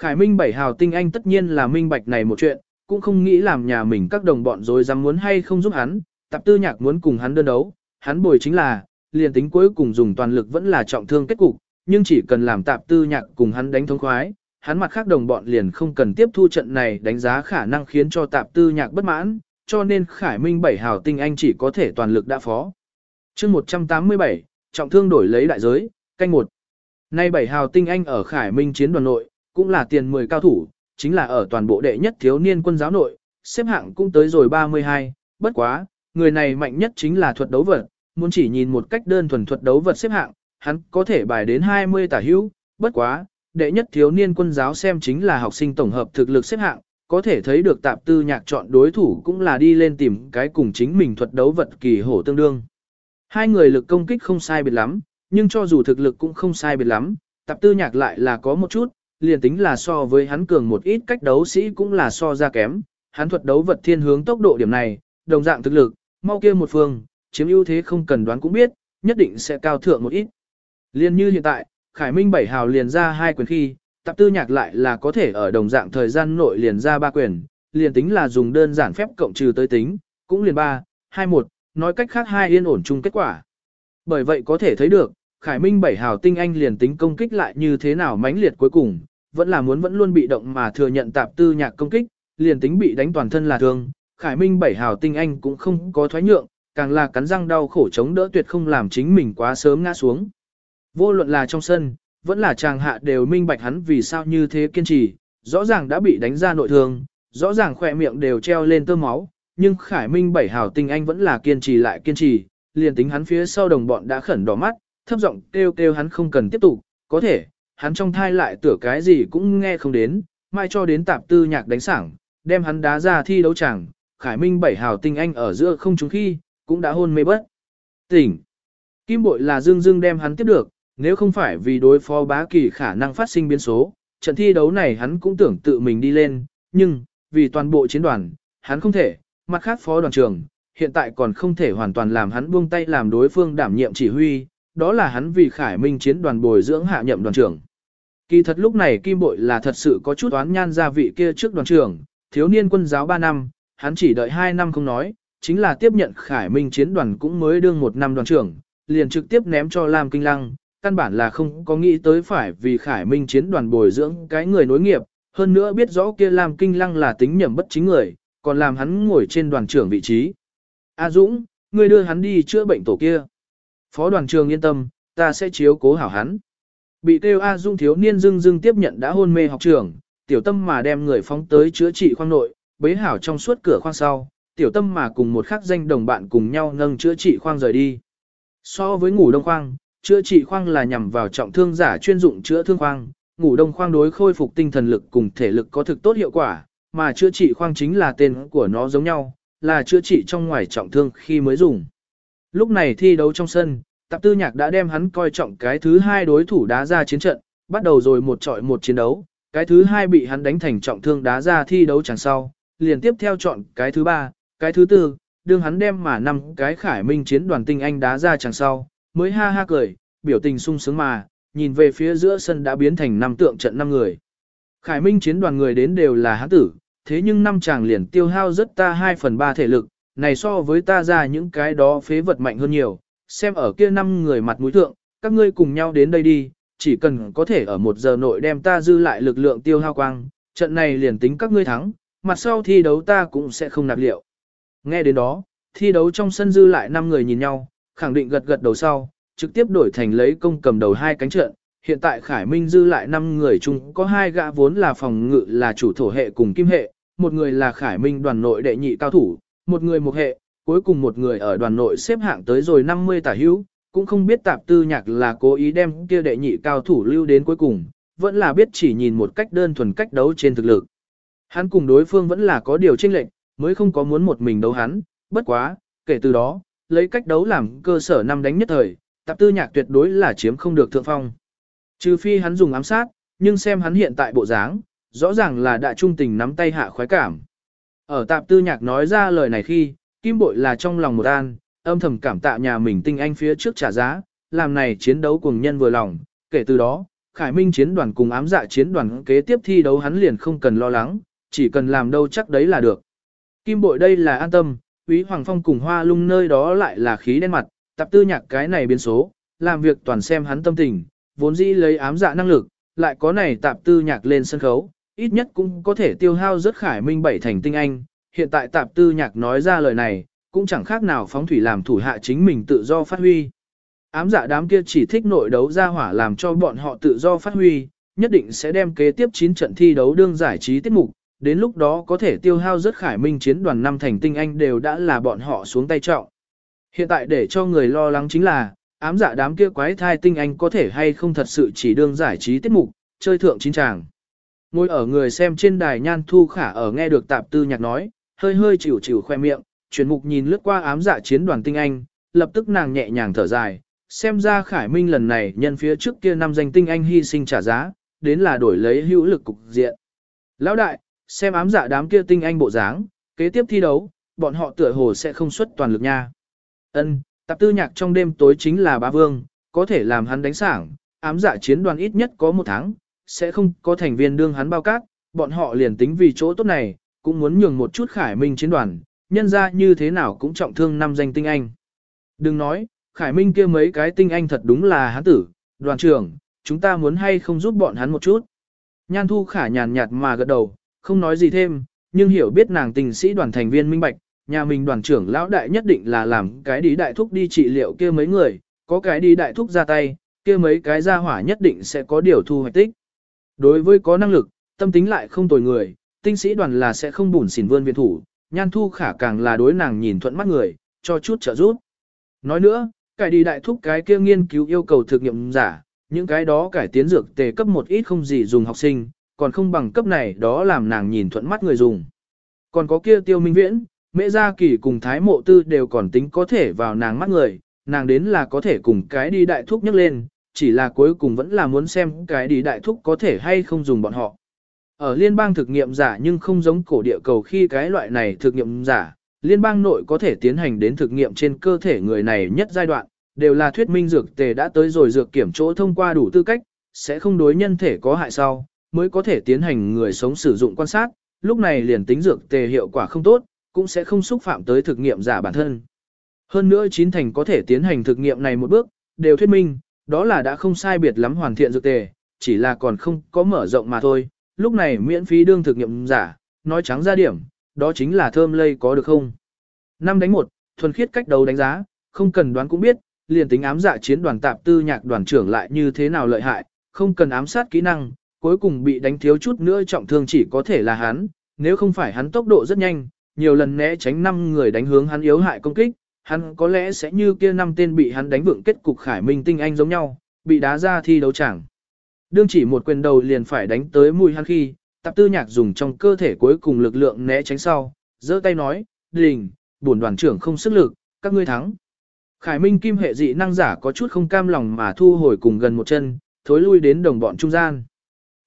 Khải Minh bảy hào tinh anh tất nhiên là minh bạch này một chuyện, cũng không nghĩ làm nhà mình các đồng bọn rồi dám muốn hay không giúp hắn, tạp tư nhạc muốn cùng hắn đơn đấu, hắn bồi chính là, liền tính cuối cùng dùng toàn lực vẫn là trọng thương kết cục, nhưng chỉ cần làm tạp tư nhạc cùng hắn đánh thống khoái, hắn mặt khác đồng bọn liền không cần tiếp thu trận này đánh giá khả năng khiến cho tạp tư nhạc bất mãn, cho nên Khải Minh bảy hào tinh anh chỉ có thể toàn lực đã phó. chương 187, trọng thương đổi lấy đại giới, canh một. Nay bảy hào tinh anh ở Khải Minh chiến đoàn nội, cũng là tiền 10 cao thủ, chính là ở toàn bộ đệ nhất thiếu niên quân giáo nội, xếp hạng cũng tới rồi 32, bất quá, người này mạnh nhất chính là thuật đấu vật, muốn chỉ nhìn một cách đơn thuần thuật đấu vật xếp hạng, hắn có thể bài đến 20 tả hữu, bất quá, đệ nhất thiếu niên quân giáo xem chính là học sinh tổng hợp thực lực xếp hạng, có thể thấy được tạp tư nhạc chọn đối thủ cũng là đi lên tìm cái cùng chính mình thuật đấu vật kỳ hổ tương đương. Hai người lực công kích không sai biệt lắm, nhưng cho dù thực lực cũng không sai biệt lắm, tạp tư nhạc lại là có một chút, liền tính là so với hắn cường một ít cách đấu sĩ cũng là so ra kém, hắn thuật đấu vật thiên hướng tốc độ điểm này, đồng dạng thực lực, mau kia một phương, chiếm ưu thế không cần đoán cũng biết, nhất định sẽ cao thượng một ít. Liên như hiện tại, Khải Minh bảy hào liền ra hai quyền khi, tạp tư nhạc lại là có thể ở đồng dạng thời gian nội liền ra ba quyền, liền tính là dùng đơn giản phép cộng trừ tới tính, cũng liền ba, hai một, nói cách khác hai yên ổn chung kết quả. Bởi vậy có thể thấy được, Khải Minh bảy hào tinh anh liền tính công kích lại như thế nào mãnh liệt cuối cùng, vẫn là muốn vẫn luôn bị động mà thừa nhận tạp tư nhạc công kích, liền tính bị đánh toàn thân là thương, Khải Minh bảy hào tinh anh cũng không có thoái nhượng, càng là cắn răng đau khổ chống đỡ tuyệt không làm chính mình quá sớm ngã xuống. Vô luận là trong sân, vẫn là chàng hạ đều minh bạch hắn vì sao như thế kiên trì, rõ ràng đã bị đánh ra nội thương, rõ ràng khỏe miệng đều treo lên tơ máu, nhưng Khải Minh bảy hào tinh anh vẫn là kiên trì lại kiên trì, liền tính hắn phía sau đồng bọn đã khẩn đỏ mắt, thấp giọng kêu kêu hắn không cần tiếp tục, có thể, hắn trong thai lại tưởng cái gì cũng nghe không đến, mai cho đến tạp tư nhạc đánh sảng, đem hắn đá ra thi đấu chẳng, Khải Minh bảy hào tinh anh ở giữa không chúng khi, cũng đã hôn mê bất. Tỉnh. Kim bội là dương dương đem hắn tiếp được, nếu không phải vì đối phó bá kỳ khả năng phát sinh biến số, trận thi đấu này hắn cũng tưởng tự mình đi lên, nhưng, vì toàn bộ chiến đoàn, hắn không thể, mặt khác phó đoàn trưởng, hiện tại còn không thể hoàn toàn làm hắn buông tay làm đối phương đảm nhiệm chỉ huy, đó là hắn vì khải minh chiến đoàn bồi dưỡng hạ nhậm đoàn trưởng. Kỳ thật lúc này Kim Bội là thật sự có chút oán nhan gia vị kia trước đoàn trưởng, thiếu niên quân giáo 3 năm, hắn chỉ đợi 2 năm không nói, chính là tiếp nhận khải minh chiến đoàn cũng mới đương một năm đoàn trưởng, liền trực tiếp ném cho Lam Kinh Lăng, căn bản là không có nghĩ tới phải vì khải minh chiến đoàn bồi dưỡng cái người nối nghiệp, hơn nữa biết rõ kia Lam Kinh Lăng là tính nhầm bất chính người, còn làm hắn ngồi trên đoàn trưởng vị trí. A Dũng, ngươi đưa hắn đi chữa bệnh tổ kia. Phó đoàn trưởng yên tâm, ta sẽ chiếu cố hảo hắn. Bị kêu A Dũng thiếu niên dưng dưng tiếp nhận đã hôn mê học trưởng, tiểu tâm mà đem người phóng tới chữa trị khoang nội, bế hảo trong suốt cửa khoang sau, tiểu tâm mà cùng một khắc danh đồng bạn cùng nhau nâng chữa trị khoang rời đi. So với ngủ đông khoang, chữa trị khoang là nhằm vào trọng thương giả chuyên dụng chữa thương khoang, ngủ đông khoang đối khôi phục tinh thần lực cùng thể lực có thực tốt hiệu quả, mà chữa trị khoang chính là tên của nó giống nhau, là chữa trị trong ngoài trọng thương khi mới dùng. Lúc này thi đấu trong sân, tạp tư nhạc đã đem hắn coi trọng cái thứ hai đối thủ đá ra chiến trận, bắt đầu rồi một trọi một chiến đấu, cái thứ hai bị hắn đánh thành trọng thương đá ra thi đấu chẳng sau, liền tiếp theo chọn cái thứ ba, cái thứ tư, đương hắn đem mà năm cái khải minh chiến đoàn tinh anh đá ra chẳng sau, mới ha ha cười, biểu tình sung sướng mà, nhìn về phía giữa sân đã biến thành năm tượng trận năm người. Khải minh chiến đoàn người đến đều là hắn tử, thế nhưng năm chàng liền tiêu hao rất ta 2 phần 3 thể lực, này so với ta ra những cái đó phế vật mạnh hơn nhiều, xem ở kia năm người mặt mũi thượng, các ngươi cùng nhau đến đây đi, chỉ cần có thể ở một giờ nội đem ta dư lại lực lượng tiêu hao quang, trận này liền tính các ngươi thắng, mặt sau thi đấu ta cũng sẽ không nạp liệu. Nghe đến đó, thi đấu trong sân dư lại 5 người nhìn nhau, khẳng định gật gật đầu sau, trực tiếp đổi thành lấy công cầm đầu hai cánh trận. Hiện tại Khải Minh dư lại 5 người chung có hai gã vốn là phòng ngự là chủ thổ hệ cùng kim hệ, một người là Khải Minh đoàn nội đệ nhị cao thủ, một người một hệ, cuối cùng một người ở đoàn nội xếp hạng tới rồi 50 tả hữu, cũng không biết tạp tư nhạc là cố ý đem kia đệ nhị cao thủ lưu đến cuối cùng, vẫn là biết chỉ nhìn một cách đơn thuần cách đấu trên thực lực. Hắn cùng đối phương vẫn là có điều chênh lệch, mới không có muốn một mình đấu hắn, bất quá, kể từ đó, lấy cách đấu làm cơ sở năm đánh nhất thời, tạp tư nhạc tuyệt đối là chiếm không được thượng phong. Trừ phi hắn dùng ám sát, nhưng xem hắn hiện tại bộ dáng, rõ ràng là đã trung tình nắm tay hạ khoái cảm. Ở tạp tư nhạc nói ra lời này khi, kim bội là trong lòng một an, âm thầm cảm tạ nhà mình tinh anh phía trước trả giá, làm này chiến đấu cùng nhân vừa lòng, kể từ đó, Khải Minh chiến đoàn cùng ám dạ chiến đoàn kế tiếp thi đấu hắn liền không cần lo lắng, chỉ cần làm đâu chắc đấy là được. Kim bội đây là an tâm, Úy Hoàng Phong cùng Hoa Lung nơi đó lại là khí đen mặt, tập tư nhạc cái này biến số, làm việc toàn xem hắn tâm tình, vốn dĩ lấy ám dạ năng lực, lại có này tạp tư nhạc lên sân khấu, ít nhất cũng có thể tiêu hao rất khải minh bảy thành tinh anh. Hiện tại tạp tư nhạc nói ra lời này, cũng chẳng khác nào phóng thủy làm thủ hạ chính mình tự do phát huy. Ám dạ đám kia chỉ thích nội đấu ra hỏa làm cho bọn họ tự do phát huy, nhất định sẽ đem kế tiếp 9 trận thi đấu đương giải trí tiết mục, đến lúc đó có thể tiêu hao rất khải minh chiến đoàn năm thành tinh anh đều đã là bọn họ xuống tay trọng. Hiện tại để cho người lo lắng chính là, ám dạ đám kia quái thai tinh anh có thể hay không thật sự chỉ đương giải trí tiết mục, chơi thượng chín tràng. Ngồi ở người xem trên đài nhan thu khả ở nghe được tạp tư nhạc nói, hơi hơi chịu chịu khoe miệng, chuyển mục nhìn lướt qua ám dạ chiến đoàn tinh anh, lập tức nàng nhẹ nhàng thở dài, xem ra khải minh lần này nhân phía trước kia năm danh tinh anh hy sinh trả giá, đến là đổi lấy hữu lực cục diện. Lão đại, xem ám dạ đám kia tinh anh bộ dáng, kế tiếp thi đấu, bọn họ tựa hồ sẽ không xuất toàn lực nha. Ân, tạp tư nhạc trong đêm tối chính là bá vương, có thể làm hắn đánh sảng, ám dạ chiến đoàn ít nhất có một tháng, sẽ không có thành viên đương hắn bao cát, bọn họ liền tính vì chỗ tốt này, cũng muốn nhường một chút khải minh chiến đoàn, nhân ra như thế nào cũng trọng thương năm danh tinh anh. Đừng nói, khải minh kia mấy cái tinh anh thật đúng là hắn tử, đoàn trưởng, chúng ta muốn hay không giúp bọn hắn một chút. Nhan thu khả nhàn nhạt mà gật đầu, không nói gì thêm, nhưng hiểu biết nàng tình sĩ đoàn thành viên minh bạch, nhà mình đoàn trưởng lão đại nhất định là làm cái đi đại thúc đi trị liệu kia mấy người, có cái đi đại thúc ra tay, kia mấy cái ra hỏa nhất định sẽ có điều thu hoạch tích. Đối với có năng lực, tâm tính lại không tồi người, tinh sĩ đoàn là sẽ không bùn xỉn vươn viện thủ, nhan thu khả càng là đối nàng nhìn thuận mắt người, cho chút trợ giúp. Nói nữa, cải đi đại thúc cái kia nghiên cứu yêu cầu thực nghiệm giả, những cái đó cải tiến dược tề cấp một ít không gì dùng học sinh, còn không bằng cấp này đó làm nàng nhìn thuận mắt người dùng. Còn có kia tiêu minh viễn, mẹ gia kỳ cùng thái mộ tư đều còn tính có thể vào nàng mắt người, nàng đến là có thể cùng cái đi đại thúc nhắc lên, chỉ là cuối cùng vẫn là muốn xem cái đi đại thúc có thể hay không dùng bọn họ. Ở liên bang thực nghiệm giả nhưng không giống cổ địa cầu khi cái loại này thực nghiệm giả, liên bang nội có thể tiến hành đến thực nghiệm trên cơ thể người này nhất giai đoạn, đều là thuyết minh dược tề đã tới rồi dược kiểm chỗ thông qua đủ tư cách, sẽ không đối nhân thể có hại sau, mới có thể tiến hành người sống sử dụng quan sát, lúc này liền tính dược tề hiệu quả không tốt, cũng sẽ không xúc phạm tới thực nghiệm giả bản thân. Hơn nữa chín thành có thể tiến hành thực nghiệm này một bước, đều thuyết minh, đó là đã không sai biệt lắm hoàn thiện dược tề, chỉ là còn không có mở rộng mà thôi, lúc này miễn phí đương thực nghiệm giả, nói trắng ra điểm, đó chính là thơm lây có được không. Năm đánh một, thuần khiết cách đấu đánh giá, không cần đoán cũng biết, liền tính ám dạ chiến đoàn tạp tư nhạc đoàn trưởng lại như thế nào lợi hại, không cần ám sát kỹ năng, cuối cùng bị đánh thiếu chút nữa trọng thương chỉ có thể là hắn, nếu không phải hắn tốc độ rất nhanh, nhiều lần né tránh năm người đánh hướng hắn yếu hại công kích, hắn có lẽ sẽ như kia năm tên bị hắn đánh vượng kết cục khải minh tinh anh giống nhau, bị đá ra thi đấu chẳng. Đương chỉ một quyền đầu liền phải đánh tới mùi hắn khi, tạp tư nhạc dùng trong cơ thể cuối cùng lực lượng né tránh sau, giơ tay nói, đình, bổn đoàn trưởng không sức lực, các ngươi thắng. Khải minh kim hệ dị năng giả có chút không cam lòng mà thu hồi cùng gần một chân, thối lui đến đồng bọn trung gian.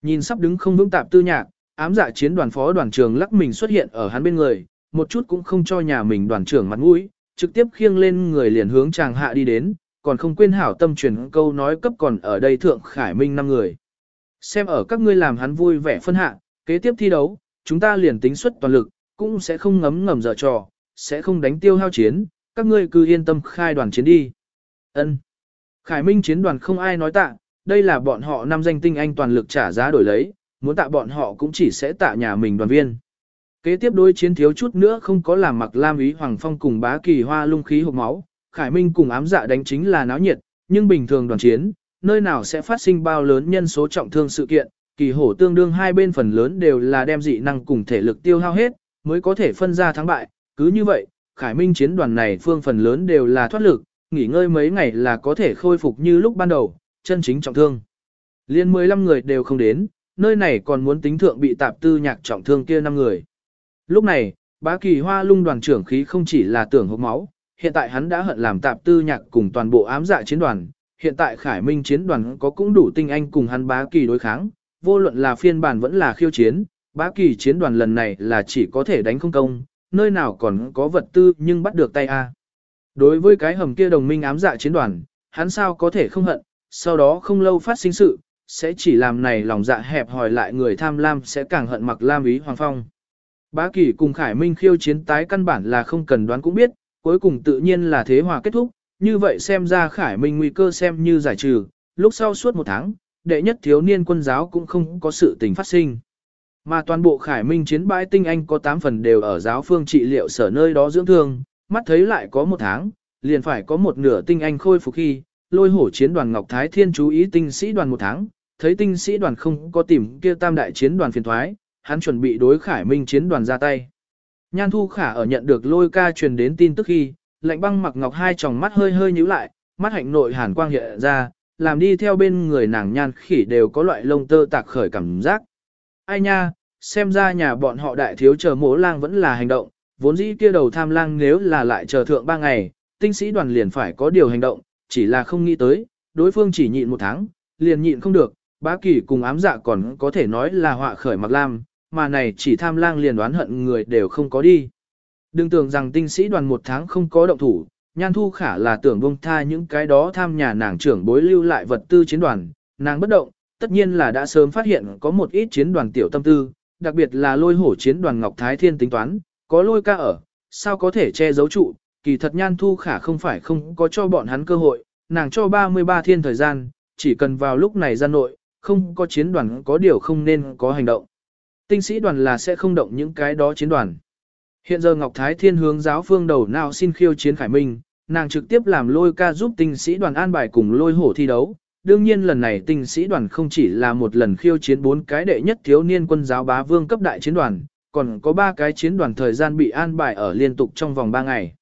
Nhìn sắp đứng không vững tạp tư nhạc, ám dạ chiến đoàn phó đoàn trưởng lắc mình xuất hiện ở hắn bên người, một chút cũng không cho nhà mình đoàn trưởng mặt mũi, trực tiếp khiêng lên người liền hướng chàng hạ đi đến, còn không quên hảo tâm truyền câu nói cấp còn ở đây thượng khải minh năm người. Xem ở các ngươi làm hắn vui vẻ phân hạ, kế tiếp thi đấu, chúng ta liền tính suất toàn lực, cũng sẽ không ngấm ngầm dở trò, sẽ không đánh tiêu hao chiến, các ngươi cứ yên tâm khai đoàn chiến đi. Ân. Khải Minh chiến đoàn không ai nói tạ, đây là bọn họ năm danh tinh anh toàn lực trả giá đổi lấy, muốn tạ bọn họ cũng chỉ sẽ tạ nhà mình đoàn viên. Kế tiếp đối chiến thiếu chút nữa không có làm mặc lam ý Hoàng Phong cùng bá kỳ hoa lung khí hộp máu, Khải Minh cùng ám dạ đánh chính là náo nhiệt, nhưng bình thường đoàn chiến, nơi nào sẽ phát sinh bao lớn nhân số trọng thương sự kiện, kỳ hổ tương đương hai bên phần lớn đều là đem dị năng cùng thể lực tiêu hao hết, mới có thể phân ra thắng bại, cứ như vậy, Khải Minh chiến đoàn này phương phần lớn đều là thoát lực, nghỉ ngơi mấy ngày là có thể khôi phục như lúc ban đầu, chân chính trọng thương. Liên 15 người đều không đến, nơi này còn muốn tính thượng bị tạp tư nhạc trọng thương kia 5 người. Lúc này, bá kỳ hoa lung đoàn trưởng khí không chỉ là tưởng hốc máu, hiện tại hắn đã hận làm tạp tư nhạc cùng toàn bộ ám dạ chiến đoàn, hiện tại khải minh chiến đoàn có cũng đủ tinh anh cùng hắn bá kỳ đối kháng, vô luận là phiên bản vẫn là khiêu chiến, bá kỳ chiến đoàn lần này là chỉ có thể đánh không công, nơi nào còn có vật tư nhưng bắt được tay A. Đối với cái hầm kia đồng minh ám dạ chiến đoàn, hắn sao có thể không hận, sau đó không lâu phát sinh sự, sẽ chỉ làm này lòng dạ hẹp hỏi lại người tham lam sẽ càng hận mặc lam ý hoàng phong. Bá Kỳ cùng Khải Minh khiêu chiến tái căn bản là không cần đoán cũng biết, cuối cùng tự nhiên là thế hòa kết thúc, như vậy xem ra Khải Minh nguy cơ xem như giải trừ, lúc sau suốt một tháng, đệ nhất thiếu niên quân giáo cũng không có sự tình phát sinh. Mà toàn bộ Khải Minh chiến bãi tinh anh có 8 phần đều ở giáo phương trị liệu sở nơi đó dưỡng thương, mắt thấy lại có một tháng, liền phải có một nửa tinh anh khôi phục khi, lôi hổ chiến đoàn Ngọc Thái Thiên chú ý tinh sĩ đoàn một tháng, thấy tinh sĩ đoàn không có tìm kia tam đại chiến đoàn phiền thoái, hắn chuẩn bị đối khải minh chiến đoàn ra tay. Nhan thu khả ở nhận được lôi ca truyền đến tin tức khi, lạnh băng mặc ngọc hai tròng mắt hơi hơi nhíu lại, mắt hạnh nội hàn quang hiện ra, làm đi theo bên người nàng nhan khỉ đều có loại lông tơ tạc khởi cảm giác. Ai nha, xem ra nhà bọn họ đại thiếu chờ mố lang vẫn là hành động, vốn dĩ kia đầu tham lang nếu là lại chờ thượng ba ngày, tinh sĩ đoàn liền phải có điều hành động, chỉ là không nghĩ tới, đối phương chỉ nhịn một tháng, liền nhịn không được, bá kỳ cùng ám dạ còn có thể nói là họa khởi mặc lam, mà này chỉ tham lang liền đoán hận người đều không có đi. Đừng tưởng rằng tinh sĩ đoàn một tháng không có động thủ, nhan thu khả là tưởng bông tha những cái đó tham nhà nàng trưởng bối lưu lại vật tư chiến đoàn, nàng bất động, tất nhiên là đã sớm phát hiện có một ít chiến đoàn tiểu tâm tư, đặc biệt là lôi hổ chiến đoàn Ngọc Thái Thiên tính toán, có lôi ca ở, sao có thể che giấu trụ, kỳ thật nhan thu khả không phải không có cho bọn hắn cơ hội, nàng cho 33 thiên thời gian, chỉ cần vào lúc này ra nội, không có chiến đoàn có điều không nên có hành động. Tinh sĩ đoàn là sẽ không động những cái đó chiến đoàn. Hiện giờ Ngọc Thái Thiên hướng giáo phương đầu nào xin khiêu chiến Khải Minh, nàng trực tiếp làm lôi ca giúp tinh sĩ đoàn an bài cùng lôi hổ thi đấu. Đương nhiên lần này tinh sĩ đoàn không chỉ là một lần khiêu chiến bốn cái đệ nhất thiếu niên quân giáo bá vương cấp đại chiến đoàn, còn có ba cái chiến đoàn thời gian bị an bài ở liên tục trong vòng 3 ngày.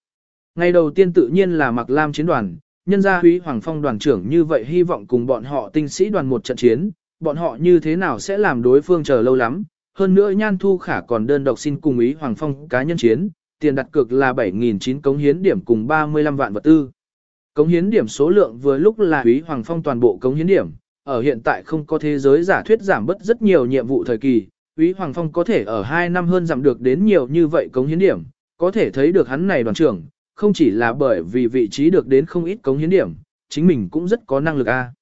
Ngày đầu tiên tự nhiên là Mạc Lam chiến đoàn, nhân gia Húy Hoàng Phong đoàn trưởng như vậy hy vọng cùng bọn họ tinh sĩ đoàn một trận chiến, bọn họ như thế nào sẽ làm đối phương chờ lâu lắm, hơn nữa Nhan Thu Khả còn đơn độc xin cùng ý Hoàng Phong cá nhân chiến, tiền đặt cược là 7.009 cống hiến điểm cùng 35 vạn vật tư. Cống hiến điểm số lượng vừa lúc là Húy Hoàng Phong toàn bộ cống hiến điểm, ở hiện tại không có thế giới giả thuyết giảm bớt rất nhiều nhiệm vụ thời kỳ, Úy Hoàng Phong có thể ở 2 năm hơn giảm được đến nhiều như vậy cống hiến điểm, có thể thấy được hắn này đoàn trưởng, không chỉ là bởi vì vị trí được đến không ít cống hiến điểm, chính mình cũng rất có năng lực a.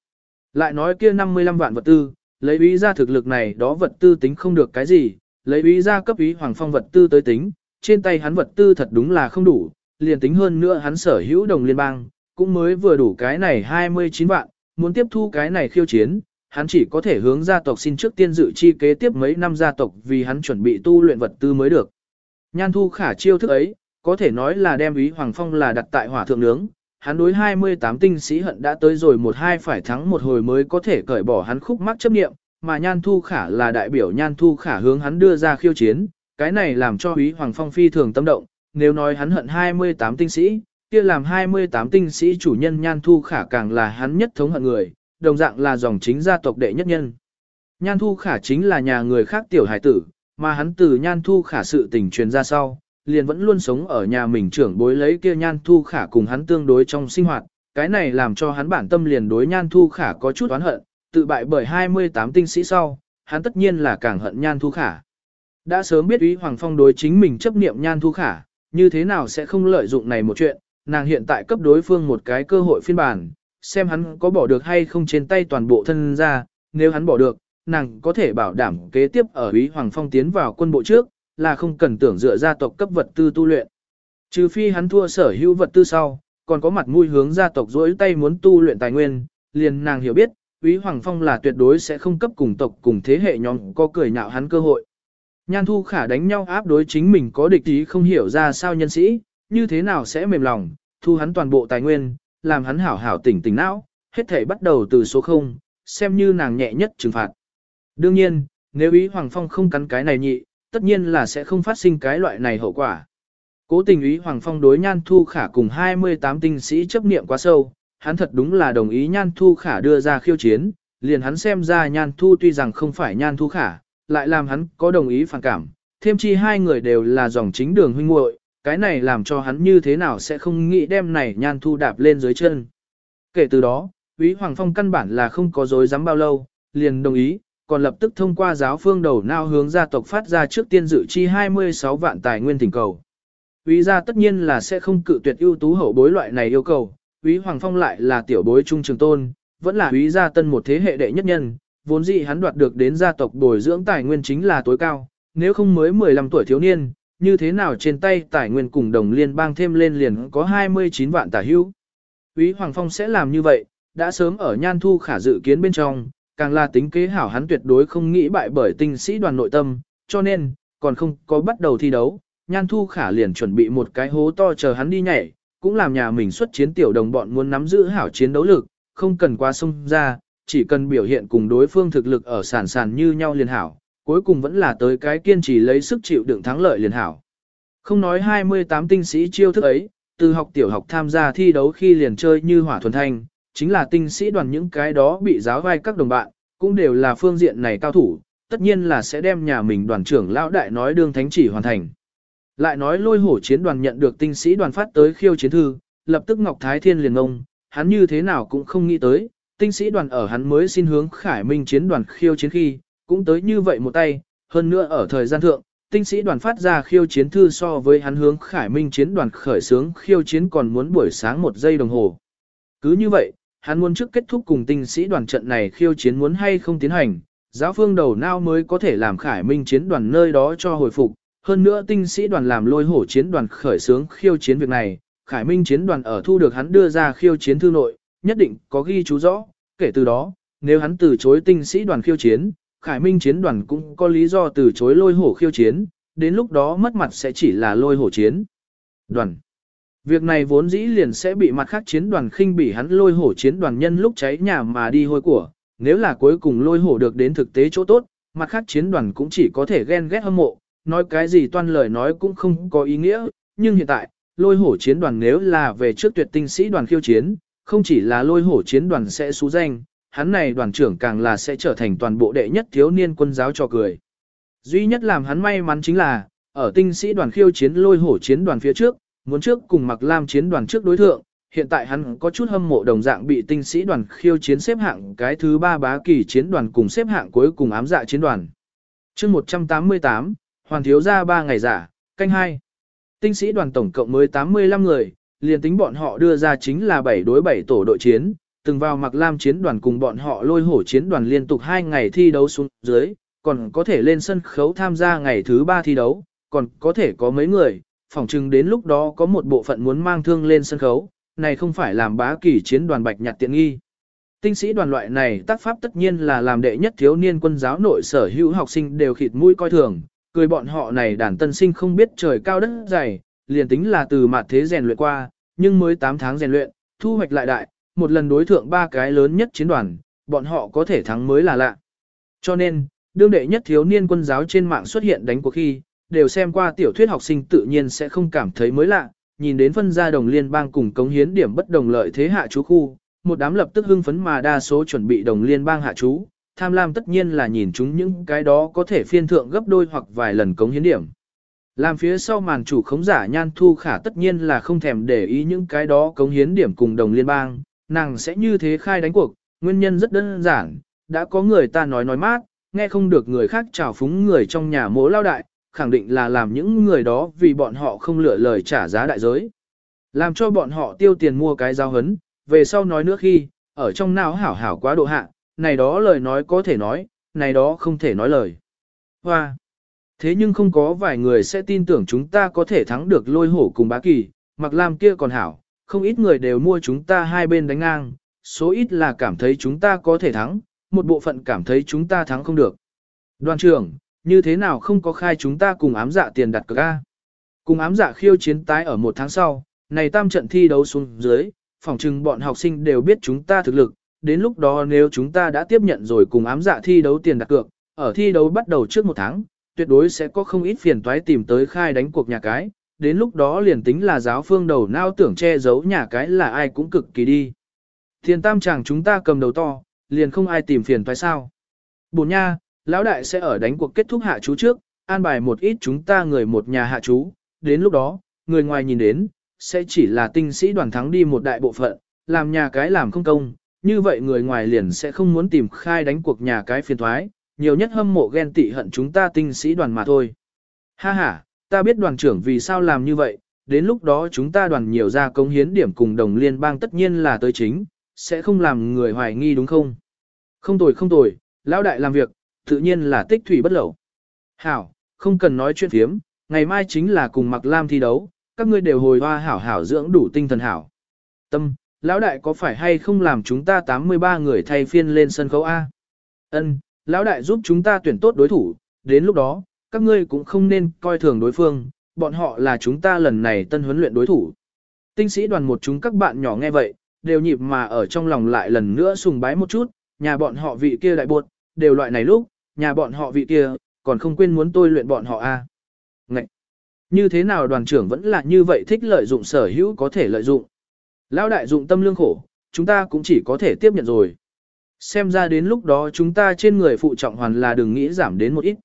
Lại nói kia 55 vạn vật tư, lấy ý ra thực lực này đó vật tư tính không được cái gì, lấy ý ra cấp ý hoàng phong vật tư tới tính, trên tay hắn vật tư thật đúng là không đủ, liền tính hơn nữa hắn sở hữu đồng liên bang, cũng mới vừa đủ cái này 29 vạn, muốn tiếp thu cái này khiêu chiến, hắn chỉ có thể hướng gia tộc xin trước tiên dự chi kế tiếp mấy năm gia tộc vì hắn chuẩn bị tu luyện vật tư mới được. Nhan thu khả chiêu thức ấy, có thể nói là đem ý Hoàng Phong là đặt tại hỏa thượng nướng, hắn đối 28 tinh sĩ hận đã tới rồi một hai phải thắng một hồi mới có thể cởi bỏ hắn khúc mắc chấp nghiệm, mà Nhan Thu Khả là đại biểu Nhan Thu Khả hướng hắn đưa ra khiêu chiến, cái này làm cho Úy Hoàng Phong phi thường tâm động, nếu nói hắn hận 28 tinh sĩ, kia làm 28 tinh sĩ chủ nhân Nhan Thu Khả càng là hắn nhất thống hận người, đồng dạng là dòng chính gia tộc đệ nhất nhân. Nhan Thu Khả chính là nhà người khác tiểu hải tử, mà hắn từ Nhan Thu Khả sự tình truyền ra sau, liền vẫn luôn sống ở nhà mình trưởng bối lấy kia nhan thu khả cùng hắn tương đối trong sinh hoạt, cái này làm cho hắn bản tâm liền đối nhan thu khả có chút oán hận, tự bại bởi 28 tinh sĩ sau, hắn tất nhiên là càng hận Nhan Thu Khả. Đã sớm biết ý Hoàng Phong đối chính mình chấp niệm Nhan Thu Khả, như thế nào sẽ không lợi dụng này một chuyện, nàng hiện tại cấp đối phương một cái cơ hội phiên bản, xem hắn có bỏ được hay không trên tay toàn bộ thân ra, nếu hắn bỏ được, nàng có thể bảo đảm kế tiếp ở ý Hoàng Phong tiến vào quân bộ trước, là không cần tưởng dựa gia tộc cấp vật tư tu luyện. Trừ phi hắn thua sở hữu vật tư sau, còn có mặt mũi hướng gia tộc dỗi tay muốn tu luyện tài nguyên, liền nàng hiểu biết, Úy Hoàng Phong là tuyệt đối sẽ không cấp cùng tộc cùng thế hệ nhóm có cười nhạo hắn cơ hội. Nhan Thu Khả đánh nhau áp đối chính mình có địch ý không hiểu ra sao nhân sĩ, như thế nào sẽ mềm lòng, thu hắn toàn bộ tài nguyên, làm hắn hảo hảo tỉnh tỉnh não, hết thể bắt đầu từ số 0, xem như nàng nhẹ nhất trừng phạt. Đương nhiên, nếu ý Hoàng Phong không cắn cái này nhị, tất nhiên là sẽ không phát sinh cái loại này hậu quả. Cố tình ý Hoàng Phong đối Nhan Thu Khả cùng 28 tinh sĩ chấp niệm quá sâu, hắn thật đúng là đồng ý Nhan Thu Khả đưa ra khiêu chiến, liền hắn xem ra Nhan Thu tuy rằng không phải Nhan Thu Khả, lại làm hắn có đồng ý phản cảm, thêm chi hai người đều là dòng chính đường huynh muội, cái này làm cho hắn như thế nào sẽ không nghĩ đem này Nhan Thu đạp lên dưới chân. Kể từ đó, ý Hoàng Phong căn bản là không có dối dám bao lâu, liền đồng ý, còn lập tức thông qua giáo phương đầu nao hướng gia tộc phát ra trước tiên dự chi 26 vạn tài nguyên thỉnh cầu. Úy gia tất nhiên là sẽ không cự tuyệt ưu tú hậu bối loại này yêu cầu, Úy Hoàng Phong lại là tiểu bối trung trường tôn, vẫn là Úy gia tân một thế hệ đệ nhất nhân, vốn dĩ hắn đoạt được đến gia tộc bồi dưỡng tài nguyên chính là tối cao, nếu không mới 15 tuổi thiếu niên, như thế nào trên tay tài nguyên cùng đồng liên bang thêm lên liền có 29 vạn tả hữu. Úy Hoàng Phong sẽ làm như vậy, đã sớm ở nhan thu khả dự kiến bên trong, càng là tính kế hảo hắn tuyệt đối không nghĩ bại bởi tinh sĩ đoàn nội tâm, cho nên, còn không có bắt đầu thi đấu, nhan thu khả liền chuẩn bị một cái hố to chờ hắn đi nhảy, cũng làm nhà mình xuất chiến tiểu đồng bọn muốn nắm giữ hảo chiến đấu lực, không cần qua sông ra, chỉ cần biểu hiện cùng đối phương thực lực ở sản sản như nhau liền hảo, cuối cùng vẫn là tới cái kiên trì lấy sức chịu đựng thắng lợi liền hảo. Không nói 28 tinh sĩ chiêu thức ấy, từ học tiểu học tham gia thi đấu khi liền chơi như hỏa thuần thanh, chính là tinh sĩ đoàn những cái đó bị giáo vai các đồng bạn, cũng đều là phương diện này cao thủ, tất nhiên là sẽ đem nhà mình đoàn trưởng lão đại nói đương thánh chỉ hoàn thành. Lại nói lôi hổ chiến đoàn nhận được tinh sĩ đoàn phát tới khiêu chiến thư, lập tức Ngọc Thái Thiên liền ngông, hắn như thế nào cũng không nghĩ tới, tinh sĩ đoàn ở hắn mới xin hướng khải minh chiến đoàn khiêu chiến khi, cũng tới như vậy một tay, hơn nữa ở thời gian thượng, tinh sĩ đoàn phát ra khiêu chiến thư so với hắn hướng khải minh chiến đoàn khởi sướng khiêu chiến còn muốn buổi sáng một giây đồng hồ. Cứ như vậy, hắn muốn trước kết thúc cùng tinh sĩ đoàn trận này khiêu chiến muốn hay không tiến hành, giáo phương đầu nào mới có thể làm khải minh chiến đoàn nơi đó cho hồi phục, hơn nữa tinh sĩ đoàn làm lôi hổ chiến đoàn khởi sướng khiêu chiến việc này, khải minh chiến đoàn ở thu được hắn đưa ra khiêu chiến thư nội, nhất định có ghi chú rõ, kể từ đó, nếu hắn từ chối tinh sĩ đoàn khiêu chiến, khải minh chiến đoàn cũng có lý do từ chối lôi hổ khiêu chiến, đến lúc đó mất mặt sẽ chỉ là lôi hổ chiến. Đoàn. Việc này vốn dĩ liền sẽ bị mặt khác chiến đoàn khinh bỉ hắn lôi hổ chiến đoàn nhân lúc cháy nhà mà đi hôi của, nếu là cuối cùng lôi hổ được đến thực tế chỗ tốt, mặt khác chiến đoàn cũng chỉ có thể ghen ghét hâm mộ, nói cái gì toan lời nói cũng không có ý nghĩa, nhưng hiện tại, lôi hổ chiến đoàn nếu là về trước tuyệt tinh sĩ đoàn khiêu chiến, không chỉ là lôi hổ chiến đoàn sẽ xú danh, hắn này đoàn trưởng càng là sẽ trở thành toàn bộ đệ nhất thiếu niên quân giáo cho cười. Duy nhất làm hắn may mắn chính là, ở tinh sĩ đoàn khiêu chiến lôi hổ chiến đoàn phía trước, muốn trước cùng mặc lam chiến đoàn trước đối thượng, hiện tại hắn có chút hâm mộ đồng dạng bị tinh sĩ đoàn khiêu chiến xếp hạng cái thứ ba bá kỳ chiến đoàn cùng xếp hạng cuối cùng ám dạ chiến đoàn. chương 188, hoàn thiếu ra 3 ngày giả, canh 2. Tinh sĩ đoàn tổng cộng mới 85 người, liền tính bọn họ đưa ra chính là 7 đối 7 tổ đội chiến, từng vào mặc lam chiến đoàn cùng bọn họ lôi hổ chiến đoàn liên tục 2 ngày thi đấu xuống dưới, còn có thể lên sân khấu tham gia ngày thứ 3 thi đấu, còn có thể có mấy người, phỏng chừng đến lúc đó có một bộ phận muốn mang thương lên sân khấu, này không phải làm bá kỳ chiến đoàn bạch nhặt tiện nghi. Tinh sĩ đoàn loại này tác pháp tất nhiên là làm đệ nhất thiếu niên quân giáo nội sở hữu học sinh đều khịt mũi coi thường, cười bọn họ này đàn tân sinh không biết trời cao đất dày, liền tính là từ mặt thế rèn luyện qua, nhưng mới 8 tháng rèn luyện, thu hoạch lại đại, một lần đối thượng ba cái lớn nhất chiến đoàn, bọn họ có thể thắng mới là lạ. Cho nên, đương đệ nhất thiếu niên quân giáo trên mạng xuất hiện đánh cuộc khi, đều xem qua tiểu thuyết học sinh tự nhiên sẽ không cảm thấy mới lạ, nhìn đến phân gia đồng liên bang cùng cống hiến điểm bất đồng lợi thế hạ chú khu, một đám lập tức hưng phấn mà đa số chuẩn bị đồng liên bang hạ chú, tham lam tất nhiên là nhìn chúng những cái đó có thể phiên thượng gấp đôi hoặc vài lần cống hiến điểm. Làm phía sau màn chủ khống giả nhan thu khả tất nhiên là không thèm để ý những cái đó cống hiến điểm cùng đồng liên bang, nàng sẽ như thế khai đánh cuộc, nguyên nhân rất đơn giản, đã có người ta nói nói mát, nghe không được người khác chào phúng người trong nhà mỗ lao đại, khẳng định là làm những người đó vì bọn họ không lựa lời trả giá đại giới. Làm cho bọn họ tiêu tiền mua cái giao hấn, về sau nói nữa khi, ở trong não hảo hảo quá độ hạ, này đó lời nói có thể nói, này đó không thể nói lời. Hoa! Thế nhưng không có vài người sẽ tin tưởng chúng ta có thể thắng được lôi hổ cùng bá kỳ, mặc làm kia còn hảo, không ít người đều mua chúng ta hai bên đánh ngang, số ít là cảm thấy chúng ta có thể thắng, một bộ phận cảm thấy chúng ta thắng không được. Đoàn trưởng, như thế nào không có khai chúng ta cùng ám dạ tiền đặt cược A. Cùng ám dạ khiêu chiến tái ở một tháng sau, này tam trận thi đấu xuống dưới, phỏng chừng bọn học sinh đều biết chúng ta thực lực, đến lúc đó nếu chúng ta đã tiếp nhận rồi cùng ám dạ thi đấu tiền đặt cược, ở thi đấu bắt đầu trước một tháng, tuyệt đối sẽ có không ít phiền toái tìm tới khai đánh cuộc nhà cái, đến lúc đó liền tính là giáo phương đầu nao tưởng che giấu nhà cái là ai cũng cực kỳ đi. Tiền tam chàng chúng ta cầm đầu to, liền không ai tìm phiền toái sao. Bồn nha, lão đại sẽ ở đánh cuộc kết thúc hạ chú trước, an bài một ít chúng ta người một nhà hạ chú, đến lúc đó, người ngoài nhìn đến, sẽ chỉ là tinh sĩ đoàn thắng đi một đại bộ phận, làm nhà cái làm không công, như vậy người ngoài liền sẽ không muốn tìm khai đánh cuộc nhà cái phiền thoái, nhiều nhất hâm mộ ghen tị hận chúng ta tinh sĩ đoàn mà thôi. Ha ha, ta biết đoàn trưởng vì sao làm như vậy, đến lúc đó chúng ta đoàn nhiều ra công hiến điểm cùng đồng liên bang tất nhiên là tới chính, sẽ không làm người hoài nghi đúng không? Không tồi không tồi, lão đại làm việc, tự nhiên là tích thủy bất lẩu. Hảo, không cần nói chuyện phiếm, ngày mai chính là cùng mặc lam thi đấu, các ngươi đều hồi hoa hảo hảo dưỡng đủ tinh thần hảo. Tâm, lão đại có phải hay không làm chúng ta 83 người thay phiên lên sân khấu A? Ân, lão đại giúp chúng ta tuyển tốt đối thủ, đến lúc đó, các ngươi cũng không nên coi thường đối phương, bọn họ là chúng ta lần này tân huấn luyện đối thủ. Tinh sĩ đoàn một chúng các bạn nhỏ nghe vậy, đều nhịp mà ở trong lòng lại lần nữa sùng bái một chút, nhà bọn họ vị kia đại buột, đều loại này lúc, nhà bọn họ vị kia, còn không quên muốn tôi luyện bọn họ a. Ngậy! Như thế nào đoàn trưởng vẫn là như vậy thích lợi dụng sở hữu có thể lợi dụng. Lão đại dụng tâm lương khổ, chúng ta cũng chỉ có thể tiếp nhận rồi. Xem ra đến lúc đó chúng ta trên người phụ trọng hoàn là đừng nghĩ giảm đến một ít.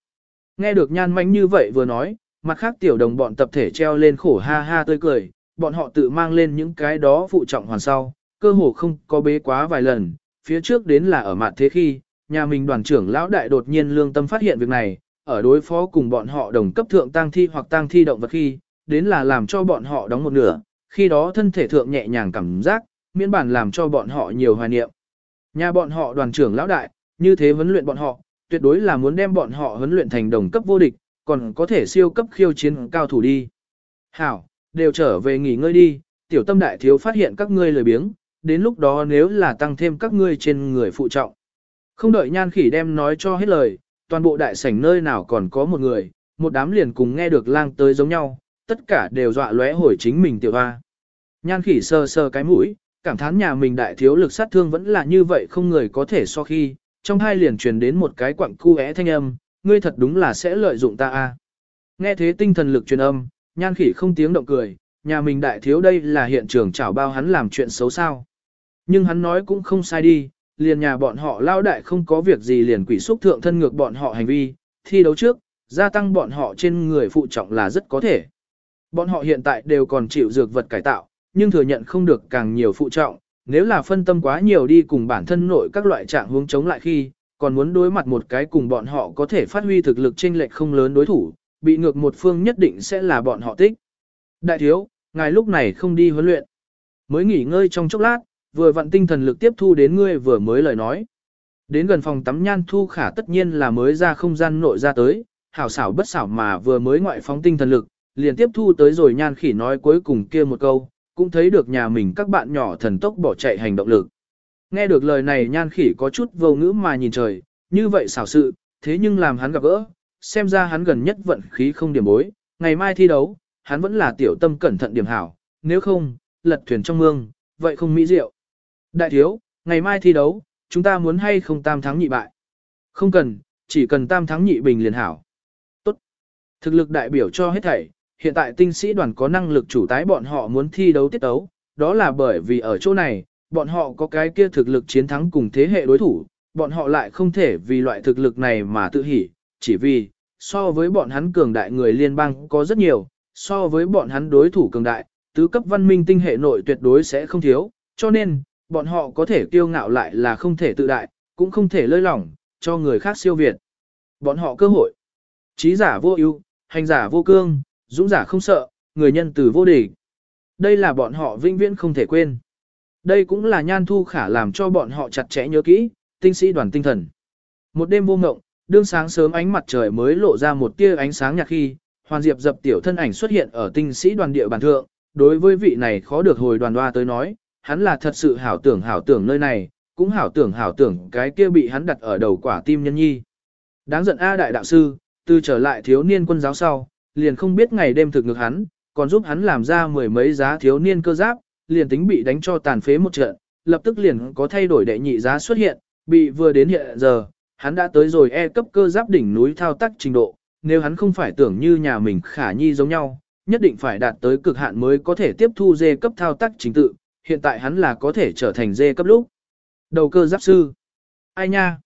Nghe được nhan manh như vậy vừa nói, mặt khác tiểu đồng bọn tập thể treo lên khổ ha ha tươi cười, bọn họ tự mang lên những cái đó phụ trọng hoàn sau, cơ hồ không có bế quá vài lần, phía trước đến là ở mặt thế khi, nhà mình đoàn trưởng lão đại đột nhiên lương tâm phát hiện việc này, ở đối phó cùng bọn họ đồng cấp thượng tang thi hoặc tang thi động vật khi, đến là làm cho bọn họ đóng một nửa, khi đó thân thể thượng nhẹ nhàng cảm giác, miễn bản làm cho bọn họ nhiều hoài niệm. Nhà bọn họ đoàn trưởng lão đại, như thế huấn luyện bọn họ, tuyệt đối là muốn đem bọn họ huấn luyện thành đồng cấp vô địch, còn có thể siêu cấp khiêu chiến cao thủ đi. Hảo, đều trở về nghỉ ngơi đi, tiểu tâm đại thiếu phát hiện các ngươi lười biếng, đến lúc đó nếu là tăng thêm các ngươi trên người phụ trọng. Không đợi nhan khỉ đem nói cho hết lời, toàn bộ đại sảnh nơi nào còn có một người, một đám liền cùng nghe được lang tới giống nhau, tất cả đều dọa lóe hồi chính mình tiểu hoa. Nhan khỉ sơ sơ cái mũi, cảm thán nhà mình đại thiếu lực sát thương vẫn là như vậy không người có thể so khi, trong hai liền truyền đến một cái quặng cu é thanh âm, ngươi thật đúng là sẽ lợi dụng ta a. Nghe thế tinh thần lực truyền âm, nhan khỉ không tiếng động cười, nhà mình đại thiếu đây là hiện trường chảo bao hắn làm chuyện xấu sao. Nhưng hắn nói cũng không sai đi, liền nhà bọn họ lao đại không có việc gì liền quỷ xúc thượng thân ngược bọn họ hành vi, thi đấu trước, gia tăng bọn họ trên người phụ trọng là rất có thể. Bọn họ hiện tại đều còn chịu dược vật cải tạo, nhưng thừa nhận không được càng nhiều phụ trọng, nếu là phân tâm quá nhiều đi cùng bản thân nội các loại trạng hướng chống lại khi, còn muốn đối mặt một cái cùng bọn họ có thể phát huy thực lực chênh lệch không lớn đối thủ, bị ngược một phương nhất định sẽ là bọn họ tích. Đại thiếu, ngài lúc này không đi huấn luyện. Mới nghỉ ngơi trong chốc lát, vừa vận tinh thần lực tiếp thu đến ngươi vừa mới lời nói. Đến gần phòng tắm nhan thu khả tất nhiên là mới ra không gian nội ra tới, hảo xảo bất xảo mà vừa mới ngoại phóng tinh thần lực, liền tiếp thu tới rồi nhan khỉ nói cuối cùng kia một câu, cũng thấy được nhà mình các bạn nhỏ thần tốc bỏ chạy hành động lực. Nghe được lời này nhan khỉ có chút vô ngữ mà nhìn trời, như vậy xảo sự, thế nhưng làm hắn gặp gỡ, xem ra hắn gần nhất vận khí không điểm bối, ngày mai thi đấu, hắn vẫn là tiểu tâm cẩn thận điểm hảo, nếu không, lật thuyền trong mương, vậy không mỹ diệu. Đại thiếu, ngày mai thi đấu, chúng ta muốn hay không tam thắng nhị bại? Không cần, chỉ cần tam thắng nhị bình liền hảo. Tốt. Thực lực đại biểu cho hết thảy, hiện tại tinh sĩ đoàn có năng lực chủ tái bọn họ muốn thi đấu tiết đấu, đó là bởi vì ở chỗ này, bọn họ có cái kia thực lực chiến thắng cùng thế hệ đối thủ, bọn họ lại không thể vì loại thực lực này mà tự hỉ, chỉ vì, so với bọn hắn cường đại người liên bang có rất nhiều, so với bọn hắn đối thủ cường đại, tứ cấp văn minh tinh hệ nội tuyệt đối sẽ không thiếu, cho nên, bọn họ có thể kiêu ngạo lại là không thể tự đại, cũng không thể lơi lỏng, cho người khác siêu việt. Bọn họ cơ hội. Trí giả vô ưu, hành giả vô cương, dũng giả không sợ, người nhân từ vô địch. Đây là bọn họ vinh viễn không thể quên. Đây cũng là nhan thu khả làm cho bọn họ chặt chẽ nhớ kỹ, tinh sĩ đoàn tinh thần. Một đêm vô ngộng, đương sáng sớm ánh mặt trời mới lộ ra một tia ánh sáng nhạt khi, Hoàn Diệp dập tiểu thân ảnh xuất hiện ở tinh sĩ đoàn địa bàn thượng, đối với vị này khó được hồi đoàn đoa tới nói, hắn là thật sự hảo tưởng hảo tưởng nơi này, cũng hảo tưởng hảo tưởng cái kia bị hắn đặt ở đầu quả tim nhân nhi. Đáng giận A đại đạo sư, từ trở lại thiếu niên quân giáo sau, liền không biết ngày đêm thực ngược hắn, còn giúp hắn làm ra mười mấy giá thiếu niên cơ giáp, liền tính bị đánh cho tàn phế một trận, lập tức liền có thay đổi đệ nhị giá xuất hiện, bị vừa đến hiện giờ, hắn đã tới rồi E cấp cơ giáp đỉnh núi thao tác trình độ, nếu hắn không phải tưởng như nhà mình khả nhi giống nhau, nhất định phải đạt tới cực hạn mới có thể tiếp thu dê cấp thao tác trình tự, hiện tại hắn là có thể trở thành dê cấp lúc. Đầu cơ giáp sư. Ai nha?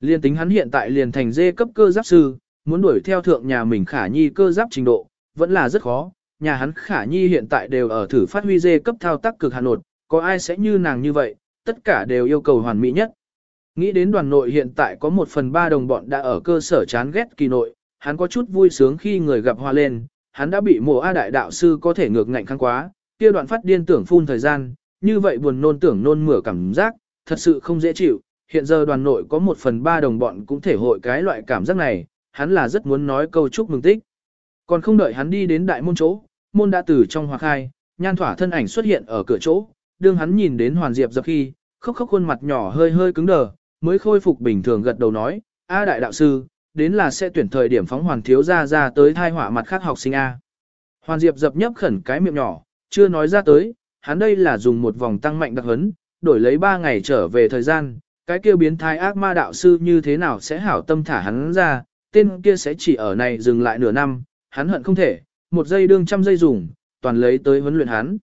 Liên tính hắn hiện tại liền thành dê cấp cơ giáp sư, muốn đuổi theo thượng nhà mình khả nhi cơ giáp trình độ, vẫn là rất khó. Nhà hắn khả nhi hiện tại đều ở thử phát huy dê cấp thao tác cực hà nột, có ai sẽ như nàng như vậy, tất cả đều yêu cầu hoàn mỹ nhất. Nghĩ đến đoàn nội hiện tại có một phần ba đồng bọn đã ở cơ sở chán ghét kỳ nội, hắn có chút vui sướng khi người gặp hoa lên, hắn đã bị mộ A đại đạo sư có thể ngược ngạnh khăn quá, kia đoạn phát điên tưởng phun thời gian, như vậy buồn nôn tưởng nôn mửa cảm giác, thật sự không dễ chịu, hiện giờ đoàn nội có một phần ba đồng bọn cũng thể hội cái loại cảm giác này, hắn là rất muốn nói câu chúc mừng tích. Còn không đợi hắn đi đến đại môn chỗ, môn đã từ trong hoặc khai, nhan thỏa thân ảnh xuất hiện ở cửa chỗ, đương hắn nhìn đến hoàn diệp dập khi, khóc khóc khuôn mặt nhỏ hơi hơi cứng đờ, mới khôi phục bình thường gật đầu nói, A đại đạo sư, đến là sẽ tuyển thời điểm phóng hoàn thiếu ra ra tới thai họa mặt khác học sinh A. Hoàn diệp dập nhấp khẩn cái miệng nhỏ, chưa nói ra tới, hắn đây là dùng một vòng tăng mạnh đặc hấn, đổi lấy 3 ngày trở về thời gian, cái kia biến thái ác ma đạo sư như thế nào sẽ hảo tâm thả hắn ra, tên kia sẽ chỉ ở này dừng lại nửa năm, hắn hận không thể, một giây đương trăm giây dùng, toàn lấy tới huấn luyện hắn.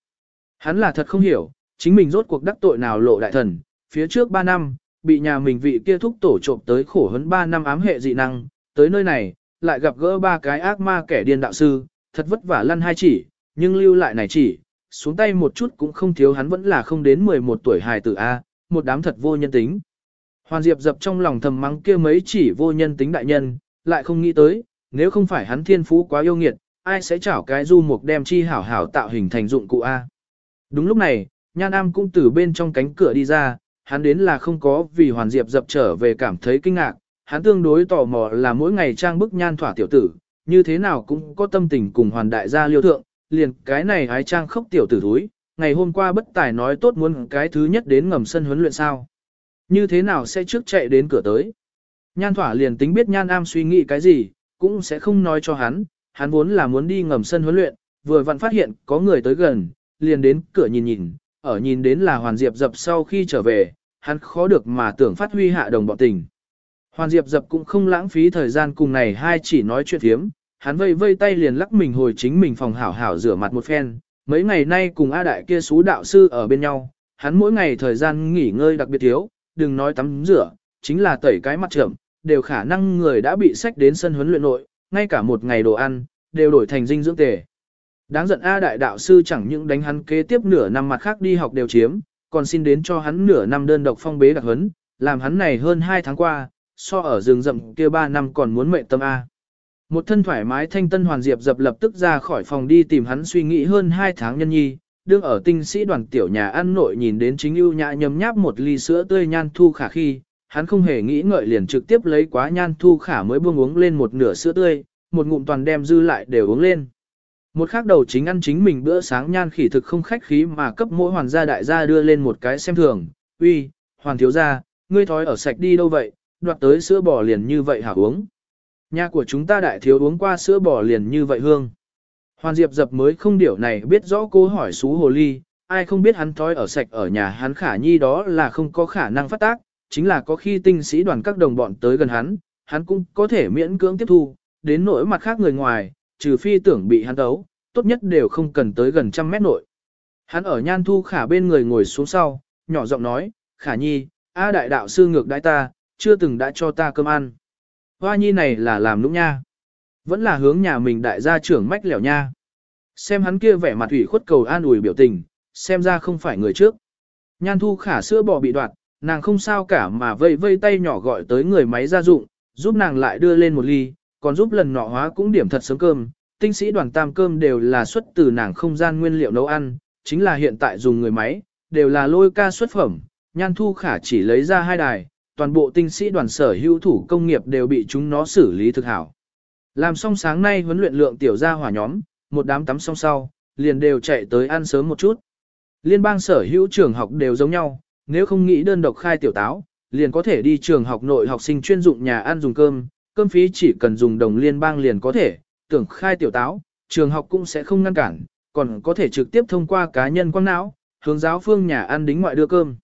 Hắn là thật không hiểu, chính mình rốt cuộc đắc tội nào lộ đại thần, phía trước 3 năm, bị nhà mình vị kia thúc tổ trộm tới khổ hấn 3 năm ám hệ dị năng, tới nơi này, lại gặp gỡ ba cái ác ma kẻ điên đạo sư, thật vất vả lăn hai chỉ, nhưng lưu lại này chỉ, xuống tay một chút cũng không thiếu hắn vẫn là không đến 11 tuổi hài tử A, một đám thật vô nhân tính. Hoàn Diệp dập trong lòng thầm mắng kia mấy chỉ vô nhân tính đại nhân, lại không nghĩ tới, nếu không phải hắn thiên phú quá yêu nghiệt, ai sẽ chảo cái du mục đem chi hảo hảo tạo hình thành dụng cụ A. Đúng lúc này, Nhan nam cũng từ bên trong cánh cửa đi ra, hắn đến là không có vì Hoàn Diệp dập trở về cảm thấy kinh ngạc, hắn tương đối tò mò là mỗi ngày trang bức nhan thỏa tiểu tử, như thế nào cũng có tâm tình cùng hoàn đại gia liêu thượng, liền cái này ái trang khốc tiểu tử thúi, ngày hôm qua bất tài nói tốt muốn cái thứ nhất đến ngầm sân huấn luyện sao. Như thế nào sẽ trước chạy đến cửa tới. Nhan thỏa liền tính biết nhan am suy nghĩ cái gì, cũng sẽ không nói cho hắn, hắn vốn là muốn đi ngầm sân huấn luyện, vừa vặn phát hiện có người tới gần, liền đến cửa nhìn nhìn, ở nhìn đến là Hoàn Diệp dập sau khi trở về, hắn khó được mà tưởng phát huy hạ đồng bọn tình. Hoàn Diệp dập cũng không lãng phí thời gian cùng này hai chỉ nói chuyện thiếm, hắn vây vây tay liền lắc mình hồi chính mình phòng hảo hảo rửa mặt một phen, mấy ngày nay cùng A Đại kia xú đạo sư ở bên nhau, hắn mỗi ngày thời gian nghỉ ngơi đặc biệt thiếu, đừng nói tắm rửa, chính là tẩy cái mặt trưởng, đều khả năng người đã bị sách đến sân huấn luyện nội, ngay cả một ngày đồ ăn, đều đổi thành dinh dưỡng tề. Đáng giận A Đại đạo sư chẳng những đánh hắn kế tiếp nửa năm mặt khác đi học đều chiếm, còn xin đến cho hắn nửa năm đơn độc phong bế đặc huấn, làm hắn này hơn 2 tháng qua, so ở rừng rậm kia 3 năm còn muốn mệnh tâm A. Một thân thoải mái thanh tân hoàn diệp dập lập tức ra khỏi phòng đi tìm hắn suy nghĩ hơn 2 tháng nhân nhi, đương ở tinh sĩ đoàn tiểu nhà ăn nội nhìn đến chính ưu nhã nhấm nháp một ly sữa tươi nhan thu khả khi, hắn không hề nghĩ ngợi liền trực tiếp lấy quá nhan thu khả mới buông uống lên một nửa sữa tươi, một ngụm toàn đem dư lại đều uống lên. Một khác đầu chính ăn chính mình bữa sáng nhan khỉ thực không khách khí mà cấp mỗi hoàn gia đại gia đưa lên một cái xem thường, uy, hoàn thiếu gia, ngươi thói ở sạch đi đâu vậy, đoạt tới sữa bò liền như vậy hả uống. Nhà của chúng ta đại thiếu uống qua sữa bò liền như vậy hương. Hoàn Diệp dập mới không điều này biết rõ cô hỏi xú hồ ly, ai không biết hắn thói ở sạch ở nhà hắn khả nhi đó là không có khả năng phát tác, chính là có khi tinh sĩ đoàn các đồng bọn tới gần hắn, hắn cũng có thể miễn cưỡng tiếp thu, đến nỗi mặt khác người ngoài, trừ phi tưởng bị hắn đấu, tốt nhất đều không cần tới gần trăm mét nội. Hắn ở nhan thu khả bên người ngồi xuống sau, nhỏ giọng nói, khả nhi, A đại đạo sư ngược đãi ta, chưa từng đã cho ta cơm ăn. Hoa nhi này là làm nũng nha. Vẫn là hướng nhà mình đại gia trưởng mách lẻo nha. Xem hắn kia vẻ mặt ủy khuất cầu an ủi biểu tình, xem ra không phải người trước. Nhan thu khả sữa bò bị đoạt, nàng không sao cả mà vây vây tay nhỏ gọi tới người máy gia dụng, giúp nàng lại đưa lên một ly, còn giúp lần nọ hóa cũng điểm thật sớm cơm, tinh sĩ đoàn tam cơm đều là xuất từ nàng không gian nguyên liệu nấu ăn, chính là hiện tại dùng người máy, đều là lôi ca xuất phẩm, nhan thu khả chỉ lấy ra hai đài, toàn bộ tinh sĩ đoàn sở hữu thủ công nghiệp đều bị chúng nó xử lý thực hảo. Làm xong sáng nay huấn luyện lượng tiểu gia hỏa nhóm, một đám tắm xong sau, liền đều chạy tới ăn sớm một chút. Liên bang sở hữu trường học đều giống nhau, nếu không nghĩ đơn độc khai tiểu táo, liền có thể đi trường học nội học sinh chuyên dụng nhà ăn dùng cơm, cơm phí chỉ cần dùng đồng liên bang liền có thể, tưởng khai tiểu táo, trường học cũng sẽ không ngăn cản, còn có thể trực tiếp thông qua cá nhân quang não, hướng giáo phương nhà ăn đính ngoại đưa cơm.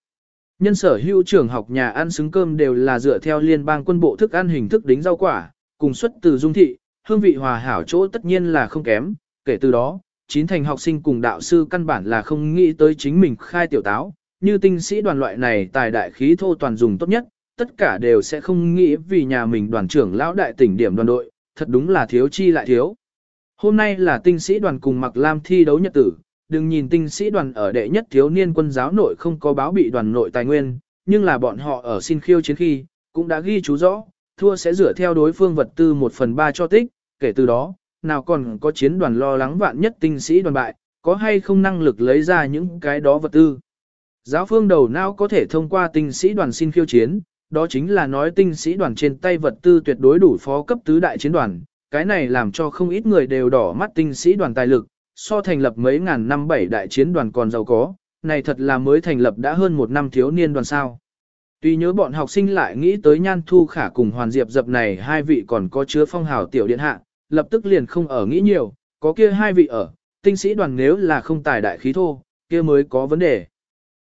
Nhân sở hữu trường học nhà ăn xứng cơm đều là dựa theo liên bang quân bộ thức ăn hình thức đính rau quả, cùng xuất từ dung thị, hương vị hòa hảo chỗ tất nhiên là không kém, kể từ đó, chín thành học sinh cùng đạo sư căn bản là không nghĩ tới chính mình khai tiểu táo, như tinh sĩ đoàn loại này tài đại khí thô toàn dùng tốt nhất, tất cả đều sẽ không nghĩ vì nhà mình đoàn trưởng lão đại tỉnh điểm đoàn đội, thật đúng là thiếu chi lại thiếu. Hôm nay là tinh sĩ đoàn cùng Mặc Lam thi đấu nhật tử, đừng nhìn tinh sĩ đoàn ở đệ nhất thiếu niên quân giáo nội không có báo bị đoàn nội tài nguyên, nhưng là bọn họ ở xin khiêu chiến khi, cũng đã ghi chú rõ, thua sẽ rửa theo đối phương vật tư 1 phần 3 cho tích, kể từ đó, nào còn có chiến đoàn lo lắng vạn nhất tinh sĩ đoàn bại, có hay không năng lực lấy ra những cái đó vật tư. Giáo phương đầu não có thể thông qua tinh sĩ đoàn xin khiêu chiến, đó chính là nói tinh sĩ đoàn trên tay vật tư tuyệt đối đủ phó cấp tứ đại chiến đoàn, cái này làm cho không ít người đều đỏ mắt tinh sĩ đoàn tài lực, so thành lập mấy ngàn năm bảy đại chiến đoàn còn giàu có, này thật là mới thành lập đã hơn một năm thiếu niên đoàn sao. Tuy nhớ bọn học sinh lại nghĩ tới nhan thu khả cùng hoàn diệp dập này hai vị còn có chứa phong hào tiểu điện hạ, lập tức liền không ở nghĩ nhiều, có kia hai vị ở, tinh sĩ đoàn nếu là không tài đại khí thô, kia mới có vấn đề.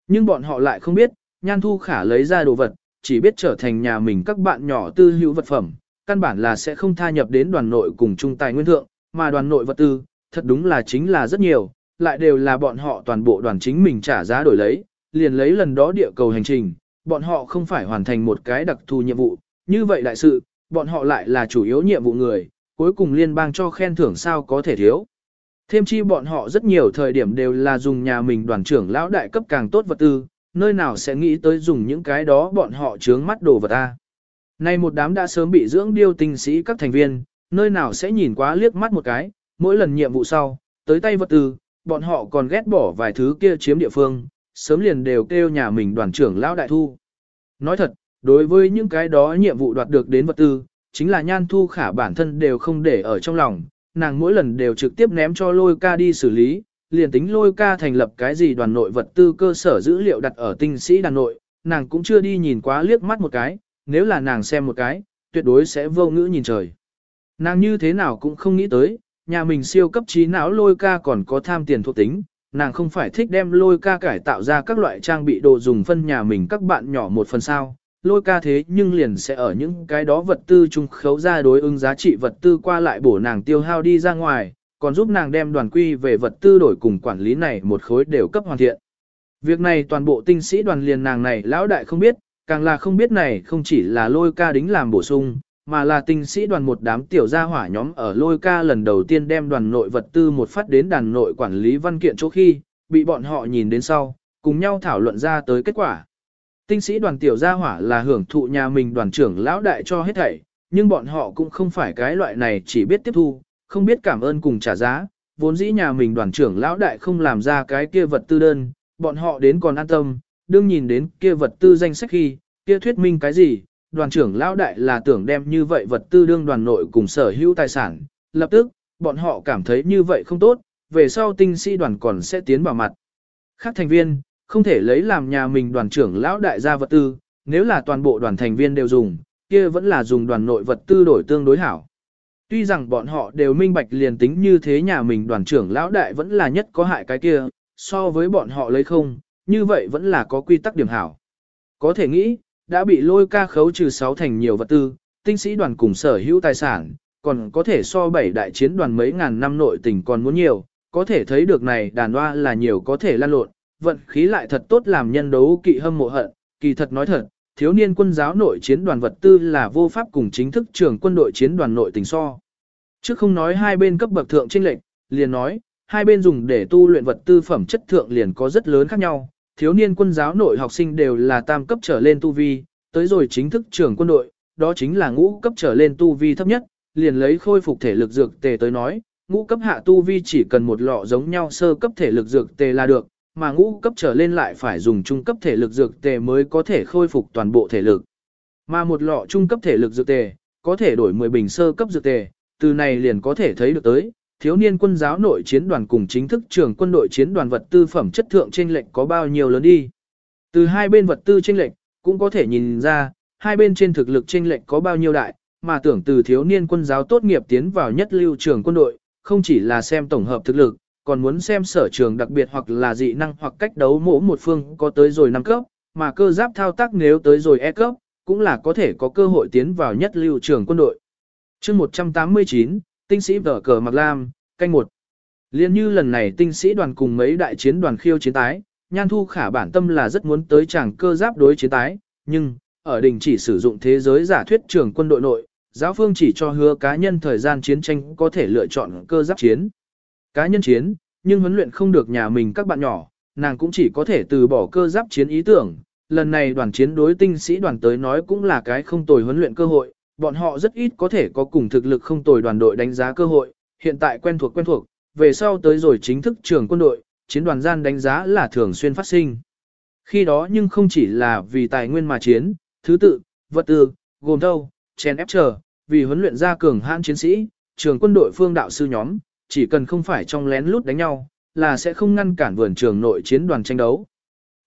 Nhưng bọn họ lại không biết, nhan thu khả lấy ra đồ vật, chỉ biết trở thành nhà mình các bạn nhỏ tư hữu vật phẩm, căn bản là sẽ không tha nhập đến đoàn nội cùng chung tài nguyên thượng, mà đoàn nội vật tư, thật đúng là chính là rất nhiều, lại đều là bọn họ toàn bộ đoàn chính mình trả giá đổi lấy, liền lấy lần đó địa cầu hành trình, bọn họ không phải hoàn thành một cái đặc thù nhiệm vụ, như vậy đại sự, bọn họ lại là chủ yếu nhiệm vụ người, cuối cùng liên bang cho khen thưởng sao có thể thiếu. Thêm chi bọn họ rất nhiều thời điểm đều là dùng nhà mình đoàn trưởng lão đại cấp càng tốt vật tư, nơi nào sẽ nghĩ tới dùng những cái đó bọn họ chướng mắt đồ vật ta. Nay một đám đã sớm bị dưỡng điêu tinh sĩ các thành viên, nơi nào sẽ nhìn quá liếc mắt một cái, mỗi lần nhiệm vụ sau, tới tay vật tư, bọn họ còn ghét bỏ vài thứ kia chiếm địa phương, sớm liền đều kêu nhà mình đoàn trưởng lão đại thu. Nói thật, đối với những cái đó nhiệm vụ đoạt được đến vật tư, chính là nhan thu khả bản thân đều không để ở trong lòng, nàng mỗi lần đều trực tiếp ném cho lôi ca đi xử lý, liền tính lôi ca thành lập cái gì đoàn nội vật tư cơ sở dữ liệu đặt ở tinh sĩ đàn nội, nàng cũng chưa đi nhìn quá liếc mắt một cái, nếu là nàng xem một cái, tuyệt đối sẽ vô ngữ nhìn trời. Nàng như thế nào cũng không nghĩ tới, nhà mình siêu cấp trí não lôi ca còn có tham tiền thuộc tính, nàng không phải thích đem lôi ca cải tạo ra các loại trang bị đồ dùng phân nhà mình các bạn nhỏ một phần sao, lôi ca thế nhưng liền sẽ ở những cái đó vật tư trung khấu ra đối ứng giá trị vật tư qua lại bổ nàng tiêu hao đi ra ngoài, còn giúp nàng đem đoàn quy về vật tư đổi cùng quản lý này một khối đều cấp hoàn thiện. Việc này toàn bộ tinh sĩ đoàn liền nàng này lão đại không biết, càng là không biết này không chỉ là lôi ca đính làm bổ sung, mà là tinh sĩ đoàn một đám tiểu gia hỏa nhóm ở lôi ca lần đầu tiên đem đoàn nội vật tư một phát đến đàn nội quản lý văn kiện chỗ khi, bị bọn họ nhìn đến sau, cùng nhau thảo luận ra tới kết quả. Tinh sĩ đoàn tiểu gia hỏa là hưởng thụ nhà mình đoàn trưởng lão đại cho hết thảy, nhưng bọn họ cũng không phải cái loại này chỉ biết tiếp thu, không biết cảm ơn cùng trả giá, vốn dĩ nhà mình đoàn trưởng lão đại không làm ra cái kia vật tư đơn, bọn họ đến còn an tâm, đương nhìn đến kia vật tư danh sách khi, kia thuyết minh cái gì, đoàn trưởng lão đại là tưởng đem như vậy vật tư đương đoàn nội cùng sở hữu tài sản, lập tức, bọn họ cảm thấy như vậy không tốt, về sau tinh sĩ đoàn còn sẽ tiến vào mặt. Khác thành viên, không thể lấy làm nhà mình đoàn trưởng lão đại gia vật tư, nếu là toàn bộ đoàn thành viên đều dùng, kia vẫn là dùng đoàn nội vật tư đổi tương đối hảo. Tuy rằng bọn họ đều minh bạch liền tính như thế nhà mình đoàn trưởng lão đại vẫn là nhất có hại cái kia, so với bọn họ lấy không, như vậy vẫn là có quy tắc điểm hảo. Có thể nghĩ, đã bị lôi ca khấu trừ 6 thành nhiều vật tư, tinh sĩ đoàn cùng sở hữu tài sản, còn có thể so bảy đại chiến đoàn mấy ngàn năm nội tình còn muốn nhiều, có thể thấy được này đàn hoa là nhiều có thể lan lộn, vận khí lại thật tốt làm nhân đấu kỵ hâm mộ hận, kỳ thật nói thật, thiếu niên quân giáo nội chiến đoàn vật tư là vô pháp cùng chính thức trưởng quân đội chiến đoàn nội tình so. Chứ không nói hai bên cấp bậc thượng chênh lệnh, liền nói, hai bên dùng để tu luyện vật tư phẩm chất thượng liền có rất lớn khác nhau, thiếu niên quân giáo nội học sinh đều là tam cấp trở lên tu vi, tới rồi chính thức trưởng quân đội, đó chính là ngũ cấp trở lên tu vi thấp nhất, liền lấy khôi phục thể lực dược tề tới nói, ngũ cấp hạ tu vi chỉ cần một lọ giống nhau sơ cấp thể lực dược tề là được, mà ngũ cấp trở lên lại phải dùng trung cấp thể lực dược tề mới có thể khôi phục toàn bộ thể lực. Mà một lọ trung cấp thể lực dược tề, có thể đổi 10 bình sơ cấp dược tề, từ này liền có thể thấy được tới, thiếu niên quân giáo nội chiến đoàn cùng chính thức trường quân đội chiến đoàn vật tư phẩm chất thượng trên lệnh có bao nhiêu lớn đi. Từ hai bên vật tư trên lệnh, cũng có thể nhìn ra, hai bên trên thực lực trên lệnh có bao nhiêu đại, mà tưởng từ thiếu niên quân giáo tốt nghiệp tiến vào nhất lưu trường quân đội, không chỉ là xem tổng hợp thực lực, còn muốn xem sở trường đặc biệt hoặc là dị năng hoặc cách đấu mỗ một phương có tới rồi năm cấp, mà cơ giáp thao tác nếu tới rồi E cấp, cũng là có thể có cơ hội tiến vào nhất lưu trường quân đội. chương 189, tinh sĩ vở cờ mặc Lam, canh một. Liên như lần này tinh sĩ đoàn cùng mấy đại chiến đoàn khiêu chiến tái, Nhan Thu Khả bản tâm là rất muốn tới chàng cơ giáp đối chiến tái, nhưng, ở đình chỉ sử dụng thế giới giả thuyết trường quân đội nội, giáo phương chỉ cho hứa cá nhân thời gian chiến tranh có thể lựa chọn cơ giáp chiến. Cá nhân chiến, nhưng huấn luyện không được nhà mình các bạn nhỏ, nàng cũng chỉ có thể từ bỏ cơ giáp chiến ý tưởng. Lần này đoàn chiến đối tinh sĩ đoàn tới nói cũng là cái không tồi huấn luyện cơ hội, bọn họ rất ít có thể có cùng thực lực không tồi đoàn đội đánh giá cơ hội, hiện tại quen thuộc quen thuộc, về sau tới rồi chính thức trường quân đội, chiến đoàn gian đánh giá là thường xuyên phát sinh. Khi đó nhưng không chỉ là vì tài nguyên mà chiến, thứ tự, vật tư, gồm thâu, chèn ép chờ, vì huấn luyện ra cường hãn chiến sĩ, trường quân đội phương đạo sư nhóm, chỉ cần không phải trong lén lút đánh nhau, là sẽ không ngăn cản vườn trường nội chiến đoàn tranh đấu.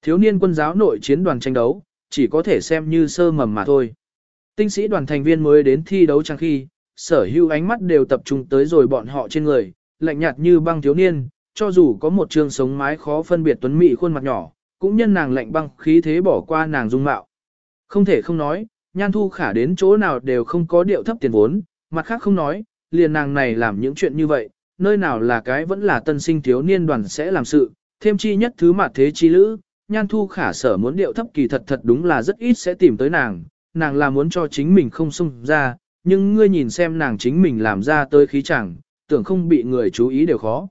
Thiếu niên quân giáo nội chiến đoàn tranh đấu, chỉ có thể xem như sơ mầm mà thôi. Tinh sĩ đoàn thành viên mới đến thi đấu trang khi, sở hữu ánh mắt đều tập trung tới rồi bọn họ trên người, lạnh nhạt như băng thiếu niên, cho dù có một trường sống mái khó phân biệt tuấn mỹ khuôn mặt nhỏ, cũng nhân nàng lạnh băng khí thế bỏ qua nàng dung mạo. Không thể không nói, nhan thu khả đến chỗ nào đều không có điệu thấp tiền vốn, mặt khác không nói, liền nàng này làm những chuyện như vậy, nơi nào là cái vẫn là tân sinh thiếu niên đoàn sẽ làm sự, thêm chi nhất thứ mặt thế chi lữ, nhan thu khả sở muốn điệu thấp kỳ thật thật đúng là rất ít sẽ tìm tới nàng, nàng là muốn cho chính mình không xung ra, nhưng ngươi nhìn xem nàng chính mình làm ra tới khí chẳng, tưởng không bị người chú ý đều khó.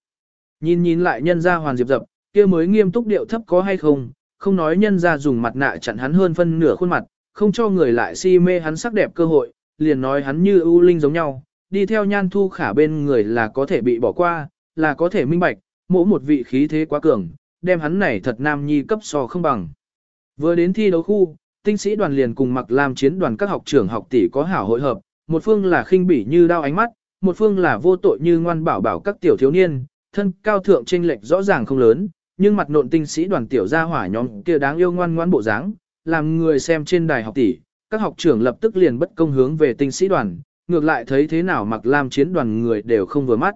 Nhìn nhìn lại nhân ra hoàn diệp dập, kia mới nghiêm túc điệu thấp có hay không, không nói nhân ra dùng mặt nạ chặn hắn hơn phân nửa khuôn mặt, không cho người lại si mê hắn sắc đẹp cơ hội, liền nói hắn như ưu linh giống nhau, đi theo nhan thu khả bên người là có thể bị bỏ qua, là có thể minh bạch, mỗi một vị khí thế quá cường, đem hắn này thật nam nhi cấp so không bằng. Vừa đến thi đấu khu, tinh sĩ đoàn liền cùng mặc làm chiến đoàn các học trưởng học tỷ có hảo hội hợp, một phương là khinh bỉ như đao ánh mắt, một phương là vô tội như ngoan bảo bảo các tiểu thiếu niên, thân cao thượng trên lệch rõ ràng không lớn, nhưng mặt nộn tinh sĩ đoàn tiểu gia hỏa nhóm kia đáng yêu ngoan ngoan bộ dáng, làm người xem trên đài học tỷ, các học trưởng lập tức liền bất công hướng về tinh sĩ đoàn, ngược lại thấy thế nào mặc lam chiến đoàn người đều không vừa mắt.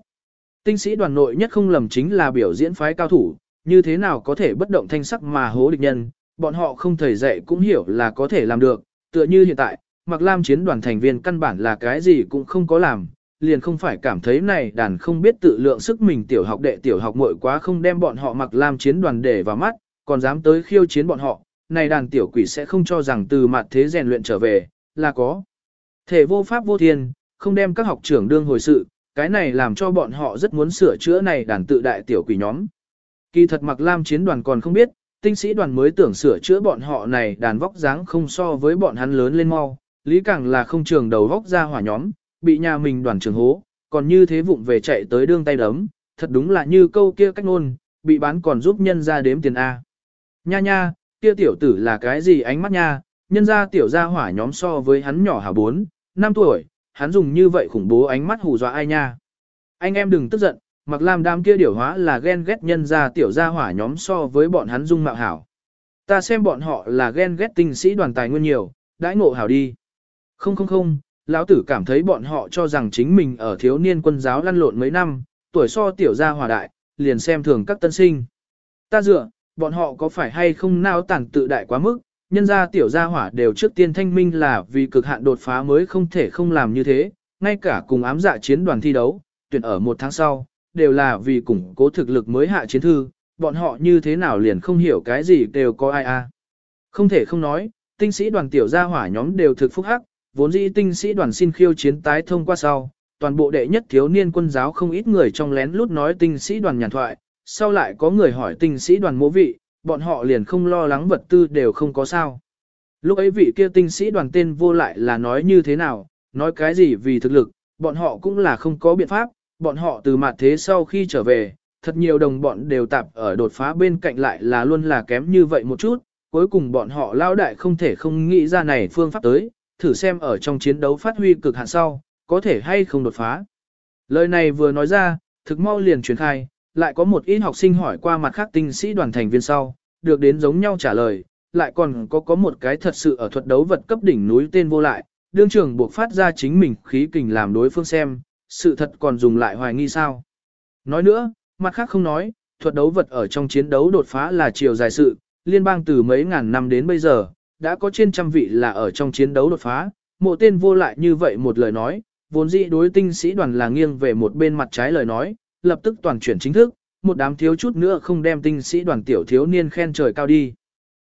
Tinh sĩ đoàn nội nhất không lầm chính là biểu diễn phái cao thủ, như thế nào có thể bất động thanh sắc mà hố địch nhân, bọn họ không thầy dạy cũng hiểu là có thể làm được, tựa như hiện tại, mặc lam chiến đoàn thành viên căn bản là cái gì cũng không có làm, liền không phải cảm thấy này đàn không biết tự lượng sức mình tiểu học đệ tiểu học muội quá không đem bọn họ mặc lam chiến đoàn để vào mắt, còn dám tới khiêu chiến bọn họ, này đàn tiểu quỷ sẽ không cho rằng từ mặt thế rèn luyện trở về, là có. Thể vô pháp vô thiên, không đem các học trưởng đương hồi sự, cái này làm cho bọn họ rất muốn sửa chữa này đàn tự đại tiểu quỷ nhóm. Kỳ thật mặc lam chiến đoàn còn không biết, tinh sĩ đoàn mới tưởng sửa chữa bọn họ này đàn vóc dáng không so với bọn hắn lớn lên mau, lý càng là không trường đầu vóc ra hỏa nhóm, bị nhà mình đoàn trường hố, còn như thế vụng về chạy tới đương tay đấm, thật đúng là như câu kia cách ngôn, bị bán còn giúp nhân ra đếm tiền A. Nha nha, kia tiểu tử là cái gì ánh mắt nha, nhân ra tiểu gia hỏa nhóm so với hắn nhỏ hả 4, 5 tuổi, hắn dùng như vậy khủng bố ánh mắt hù dọa ai nha. Anh em đừng tức giận, mặc làm đám kia điều hóa là ghen ghét nhân ra tiểu gia hỏa nhóm so với bọn hắn dung mạo hảo. Ta xem bọn họ là ghen ghét tinh sĩ đoàn tài nguyên nhiều, đãi ngộ hảo đi. Không không không, lão tử cảm thấy bọn họ cho rằng chính mình ở thiếu niên quân giáo lăn lộn mấy năm, tuổi so tiểu gia hỏa đại, liền xem thường các tân sinh. Ta dựa, bọn họ có phải hay không nao tản tự đại quá mức, nhân ra tiểu gia hỏa đều trước tiên thanh minh là vì cực hạn đột phá mới không thể không làm như thế, ngay cả cùng ám dạ chiến đoàn thi đấu, tuyển ở một tháng sau, đều là vì củng cố thực lực mới hạ chiến thư, bọn họ như thế nào liền không hiểu cái gì đều có ai a. Không thể không nói, tinh sĩ đoàn tiểu gia hỏa nhóm đều thực phúc hắc, vốn dĩ tinh sĩ đoàn xin khiêu chiến tái thông qua sau, toàn bộ đệ nhất thiếu niên quân giáo không ít người trong lén lút nói tinh sĩ đoàn nhàn thoại, sau lại có người hỏi tinh sĩ đoàn mỗ vị, bọn họ liền không lo lắng vật tư đều không có sao. Lúc ấy vị kia tinh sĩ đoàn tên vô lại là nói như thế nào, nói cái gì vì thực lực, bọn họ cũng là không có biện pháp, bọn họ từ mặt thế sau khi trở về, thật nhiều đồng bọn đều tạp ở đột phá bên cạnh lại là luôn là kém như vậy một chút, cuối cùng bọn họ lao đại không thể không nghĩ ra này phương pháp tới, thử xem ở trong chiến đấu phát huy cực hạn sau, có thể hay không đột phá. Lời này vừa nói ra, thực mau liền truyền khai, lại có một ít học sinh hỏi qua mặt khác tinh sĩ đoàn thành viên sau, được đến giống nhau trả lời, lại còn có có một cái thật sự ở thuật đấu vật cấp đỉnh núi tên vô lại, đương trưởng buộc phát ra chính mình khí kình làm đối phương xem, sự thật còn dùng lại hoài nghi sao. Nói nữa, mặt khác không nói, thuật đấu vật ở trong chiến đấu đột phá là chiều dài sự, liên bang từ mấy ngàn năm đến bây giờ, đã có trên trăm vị là ở trong chiến đấu đột phá, mộ tên vô lại như vậy một lời nói, vốn dĩ đối tinh sĩ đoàn là nghiêng về một bên mặt trái lời nói, lập tức toàn chuyển chính thức, một đám thiếu chút nữa không đem tinh sĩ đoàn tiểu thiếu niên khen trời cao đi.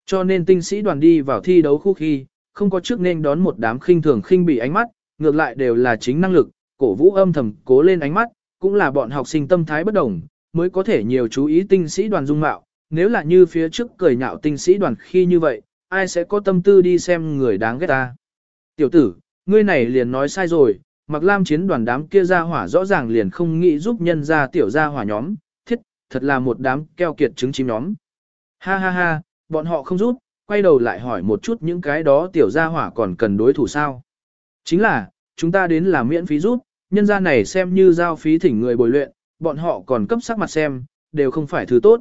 Cho nên tinh sĩ đoàn đi vào thi đấu khu khi, không có trước nên đón một đám khinh thường khinh bị ánh mắt, ngược lại đều là chính năng lực, cổ vũ âm thầm cố lên ánh mắt, cũng là bọn học sinh tâm thái bất đồng, mới có thể nhiều chú ý tinh sĩ đoàn dung mạo, nếu là như phía trước cười nhạo tinh sĩ đoàn khi như vậy, ai sẽ có tâm tư đi xem người đáng ghét ta. Tiểu tử, ngươi này liền nói sai rồi, mặc lam chiến đoàn đám kia ra hỏa rõ ràng liền không nghĩ giúp nhân ra tiểu ra hỏa nhóm, thiết, thật là một đám keo kiệt trứng chim nhóm. Ha ha ha, bọn họ không giúp, quay đầu lại hỏi một chút những cái đó tiểu gia hỏa còn cần đối thủ sao. Chính là, chúng ta đến là miễn phí giúp, nhân gia này xem như giao phí thỉnh người bồi luyện, bọn họ còn cấp sắc mặt xem, đều không phải thứ tốt.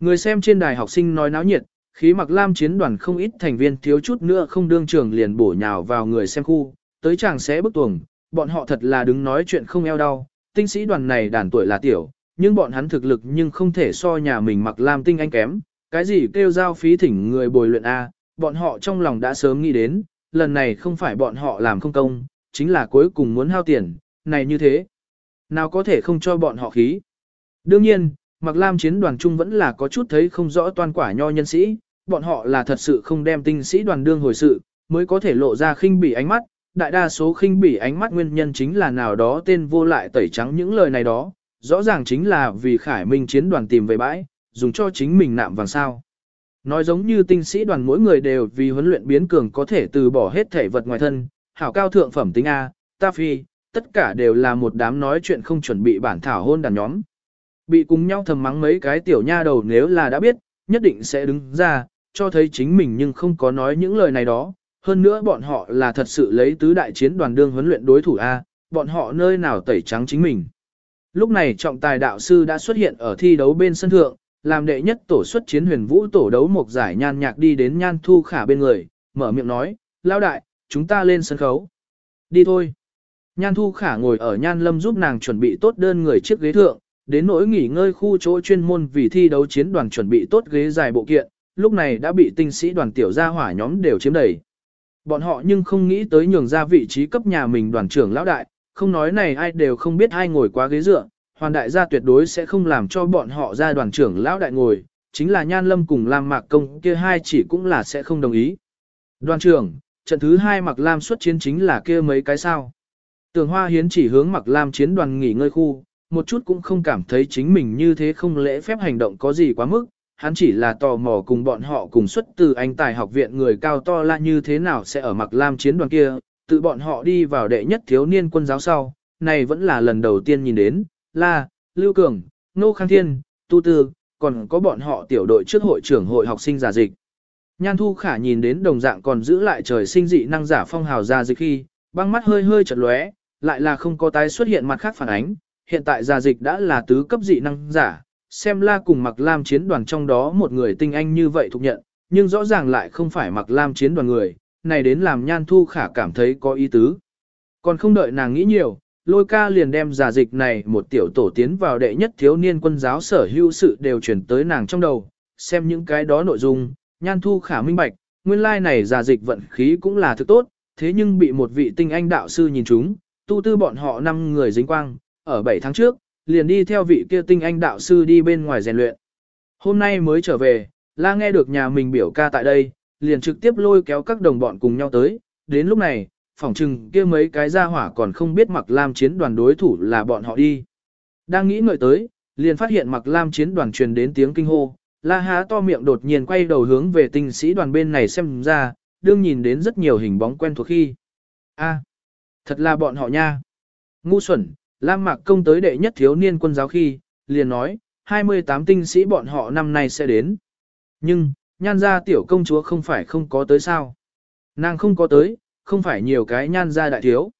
Người xem trên đài học sinh nói náo nhiệt, khí mặc lam chiến đoàn không ít thành viên thiếu chút nữa không đương trường liền bổ nhào vào người xem khu, tới chàng sẽ bức tuồng, bọn họ thật là đứng nói chuyện không eo đau, tinh sĩ đoàn này đàn tuổi là tiểu, nhưng bọn hắn thực lực nhưng không thể so nhà mình mặc lam tinh anh kém, cái gì kêu giao phí thỉnh người bồi luyện A, bọn họ trong lòng đã sớm nghĩ đến, lần này không phải bọn họ làm không công, chính là cuối cùng muốn hao tiền, này như thế. Nào có thể không cho bọn họ khí. Đương nhiên, Mặc Lam chiến đoàn chung vẫn là có chút thấy không rõ toàn quả nho nhân sĩ, bọn họ là thật sự không đem tinh sĩ đoàn đương hồi sự, mới có thể lộ ra khinh bỉ ánh mắt, đại đa số khinh bỉ ánh mắt nguyên nhân chính là nào đó tên vô lại tẩy trắng những lời này đó, rõ ràng chính là vì Khải Minh chiến đoàn tìm về bãi, dùng cho chính mình nạm vàng sao. Nói giống như tinh sĩ đoàn mỗi người đều vì huấn luyện biến cường có thể từ bỏ hết thể vật ngoài thân, hảo cao thượng phẩm tính A, ta phi, tất cả đều là một đám nói chuyện không chuẩn bị bản thảo hôn đàn nhóm. Bị cùng nhau thầm mắng mấy cái tiểu nha đầu nếu là đã biết, nhất định sẽ đứng ra, cho thấy chính mình nhưng không có nói những lời này đó. Hơn nữa bọn họ là thật sự lấy tứ đại chiến đoàn đương huấn luyện đối thủ A, bọn họ nơi nào tẩy trắng chính mình. Lúc này trọng tài đạo sư đã xuất hiện ở thi đấu bên sân thượng, làm đệ nhất tổ xuất chiến huyền vũ tổ đấu một giải nhan nhạc đi đến nhan thu khả bên người, mở miệng nói, lao đại, chúng ta lên sân khấu. Đi thôi. Nhan thu khả ngồi ở nhan lâm giúp nàng chuẩn bị tốt đơn người chiếc ghế thượng, đến nỗi nghỉ ngơi khu chỗ chuyên môn vì thi đấu chiến đoàn chuẩn bị tốt ghế dài bộ kiện, lúc này đã bị tinh sĩ đoàn tiểu gia hỏa nhóm đều chiếm đầy. Bọn họ nhưng không nghĩ tới nhường ra vị trí cấp nhà mình đoàn trưởng lão đại, không nói này ai đều không biết ai ngồi quá ghế dựa, hoàn đại gia tuyệt đối sẽ không làm cho bọn họ ra đoàn trưởng lão đại ngồi, chính là Nhan Lâm cùng Lam Mạc Công kia hai chỉ cũng là sẽ không đồng ý. Đoàn trưởng, trận thứ hai Mạc Lam xuất chiến chính là kia mấy cái sao. Tường Hoa Hiến chỉ hướng Mạc Lam chiến đoàn nghỉ ngơi khu, một chút cũng không cảm thấy chính mình như thế không lễ phép hành động có gì quá mức, hắn chỉ là tò mò cùng bọn họ cùng xuất từ anh tài học viện người cao to là như thế nào sẽ ở Mạc Lam chiến đoàn kia, tự bọn họ đi vào đệ nhất thiếu niên quân giáo sau, này vẫn là lần đầu tiên nhìn đến, La, Lưu Cường, Nô Khang Thiên, Tu Tư, còn có bọn họ tiểu đội trước hội trưởng hội học sinh giả dịch. Nhan Thu Khả nhìn đến đồng dạng còn giữ lại trời sinh dị năng giả phong hào ra dịch khi, băng mắt hơi hơi chật lóe, lại là không có tái xuất hiện mặt khác phản ánh, hiện tại giả dịch đã là tứ cấp dị năng giả, xem la cùng mặc lam chiến đoàn trong đó một người tinh anh như vậy thuộc nhận, nhưng rõ ràng lại không phải mặc lam chiến đoàn người, này đến làm Nhan Thu Khả cảm thấy có ý tứ. Còn không đợi nàng nghĩ nhiều, lôi ca liền đem giả dịch này một tiểu tổ tiến vào đệ nhất thiếu niên quân giáo sở hữu sự đều chuyển tới nàng trong đầu, xem những cái đó nội dung, nhan thu khả minh bạch, nguyên lai like này giả dịch vận khí cũng là thứ tốt, thế nhưng bị một vị tinh anh đạo sư nhìn chúng, tu tư bọn họ năm người dính quang, ở 7 tháng trước, liền đi theo vị kia tinh anh đạo sư đi bên ngoài rèn luyện. Hôm nay mới trở về, la nghe được nhà mình biểu ca tại đây, liền trực tiếp lôi kéo các đồng bọn cùng nhau tới, đến lúc này, phỏng chừng kia mấy cái gia hỏa còn không biết mặc lam chiến đoàn đối thủ là bọn họ đi. Đang nghĩ ngợi tới, liền phát hiện mặc lam chiến đoàn truyền đến tiếng kinh hô, La há to miệng đột nhiên quay đầu hướng về tinh sĩ đoàn bên này xem ra, đương nhìn đến rất nhiều hình bóng quen thuộc khi. a thật là bọn họ nha. Ngu xuẩn, Lam Mạc Công tới đệ nhất thiếu niên quân giáo khi, liền nói, 28 tinh sĩ bọn họ năm nay sẽ đến. Nhưng, nhan gia tiểu công chúa không phải không có tới sao. Nàng không có tới, không phải nhiều cái nhan gia đại thiếu.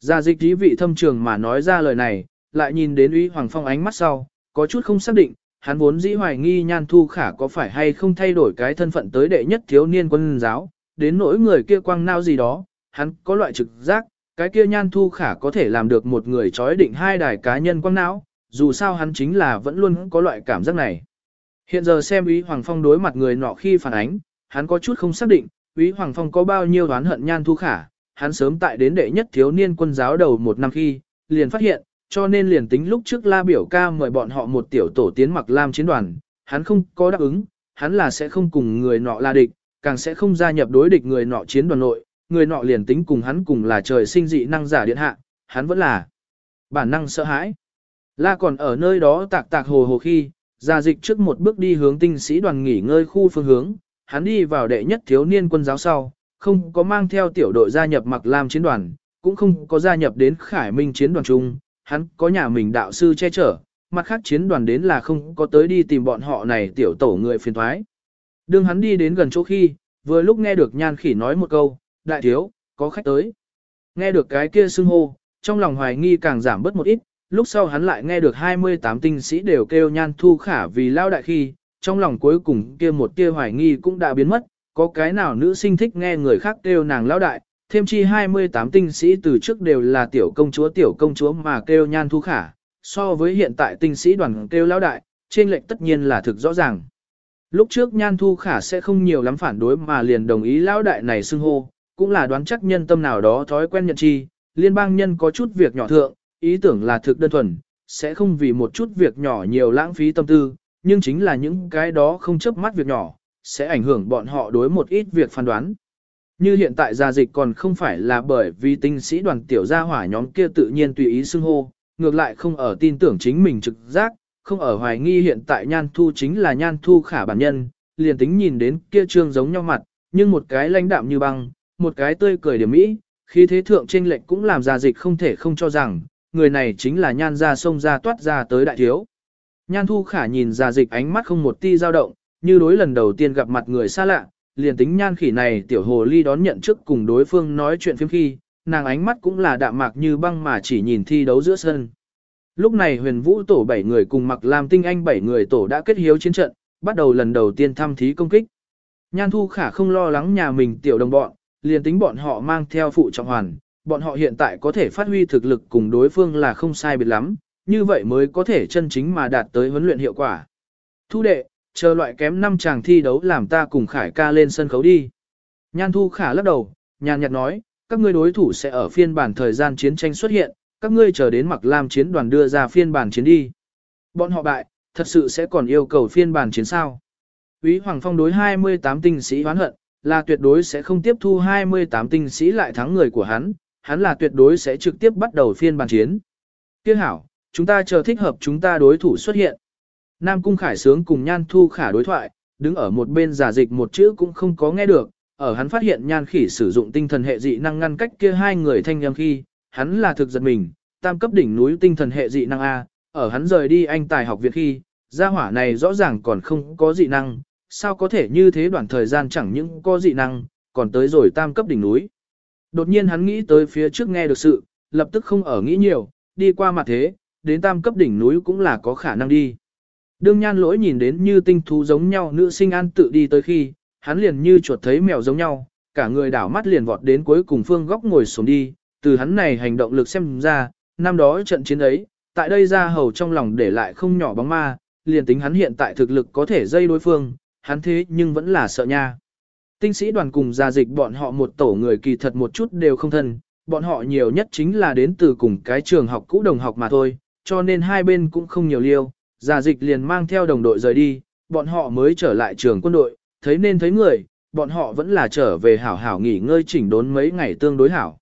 Gia dịch trí vị thâm trường mà nói ra lời này, lại nhìn đến uy hoàng phong ánh mắt sau, có chút không xác định, hắn vốn dĩ hoài nghi nhan thu khả có phải hay không thay đổi cái thân phận tới đệ nhất thiếu niên quân giáo, đến nỗi người kia quăng nao gì đó, hắn có loại trực giác, cái kia nhan thu khả có thể làm được một người trói định hai đài cá nhân quăng não, dù sao hắn chính là vẫn luôn có loại cảm giác này. Hiện giờ xem Ý Hoàng Phong đối mặt người nọ khi phản ánh, hắn có chút không xác định, Ý Hoàng Phong có bao nhiêu đoán hận nhan thu khả, hắn sớm tại đến đệ nhất thiếu niên quân giáo đầu một năm khi, liền phát hiện, cho nên liền tính lúc trước la biểu ca mời bọn họ một tiểu tổ tiến mặc lam chiến đoàn, hắn không có đáp ứng, hắn là sẽ không cùng người nọ la địch, càng sẽ không gia nhập đối địch người nọ chiến đoàn nội, người nọ liền tính cùng hắn cùng là trời sinh dị năng giả điện hạ, hắn vẫn là bản năng sợ hãi. La còn ở nơi đó tạc tạc hồ hồ khi, ra dịch trước một bước đi hướng tinh sĩ đoàn nghỉ ngơi khu phương hướng, hắn đi vào đệ nhất thiếu niên quân giáo sau, không có mang theo tiểu đội gia nhập mặc lam chiến đoàn, cũng không có gia nhập đến khải minh chiến đoàn chung, hắn có nhà mình đạo sư che chở, mặt khác chiến đoàn đến là không có tới đi tìm bọn họ này tiểu tổ người phiền thoái. Đương hắn đi đến gần chỗ khi, vừa lúc nghe được nhan khỉ nói một câu, đại thiếu, có khách tới. Nghe được cái kia xưng hô, trong lòng hoài nghi càng giảm bớt một ít, lúc sau hắn lại nghe được 28 tinh sĩ đều kêu nhan thu khả vì lao đại khi, trong lòng cuối cùng kia một tia hoài nghi cũng đã biến mất, có cái nào nữ sinh thích nghe người khác kêu nàng lao đại, thêm chi 28 tinh sĩ từ trước đều là tiểu công chúa tiểu công chúa mà kêu nhan thu khả, so với hiện tại tinh sĩ đoàn kêu lao đại, trên lệnh tất nhiên là thực rõ ràng. Lúc trước nhan thu khả sẽ không nhiều lắm phản đối mà liền đồng ý lao đại này xưng hô, cũng là đoán chắc nhân tâm nào đó thói quen nhận chi, liên bang nhân có chút việc nhỏ thượng, ý tưởng là thực đơn thuần, sẽ không vì một chút việc nhỏ nhiều lãng phí tâm tư, nhưng chính là những cái đó không chấp mắt việc nhỏ, sẽ ảnh hưởng bọn họ đối một ít việc phán đoán. Như hiện tại gia dịch còn không phải là bởi vì tinh sĩ đoàn tiểu gia hỏa nhóm kia tự nhiên tùy ý xưng hô, ngược lại không ở tin tưởng chính mình trực giác, không ở hoài nghi hiện tại nhan thu chính là nhan thu khả bản nhân, liền tính nhìn đến kia trương giống nhau mặt, nhưng một cái lãnh đạm như băng, một cái tươi cười điểm mỹ, khi thế thượng tranh lệnh cũng làm gia dịch không thể không cho rằng, người này chính là nhan ra sông ra toát ra tới đại thiếu. Nhan thu khả nhìn gia dịch ánh mắt không một ti dao động, như đối lần đầu tiên gặp mặt người xa lạ, liền tính nhan khỉ này tiểu hồ ly đón nhận trước cùng đối phương nói chuyện phim khi, nàng ánh mắt cũng là đạm mạc như băng mà chỉ nhìn thi đấu giữa sân. Lúc này huyền vũ tổ 7 người cùng mặc làm tinh anh 7 người tổ đã kết hiếu chiến trận, bắt đầu lần đầu tiên thăm thí công kích. Nhan thu khả không lo lắng nhà mình tiểu đồng bọn, liền tính bọn họ mang theo phụ trọng hoàn, bọn họ hiện tại có thể phát huy thực lực cùng đối phương là không sai biệt lắm, như vậy mới có thể chân chính mà đạt tới huấn luyện hiệu quả. Thu đệ, chờ loại kém năm chàng thi đấu làm ta cùng Khải ca lên sân khấu đi. Nhan Thu Khả lắc đầu, nhàn nhạt nói, các ngươi đối thủ sẽ ở phiên bản thời gian chiến tranh xuất hiện, các ngươi chờ đến mặc lam chiến đoàn đưa ra phiên bản chiến đi. Bọn họ bại, thật sự sẽ còn yêu cầu phiên bản chiến sao. Úy Hoàng Phong đối 28 tinh sĩ hoán hận, là tuyệt đối sẽ không tiếp thu 28 tinh sĩ lại thắng người của hắn, hắn là tuyệt đối sẽ trực tiếp bắt đầu phiên bàn chiến. Tiếc hảo, chúng ta chờ thích hợp chúng ta đối thủ xuất hiện. Nam Cung Khải Sướng cùng Nhan Thu Khả đối thoại, đứng ở một bên giả dịch một chữ cũng không có nghe được, ở hắn phát hiện Nhan Khỉ sử dụng tinh thần hệ dị năng ngăn cách kia hai người thanh âm khi, hắn là thực giật mình, tam cấp đỉnh núi tinh thần hệ dị năng A, ở hắn rời đi anh tài học viện khi, gia hỏa này rõ ràng còn không có dị năng, sao có thể như thế đoạn thời gian chẳng những có dị năng, còn tới rồi tam cấp đỉnh núi. Đột nhiên hắn nghĩ tới phía trước nghe được sự, lập tức không ở nghĩ nhiều, đi qua mặt thế, đến tam cấp đỉnh núi cũng là có khả năng đi. Đương nhan lỗi nhìn đến như tinh thú giống nhau nữ sinh an tự đi tới khi, hắn liền như chuột thấy mèo giống nhau, cả người đảo mắt liền vọt đến cuối cùng phương góc ngồi xuống đi, từ hắn này hành động lực xem ra, năm đó trận chiến ấy, tại đây ra hầu trong lòng để lại không nhỏ bóng ma, liền tính hắn hiện tại thực lực có thể dây đối phương, hắn thế nhưng vẫn là sợ nha. Tinh sĩ đoàn cùng gia dịch bọn họ một tổ người kỳ thật một chút đều không thân, bọn họ nhiều nhất chính là đến từ cùng cái trường học cũ đồng học mà thôi, cho nên hai bên cũng không nhiều liêu, Gia dịch liền mang theo đồng đội rời đi, bọn họ mới trở lại trường quân đội, thấy nên thấy người, bọn họ vẫn là trở về hảo hảo nghỉ ngơi chỉnh đốn mấy ngày tương đối hảo.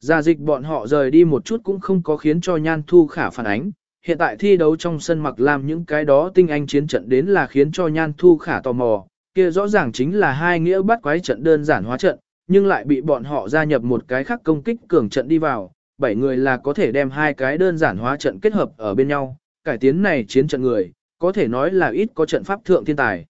Gia dịch bọn họ rời đi một chút cũng không có khiến cho nhan thu khả phản ánh, hiện tại thi đấu trong sân mặc làm những cái đó tinh anh chiến trận đến là khiến cho Nhan Thu Khả tò mò, kia rõ ràng chính là hai nghĩa bắt quái trận đơn giản hóa trận, nhưng lại bị bọn họ gia nhập một cái khác công kích cường trận đi vào, bảy người là có thể đem hai cái đơn giản hóa trận kết hợp ở bên nhau, cải tiến này chiến trận người, có thể nói là ít có trận pháp thượng thiên tài.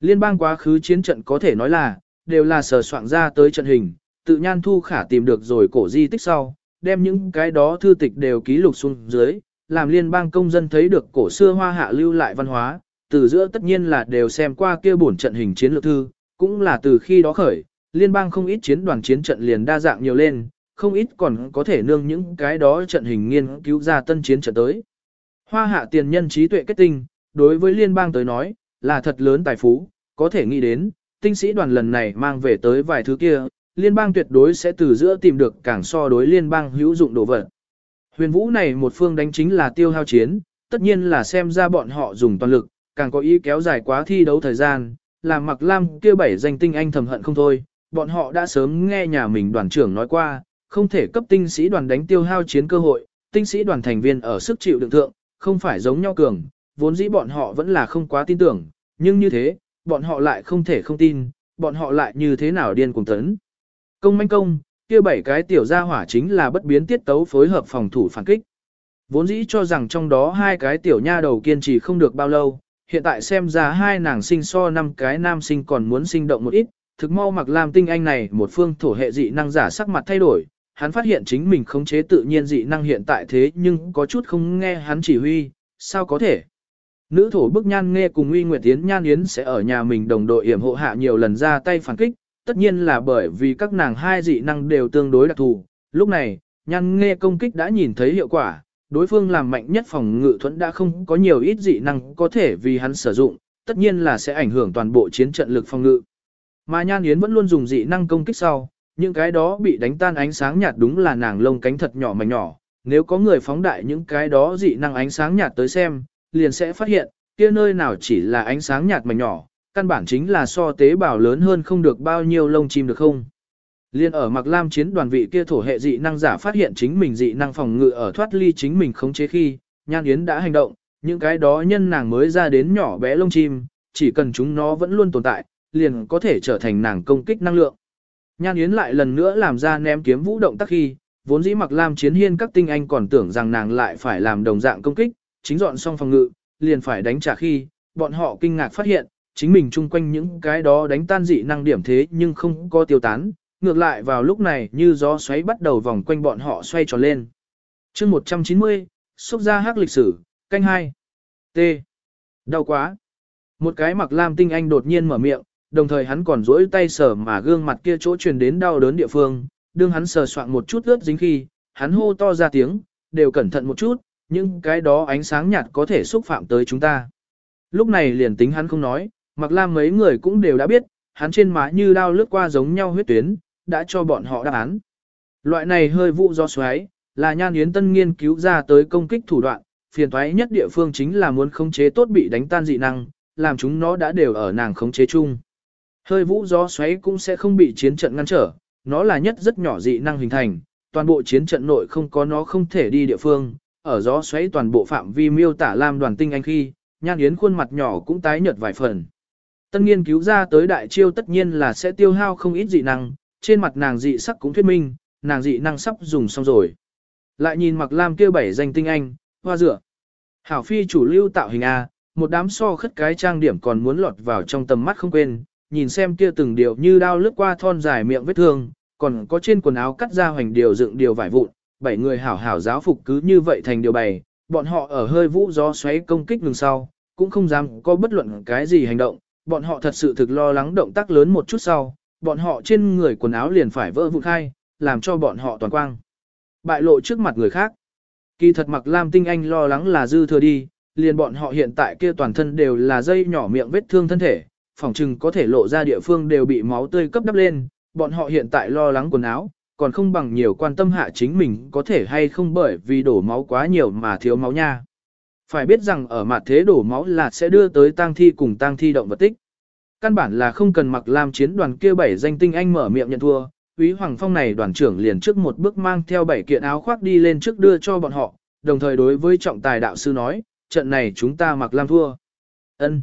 Liên bang quá khứ chiến trận có thể nói là, đều là sở soạn ra tới trận hình, tự nhan thu khả tìm được rồi cổ di tích sau, đem những cái đó thư tịch đều ký lục xuống dưới, làm liên bang công dân thấy được cổ xưa hoa hạ lưu lại văn hóa, từ giữa tất nhiên là đều xem qua kia bổn trận hình chiến lược thư, cũng là từ khi đó khởi, liên bang không ít chiến đoàn chiến trận liền đa dạng nhiều lên, không ít còn có thể nương những cái đó trận hình nghiên cứu ra tân chiến trận tới. Hoa hạ tiền nhân trí tuệ kết tinh, đối với liên bang tới nói, là thật lớn tài phú, có thể nghĩ đến, tinh sĩ đoàn lần này mang về tới vài thứ kia, liên bang tuyệt đối sẽ từ giữa tìm được càng so đối liên bang hữu dụng đồ vật. Huyền vũ này một phương đánh chính là tiêu hao chiến, tất nhiên là xem ra bọn họ dùng toàn lực, càng có ý kéo dài quá thi đấu thời gian, làm mặc lam kia bảy danh tinh anh thầm hận không thôi, bọn họ đã sớm nghe nhà mình đoàn trưởng nói qua, không thể cấp tinh sĩ đoàn đánh tiêu hao chiến cơ hội, tinh sĩ đoàn thành viên ở sức chịu đựng thượng, không phải giống nhau cường, vốn dĩ bọn họ vẫn là không quá tin tưởng, nhưng như thế, bọn họ lại không thể không tin, bọn họ lại như thế nào điên cuồng tấn. Công manh công, kia bảy cái tiểu gia hỏa chính là bất biến tiết tấu phối hợp phòng thủ phản kích. Vốn dĩ cho rằng trong đó hai cái tiểu nha đầu kiên trì không được bao lâu, hiện tại xem ra hai nàng sinh so năm cái nam sinh còn muốn sinh động một ít, thực mau mặc làm tinh anh này một phương thổ hệ dị năng giả sắc mặt thay đổi, hắn phát hiện chính mình khống chế tự nhiên dị năng hiện tại thế nhưng có chút không nghe hắn chỉ huy, sao có thể. Nữ thổ bức nhan nghe cùng uy nguyệt tiến nhan yến sẽ ở nhà mình đồng đội hiểm hộ hạ nhiều lần ra tay phản kích, tất nhiên là bởi vì các nàng hai dị năng đều tương đối đặc thù. Lúc này, nhan nghe công kích đã nhìn thấy hiệu quả, đối phương làm mạnh nhất phòng ngự thuẫn đã không có nhiều ít dị năng có thể vì hắn sử dụng, tất nhiên là sẽ ảnh hưởng toàn bộ chiến trận lực phòng ngự. Mà nhan yến vẫn luôn dùng dị năng công kích sau, những cái đó bị đánh tan ánh sáng nhạt đúng là nàng lông cánh thật nhỏ mảnh nhỏ, nếu có người phóng đại những cái đó dị năng ánh sáng nhạt tới xem, liền sẽ phát hiện, kia nơi nào chỉ là ánh sáng nhạt mảnh nhỏ, căn bản chính là so tế bào lớn hơn không được bao nhiêu lông chim được không. Liên ở Mạc Lam chiến đoàn vị kia thổ hệ dị năng giả phát hiện chính mình dị năng phòng ngự ở thoát ly chính mình khống chế khi, Nhan Yến đã hành động, những cái đó nhân nàng mới ra đến nhỏ bé lông chim, chỉ cần chúng nó vẫn luôn tồn tại, liền có thể trở thành nàng công kích năng lượng. Nhan Yến lại lần nữa làm ra ném kiếm vũ động tác khi, vốn dĩ Mạc Lam chiến hiên các tinh anh còn tưởng rằng nàng lại phải làm đồng dạng công kích, chính dọn xong phòng ngự, liền phải đánh trả khi, bọn họ kinh ngạc phát hiện, chính mình chung quanh những cái đó đánh tan dị năng điểm thế nhưng không có tiêu tán, ngược lại vào lúc này như gió xoáy bắt đầu vòng quanh bọn họ xoay tròn lên. chương 190, xúc ra hắc lịch sử, canh 2. T. Đau quá. Một cái mặc lam tinh anh đột nhiên mở miệng, đồng thời hắn còn duỗi tay sờ mà gương mặt kia chỗ truyền đến đau đớn địa phương, đương hắn sờ soạn một chút ướt dính khi, hắn hô to ra tiếng, đều cẩn thận một chút, nhưng cái đó ánh sáng nhạt có thể xúc phạm tới chúng ta. Lúc này liền tính hắn không nói, mặc lam mấy người cũng đều đã biết, hắn trên má như đao lướt qua giống nhau huyết tuyến, đã cho bọn họ đáp án. Loại này hơi vụ do xoáy, là nhan yến tân nghiên cứu ra tới công kích thủ đoạn, phiền thoái nhất địa phương chính là muốn khống chế tốt bị đánh tan dị năng, làm chúng nó đã đều ở nàng khống chế chung. Hơi vũ gió xoáy cũng sẽ không bị chiến trận ngăn trở, nó là nhất rất nhỏ dị năng hình thành, toàn bộ chiến trận nội không có nó không thể đi địa phương, ở gió xoáy toàn bộ phạm vi miêu tả lam đoàn tinh anh khi, nhan yến khuôn mặt nhỏ cũng tái nhợt vài phần. Tân nghiên cứu ra tới đại chiêu tất nhiên là sẽ tiêu hao không ít dị năng, trên mặt nàng dị sắc cũng thuyết minh, nàng dị năng sắp dùng xong rồi. Lại nhìn mặc lam kia bảy danh tinh anh, hoa dựa. Hảo phi chủ lưu tạo hình A, một đám so khất cái trang điểm còn muốn lọt vào trong tầm mắt không quên, nhìn xem kia từng điều như đao lướt qua thon dài miệng vết thương, còn có trên quần áo cắt ra hoành điều dựng điều vải vụn, bảy người hảo hảo giáo phục cứ như vậy thành điều bày, bọn họ ở hơi vũ gió xoáy công kích ngừng sau, cũng không dám có bất luận cái gì hành động, bọn họ thật sự thực lo lắng động tác lớn một chút sau, bọn họ trên người quần áo liền phải vỡ vụn khai, làm cho bọn họ toàn quang. Bại lộ trước mặt người khác. Kỳ thật mặc Lam Tinh Anh lo lắng là dư thừa đi, liền bọn họ hiện tại kia toàn thân đều là dây nhỏ miệng vết thương thân thể, phòng trừng có thể lộ ra địa phương đều bị máu tươi cấp đắp lên, bọn họ hiện tại lo lắng quần áo, còn không bằng nhiều quan tâm hạ chính mình có thể hay không bởi vì đổ máu quá nhiều mà thiếu máu nha. Phải biết rằng ở mặt thế đổ máu là sẽ đưa tới tang thi cùng tang thi động vật tích. Căn bản là không cần mặc làm chiến đoàn kia bảy danh tinh anh mở miệng nhận thua, Úy Hoàng Phong này đoàn trưởng liền trước một bước mang theo bảy kiện áo khoác đi lên trước đưa cho bọn họ, đồng thời đối với trọng tài đạo sư nói, trận này chúng ta mặc lam thua. ân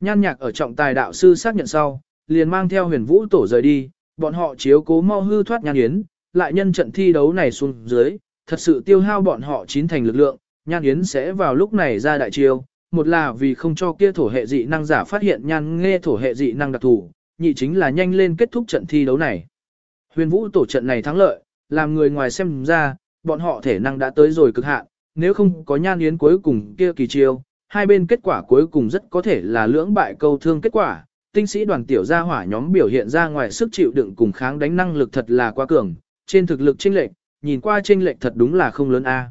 Nhan nhạc ở trọng tài đạo sư xác nhận sau, liền mang theo huyền vũ tổ rời đi, bọn họ chiếu cố mau hư thoát nhan yến, lại nhân trận thi đấu này xuống dưới, thật sự tiêu hao bọn họ chín thành lực lượng, nhan yến sẽ vào lúc này ra đại chiêu, một là vì không cho kia thổ hệ dị năng giả phát hiện nhan nghe thổ hệ dị năng đặc thù, nhị chính là nhanh lên kết thúc trận thi đấu này. Huyền vũ tổ trận này thắng lợi, làm người ngoài xem ra, bọn họ thể năng đã tới rồi cực hạn, nếu không có nhan yến cuối cùng kia kỳ chiêu, hai bên kết quả cuối cùng rất có thể là lưỡng bại câu thương kết quả. Tinh sĩ đoàn tiểu gia hỏa nhóm biểu hiện ra ngoài sức chịu đựng cùng kháng đánh năng lực thật là quá cường, trên thực lực chênh lệch, nhìn qua chênh lệch thật đúng là không lớn a.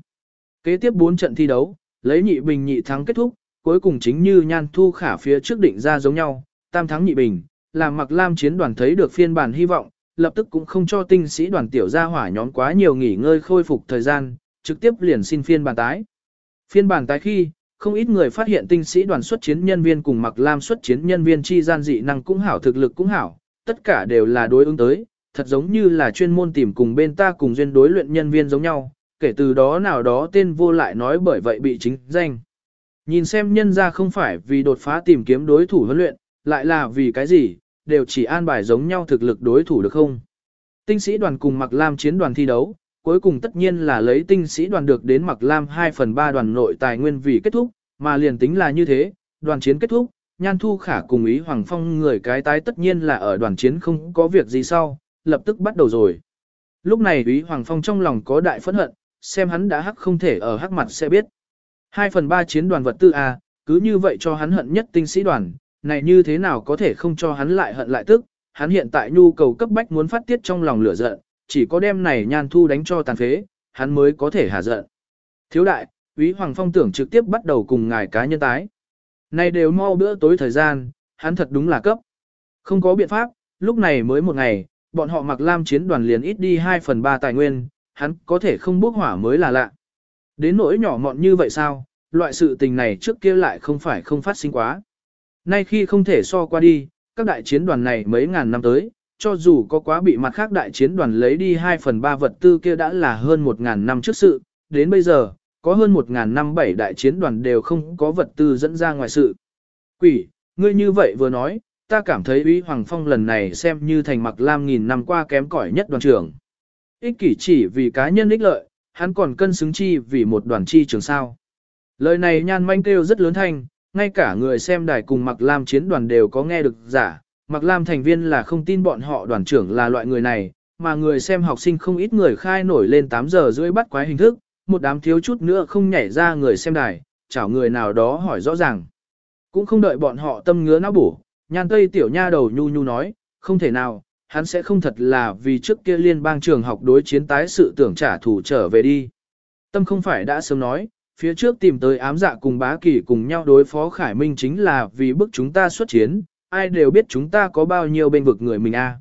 Kế tiếp 4 trận thi đấu, lấy nhị bình nhị thắng kết thúc, cuối cùng chính như Nhan Thu Khả phía trước định ra giống nhau, tam thắng nhị bình, làm Mặc Lam chiến đoàn thấy được phiên bản hy vọng, lập tức cũng không cho tinh sĩ đoàn tiểu gia hỏa nhóm quá nhiều nghỉ ngơi khôi phục thời gian, trực tiếp liền xin phiên bản tái. Phiên bản tái khi, không ít người phát hiện tinh sĩ đoàn xuất chiến nhân viên cùng Mặc Lam xuất chiến nhân viên chi gian dị năng cũng hảo thực lực cũng hảo, tất cả đều là đối ứng tới, thật giống như là chuyên môn tìm cùng bên ta cùng duyên đối luyện nhân viên giống nhau, kể từ đó nào đó tên vô lại nói bởi vậy bị chính danh. Nhìn xem nhân ra không phải vì đột phá tìm kiếm đối thủ huấn luyện, lại là vì cái gì, đều chỉ an bài giống nhau thực lực đối thủ được không? Tinh sĩ đoàn cùng Mặc Lam chiến đoàn thi đấu, cuối cùng tất nhiên là lấy tinh sĩ đoàn được đến Mặc Lam 2 phần 3 đoàn nội tài nguyên vì kết thúc, mà liền tính là như thế, đoàn chiến kết thúc, Nhan Thu Khả cùng ý Hoàng Phong người cái tái tất nhiên là ở đoàn chiến không có việc gì sau, lập tức bắt đầu rồi. Lúc này ý Hoàng Phong trong lòng có đại phẫn hận, xem hắn đã hắc không thể ở hắc mặt sẽ biết. 2 phần 3 chiến đoàn vật tư A, cứ như vậy cho hắn hận nhất tinh sĩ đoàn, này như thế nào có thể không cho hắn lại hận lại tức, hắn hiện tại nhu cầu cấp bách muốn phát tiết trong lòng lửa giận, chỉ có đem này nhan thu đánh cho tàn phế, hắn mới có thể hạ giận. Thiếu đại, Úy Hoàng Phong tưởng trực tiếp bắt đầu cùng ngài cá nhân tái. Này đều mau bữa tối thời gian, hắn thật đúng là cấp. Không có biện pháp, lúc này mới một ngày, bọn họ mặc lam chiến đoàn liền ít đi 2 phần 3 tài nguyên, hắn có thể không bốc hỏa mới là lạ. Đến nỗi nhỏ mọn như vậy sao, loại sự tình này trước kia lại không phải không phát sinh quá. Nay khi không thể so qua đi, các đại chiến đoàn này mấy ngàn năm tới, cho dù có quá bị mặt khác đại chiến đoàn lấy đi 2 phần 3 vật tư kia đã là hơn 1 ngàn năm trước sự, đến bây giờ, có hơn 1 ngàn năm bảy đại chiến đoàn đều không có vật tư dẫn ra ngoài sự. Quỷ, ngươi như vậy vừa nói, ta cảm thấy Uy Hoàng Phong lần này xem như thành mặc lam nghìn năm qua kém cỏi nhất đoàn trưởng. Ích kỷ chỉ vì cá nhân ích lợi, hắn còn cân xứng chi vì một đoàn chi trường sao. Lời này nhan manh kêu rất lớn thanh, ngay cả người xem đài cùng Mặc Lam chiến đoàn đều có nghe được giả. Mặc Lam thành viên là không tin bọn họ đoàn trưởng là loại người này, mà người xem học sinh không ít người khai nổi lên 8 giờ rưỡi bắt quái hình thức, một đám thiếu chút nữa không nhảy ra người xem đài, chảo người nào đó hỏi rõ ràng. Cũng không đợi bọn họ tâm ngứa não bổ, nhan tây tiểu nha đầu nhu nhu nói, không thể nào, hắn sẽ không thật là vì trước kia liên bang trường học đối chiến tái sự tưởng trả thù trở về đi. Tâm không phải đã sớm nói, phía trước tìm tới ám dạ cùng bá kỷ cùng nhau đối phó Khải Minh chính là vì bức chúng ta xuất chiến, ai đều biết chúng ta có bao nhiêu bên vực người mình a.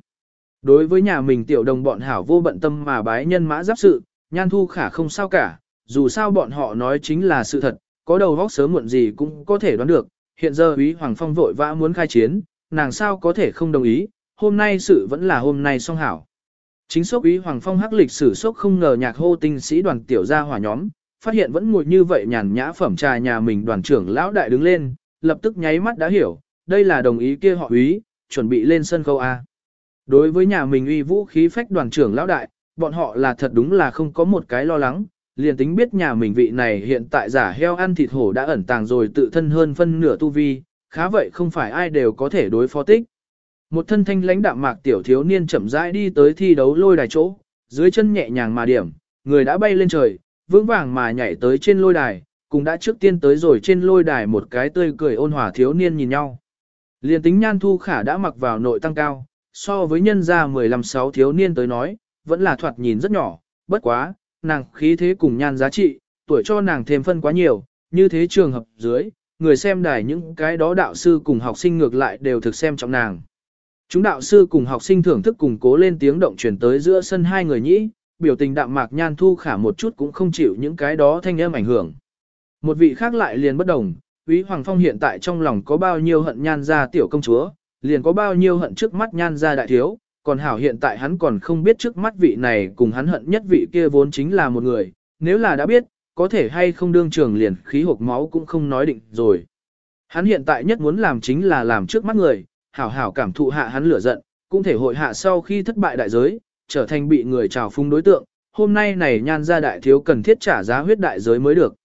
Đối với nhà mình tiểu đồng bọn hảo vô bận tâm mà bái nhân mã giáp sự, nhan thu khả không sao cả, dù sao bọn họ nói chính là sự thật, có đầu vóc sớm muộn gì cũng có thể đoán được, hiện giờ úy Hoàng Phong vội vã muốn khai chiến, nàng sao có thể không đồng ý, hôm nay sự vẫn là hôm nay song hảo. Chính sốc ý Hoàng Phong hắc lịch sử sốc không ngờ nhạc hô tinh sĩ đoàn tiểu gia hỏa nhóm, phát hiện vẫn ngồi như vậy nhàn nhã phẩm trà nhà mình đoàn trưởng lão đại đứng lên, lập tức nháy mắt đã hiểu, đây là đồng ý kia họ úy, chuẩn bị lên sân khấu A. Đối với nhà mình uy vũ khí phách đoàn trưởng lão đại, bọn họ là thật đúng là không có một cái lo lắng, liền tính biết nhà mình vị này hiện tại giả heo ăn thịt hổ đã ẩn tàng rồi tự thân hơn phân nửa tu vi, khá vậy không phải ai đều có thể đối phó tích. Một thân thanh lãnh đạm mạc tiểu thiếu niên chậm rãi đi tới thi đấu lôi đài chỗ, dưới chân nhẹ nhàng mà điểm, người đã bay lên trời, vững vàng mà nhảy tới trên lôi đài, cũng đã trước tiên tới rồi trên lôi đài một cái tươi cười ôn hòa thiếu niên nhìn nhau. Liên tính nhan thu khả đã mặc vào nội tăng cao, so với nhân gia 15-6 thiếu niên tới nói, vẫn là thoạt nhìn rất nhỏ, bất quá, nàng khí thế cùng nhan giá trị, tuổi cho nàng thêm phân quá nhiều, như thế trường hợp dưới, người xem đài những cái đó đạo sư cùng học sinh ngược lại đều thực xem trọng nàng. Chúng đạo sư cùng học sinh thưởng thức cùng cố lên tiếng động truyền tới giữa sân hai người nhĩ, biểu tình đạm mạc nhan thu khả một chút cũng không chịu những cái đó thanh âm ảnh hưởng. Một vị khác lại liền bất đồng, Úy Hoàng Phong hiện tại trong lòng có bao nhiêu hận nhan ra tiểu công chúa, liền có bao nhiêu hận trước mắt nhan ra đại thiếu, còn hảo hiện tại hắn còn không biết trước mắt vị này cùng hắn hận nhất vị kia vốn chính là một người, nếu là đã biết, có thể hay không đương trường liền khí hộp máu cũng không nói định rồi. Hắn hiện tại nhất muốn làm chính là làm trước mắt người, hảo hảo cảm thụ hạ hắn lửa giận, cũng thể hội hạ sau khi thất bại đại giới, trở thành bị người trào phung đối tượng, hôm nay này nhan ra đại thiếu cần thiết trả giá huyết đại giới mới được.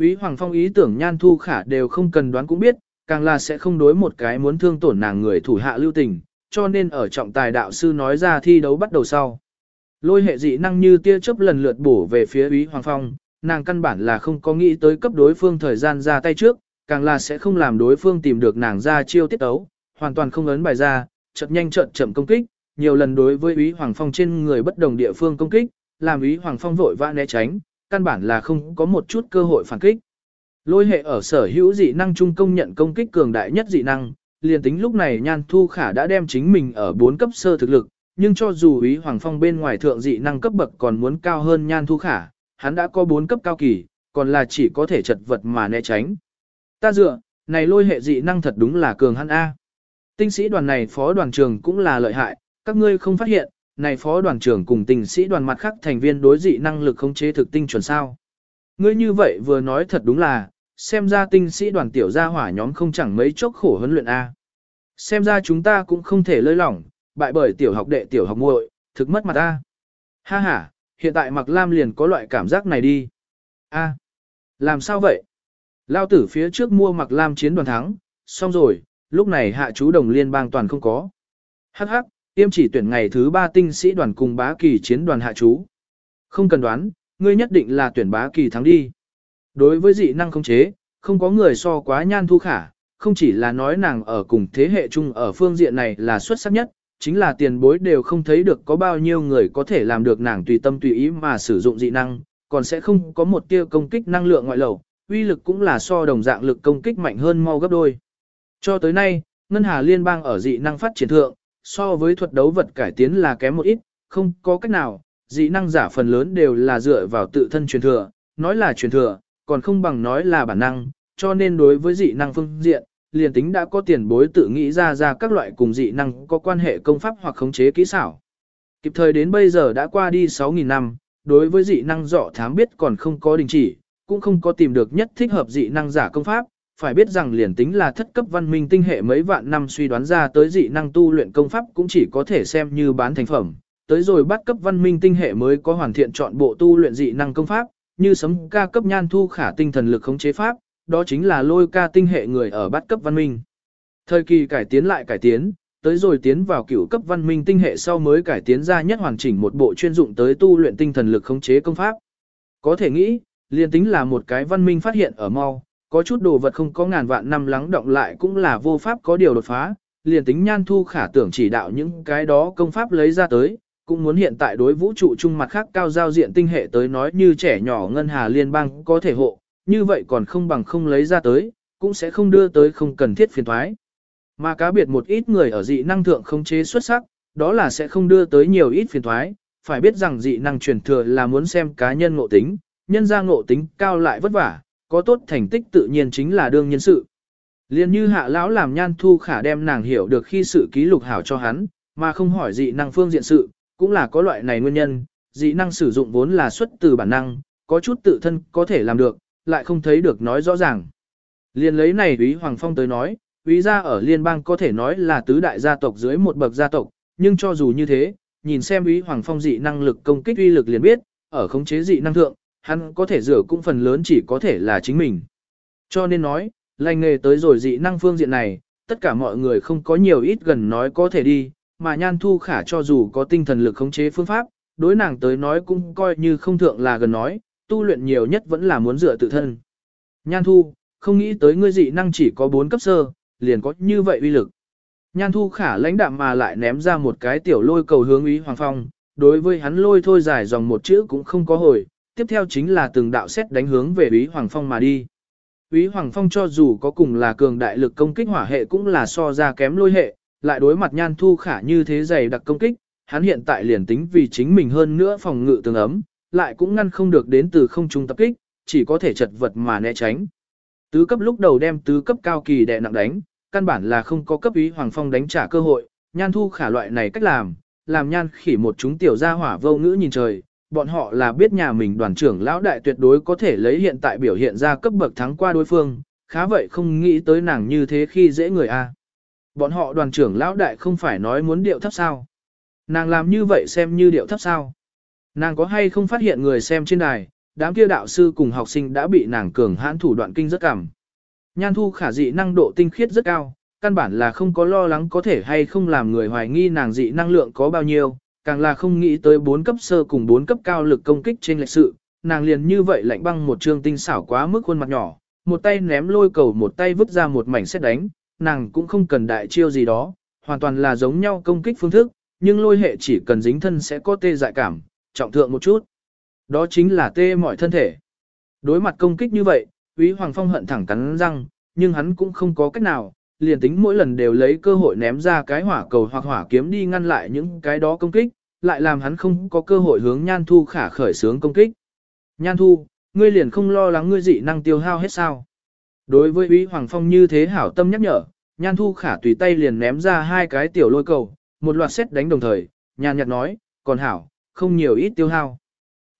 Ý Hoàng Phong ý tưởng nhan thu khả đều không cần đoán cũng biết, càng là sẽ không đối một cái muốn thương tổn nàng người thủ hạ lưu tình, cho nên ở trọng tài đạo sư nói ra thi đấu bắt đầu sau. Lôi hệ dị năng như tia chớp lần lượt bổ về phía Ý Hoàng Phong, nàng căn bản là không có nghĩ tới cấp đối phương thời gian ra tay trước, càng là sẽ không làm đối phương tìm được nàng ra chiêu tiết ấu, hoàn toàn không ấn bài ra, chợt nhanh chợt chậm công kích, nhiều lần đối với Úy Hoàng Phong trên người bất đồng địa phương công kích, làm Úy Hoàng Phong vội vã né tránh, căn bản là không có một chút cơ hội phản kích. Lôi hệ ở sở hữu dị năng trung công nhận công kích cường đại nhất dị năng, liền tính lúc này Nhan Thu Khả đã đem chính mình ở 4 cấp sơ thực lực, nhưng cho dù Úy Hoàng Phong bên ngoài thượng dị năng cấp bậc còn muốn cao hơn Nhan Thu Khả, hắn đã có 4 cấp cao kỳ, còn là chỉ có thể chật vật mà né tránh. Ta dựa, này lôi hệ dị năng thật đúng là cường hắn A. Tinh sĩ đoàn này phó đoàn trưởng cũng là lợi hại, các ngươi không phát hiện, này phó đoàn trưởng cùng tinh sĩ đoàn mặt khác thành viên đối dị năng lực khống chế thực tinh chuẩn sao. Ngươi như vậy vừa nói thật đúng là, xem ra tinh sĩ đoàn tiểu gia hỏa nhóm không chẳng mấy chốc khổ huấn luyện A. Xem ra chúng ta cũng không thể lơi lỏng, bại bởi tiểu học đệ tiểu học muội, thực mất mặt A. Ha ha, hiện tại mặc lam liền có loại cảm giác này đi. A, làm sao vậy? Lao tử phía trước mua mặc lam chiến đoàn thắng, xong rồi, lúc này hạ chú đồng liên bang toàn không có. Hắc hắc, tiêm chỉ tuyển ngày thứ ba tinh sĩ đoàn cùng bá kỳ chiến đoàn hạ chú. Không cần đoán, ngươi nhất định là tuyển bá kỳ thắng đi. Đối với dị năng không chế, không có người so quá nhan thu khả, không chỉ là nói nàng ở cùng thế hệ chung ở phương diện này là xuất sắc nhất, chính là tiền bối đều không thấy được có bao nhiêu người có thể làm được nàng tùy tâm tùy ý mà sử dụng dị năng, còn sẽ không có một tia công kích năng lượng ngoại lầu, uy lực cũng là so đồng dạng lực công kích mạnh hơn mau gấp đôi. Cho tới nay, Ngân Hà Liên bang ở dị năng phát triển thượng, so với thuật đấu vật cải tiến là kém một ít, không có cách nào, dị năng giả phần lớn đều là dựa vào tự thân truyền thừa, nói là truyền thừa, còn không bằng nói là bản năng, cho nên đối với dị năng phương diện, liền tính đã có tiền bối tự nghĩ ra ra các loại cùng dị năng có quan hệ công pháp hoặc khống chế kỹ xảo. Kịp thời đến bây giờ đã qua đi 6.000 năm, đối với dị năng dọ thám biết còn không có đình chỉ, cũng không có tìm được nhất thích hợp dị năng giả công pháp, phải biết rằng liền tính là thất cấp văn minh tinh hệ mấy vạn năm suy đoán ra tới dị năng tu luyện công pháp cũng chỉ có thể xem như bán thành phẩm, tới rồi bắt cấp văn minh tinh hệ mới có hoàn thiện chọn bộ tu luyện dị năng công pháp, như sấm ca cấp nhan thu khả tinh thần lực khống chế pháp, đó chính là lôi ca tinh hệ người ở bắt cấp văn minh. Thời kỳ cải tiến lại cải tiến, tới rồi tiến vào cửu cấp văn minh tinh hệ sau mới cải tiến ra nhất hoàn chỉnh một bộ chuyên dụng tới tu luyện tinh thần lực khống chế công pháp. Có thể nghĩ, liền tính là một cái văn minh phát hiện ở mau, có chút đồ vật không có ngàn vạn năm lắng động lại cũng là vô pháp có điều đột phá, liền tính nhan thu khả tưởng chỉ đạo những cái đó công pháp lấy ra tới, cũng muốn hiện tại đối vũ trụ chung mặt khác cao giao diện tinh hệ tới nói như trẻ nhỏ ngân hà liên bang có thể hộ, như vậy còn không bằng không lấy ra tới, cũng sẽ không đưa tới không cần thiết phiền thoái. Mà cá biệt một ít người ở dị năng thượng không chế xuất sắc, đó là sẽ không đưa tới nhiều ít phiền thoái, phải biết rằng dị năng truyền thừa là muốn xem cá nhân ngộ tính, nhân ra ngộ tính cao lại vất vả, có tốt thành tích tự nhiên chính là đương nhân sự. Liên như hạ lão làm nhan thu khả đem nàng hiểu được khi sự ký lục hảo cho hắn, mà không hỏi dị năng phương diện sự, cũng là có loại này nguyên nhân, dị năng sử dụng vốn là xuất từ bản năng, có chút tự thân có thể làm được, lại không thấy được nói rõ ràng. Liên lấy này Úy Hoàng Phong tới nói, Úy gia ở liên bang có thể nói là tứ đại gia tộc dưới một bậc gia tộc, nhưng cho dù như thế, nhìn xem Úy Hoàng Phong dị năng lực công kích uy lực liền biết, ở khống chế dị năng thượng, hắn có thể rửa cũng phần lớn chỉ có thể là chính mình. Cho nên nói, lành nghề tới rồi dị năng phương diện này, tất cả mọi người không có nhiều ít gần nói có thể đi, mà nhan thu khả cho dù có tinh thần lực khống chế phương pháp, đối nàng tới nói cũng coi như không thượng là gần nói, tu luyện nhiều nhất vẫn là muốn dựa tự thân. Nhan thu, không nghĩ tới ngươi dị năng chỉ có 4 cấp sơ, liền có như vậy uy lực. Nhan thu khả lãnh đạm mà lại ném ra một cái tiểu lôi cầu hướng ý Hoàng Phong, đối với hắn lôi thôi dài dòng một chữ cũng không có hồi, tiếp theo chính là từng đạo xét đánh hướng về Úy Hoàng Phong mà đi. Úy Hoàng Phong cho dù có cùng là cường đại lực công kích hỏa hệ cũng là so ra kém lôi hệ, lại đối mặt nhan thu khả như thế dày đặc công kích, hắn hiện tại liền tính vì chính mình hơn nữa phòng ngự tường ấm, lại cũng ngăn không được đến từ không trung tập kích, chỉ có thể chật vật mà né tránh. Tứ cấp lúc đầu đem tứ cấp cao kỳ đè nặng đánh, căn bản là không có cấp ý Hoàng Phong đánh trả cơ hội, nhan thu khả loại này cách làm, làm nhan khỉ một chúng tiểu gia hỏa vô ngữ nhìn trời, bọn họ là biết nhà mình đoàn trưởng lão đại tuyệt đối có thể lấy hiện tại biểu hiện ra cấp bậc thắng qua đối phương, khá vậy không nghĩ tới nàng như thế khi dễ người a. Bọn họ đoàn trưởng lão đại không phải nói muốn điệu thấp sao. Nàng làm như vậy xem như điệu thấp sao. Nàng có hay không phát hiện người xem trên đài, đám kia đạo sư cùng học sinh đã bị nàng cường hãn thủ đoạn kinh rất cảm. Nhan thu khả dị năng độ tinh khiết rất cao, căn bản là không có lo lắng có thể hay không làm người hoài nghi nàng dị năng lượng có bao nhiêu, càng là không nghĩ tới 4 cấp sơ cùng 4 cấp cao lực công kích trên lệch sự, nàng liền như vậy lạnh băng một trương tinh xảo quá mức khuôn mặt nhỏ, một tay ném lôi cầu một tay vứt ra một mảnh xét đánh, nàng cũng không cần đại chiêu gì đó, hoàn toàn là giống nhau công kích phương thức, nhưng lôi hệ chỉ cần dính thân sẽ có tê dại cảm, trọng thượng một chút. Đó chính là tê mọi thân thể. Đối mặt công kích như vậy, Úy Hoàng Phong hận thẳng cắn răng, nhưng hắn cũng không có cách nào, liền tính mỗi lần đều lấy cơ hội ném ra cái hỏa cầu hoặc hỏa kiếm đi ngăn lại những cái đó công kích, lại làm hắn không có cơ hội hướng Nhan Thu khả khởi sướng công kích. Nhan Thu, ngươi liền không lo lắng ngươi dị năng tiêu hao hết sao? Đối với Úy Hoàng Phong như thế hảo tâm nhắc nhở, Nhan Thu khả tùy tay liền ném ra hai cái tiểu lôi cầu, một loạt xét đánh đồng thời, nhàn nhạt nói, còn hảo, không nhiều ít tiêu hao.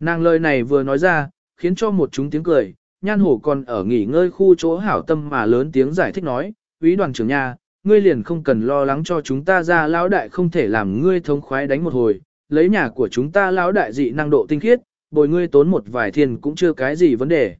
Nàng lời này vừa nói ra, khiến cho một chúng tiếng cười, Nhan Hổ còn ở nghỉ ngơi khu chỗ hảo tâm mà lớn tiếng giải thích nói, Úy đoàn trưởng nha, ngươi liền không cần lo lắng cho chúng ta ra lão đại không thể làm ngươi thống khoái đánh một hồi, lấy nhà của chúng ta lão đại dị năng độ tinh khiết, bồi ngươi tốn một vài tiền cũng chưa cái gì vấn đề.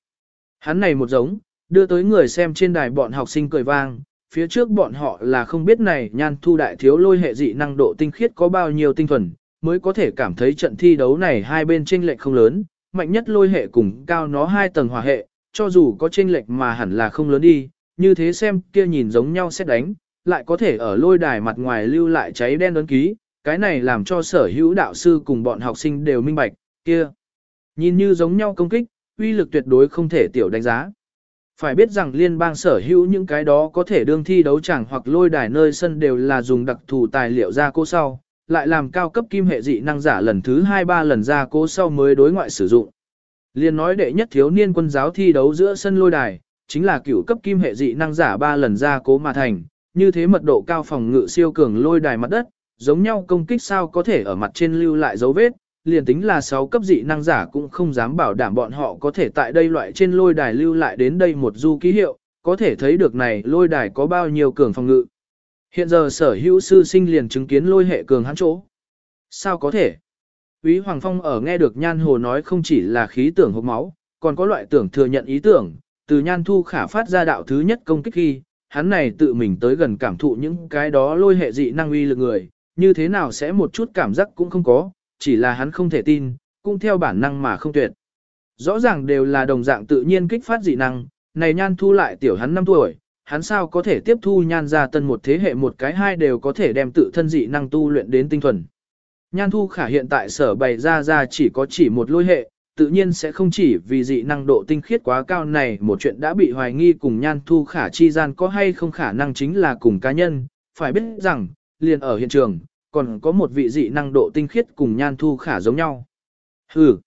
Hắn này một giống, đưa tới người xem trên đài bọn học sinh cười vang, phía trước bọn họ là không biết này nhan thu đại thiếu lôi hệ dị năng độ tinh khiết có bao nhiêu tinh thuần, mới có thể cảm thấy trận thi đấu này hai bên chênh lệch không lớn, mạnh nhất lôi hệ cùng cao nó hai tầng hòa hệ, cho dù có chênh lệch mà hẳn là không lớn đi, như thế xem kia nhìn giống nhau xét đánh, lại có thể ở lôi đài mặt ngoài lưu lại cháy đen ấn ký, cái này làm cho sở hữu đạo sư cùng bọn học sinh đều minh bạch, kia. Nhìn như giống nhau công kích, uy lực tuyệt đối không thể tiểu đánh giá. Phải biết rằng liên bang sở hữu những cái đó có thể đương thi đấu chẳng hoặc lôi đài nơi sân đều là dùng đặc thù tài liệu ra cố sau, lại làm cao cấp kim hệ dị năng giả lần thứ 2-3 lần ra cố sau mới đối ngoại sử dụng. Liên nói đệ nhất thiếu niên quân giáo thi đấu giữa sân lôi đài, chính là cửu cấp kim hệ dị năng giả 3 lần ra cố mà thành, như thế mật độ cao phòng ngự siêu cường lôi đài mặt đất, giống nhau công kích sao có thể ở mặt trên lưu lại dấu vết, liền tính là 6 cấp dị năng giả cũng không dám bảo đảm bọn họ có thể tại đây loại trên lôi đài lưu lại đến đây một du ký hiệu, có thể thấy được này lôi đài có bao nhiêu cường phòng ngự. Hiện giờ sở hữu sư sinh liền chứng kiến lôi hệ cường hắn chỗ. Sao có thể? Úy Hoàng Phong ở nghe được Nhan Hồ nói không chỉ là khí tưởng hộp máu, còn có loại tưởng thừa nhận ý tưởng, từ Nhan Thu khả phát ra đạo thứ nhất công kích khi, hắn này tự mình tới gần cảm thụ những cái đó lôi hệ dị năng uy lực người, như thế nào sẽ một chút cảm giác cũng không có, chỉ là hắn không thể tin, cũng theo bản năng mà không tuyệt. Rõ ràng đều là đồng dạng tự nhiên kích phát dị năng, này nhan thu lại tiểu hắn 5 tuổi, hắn sao có thể tiếp thu nhan ra tân một thế hệ một cái hai đều có thể đem tự thân dị năng tu luyện đến tinh thuần. Nhan thu khả hiện tại sở bày ra ra chỉ có chỉ một lôi hệ, tự nhiên sẽ không chỉ vì dị năng độ tinh khiết quá cao này một chuyện đã bị hoài nghi cùng nhan thu khả chi gian có hay không khả năng chính là cùng cá nhân, phải biết rằng, liền ở hiện trường, còn có một vị dị năng độ tinh khiết cùng nhan thu khả giống nhau. Ừ,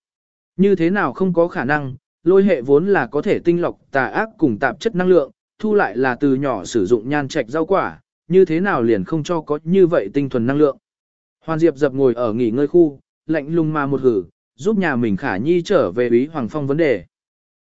như thế nào không có khả năng, lôi hệ vốn là có thể tinh lọc tà ác cùng tạp chất năng lượng, thu lại là từ nhỏ sử dụng nhan trạch rau quả, như thế nào liền không cho có như vậy tinh thuần năng lượng. Hoàn Diệp dập ngồi ở nghỉ ngơi khu, lạnh lùng mà một hử, giúp nhà mình khả nhi trở về ý Hoàng Phong vấn đề.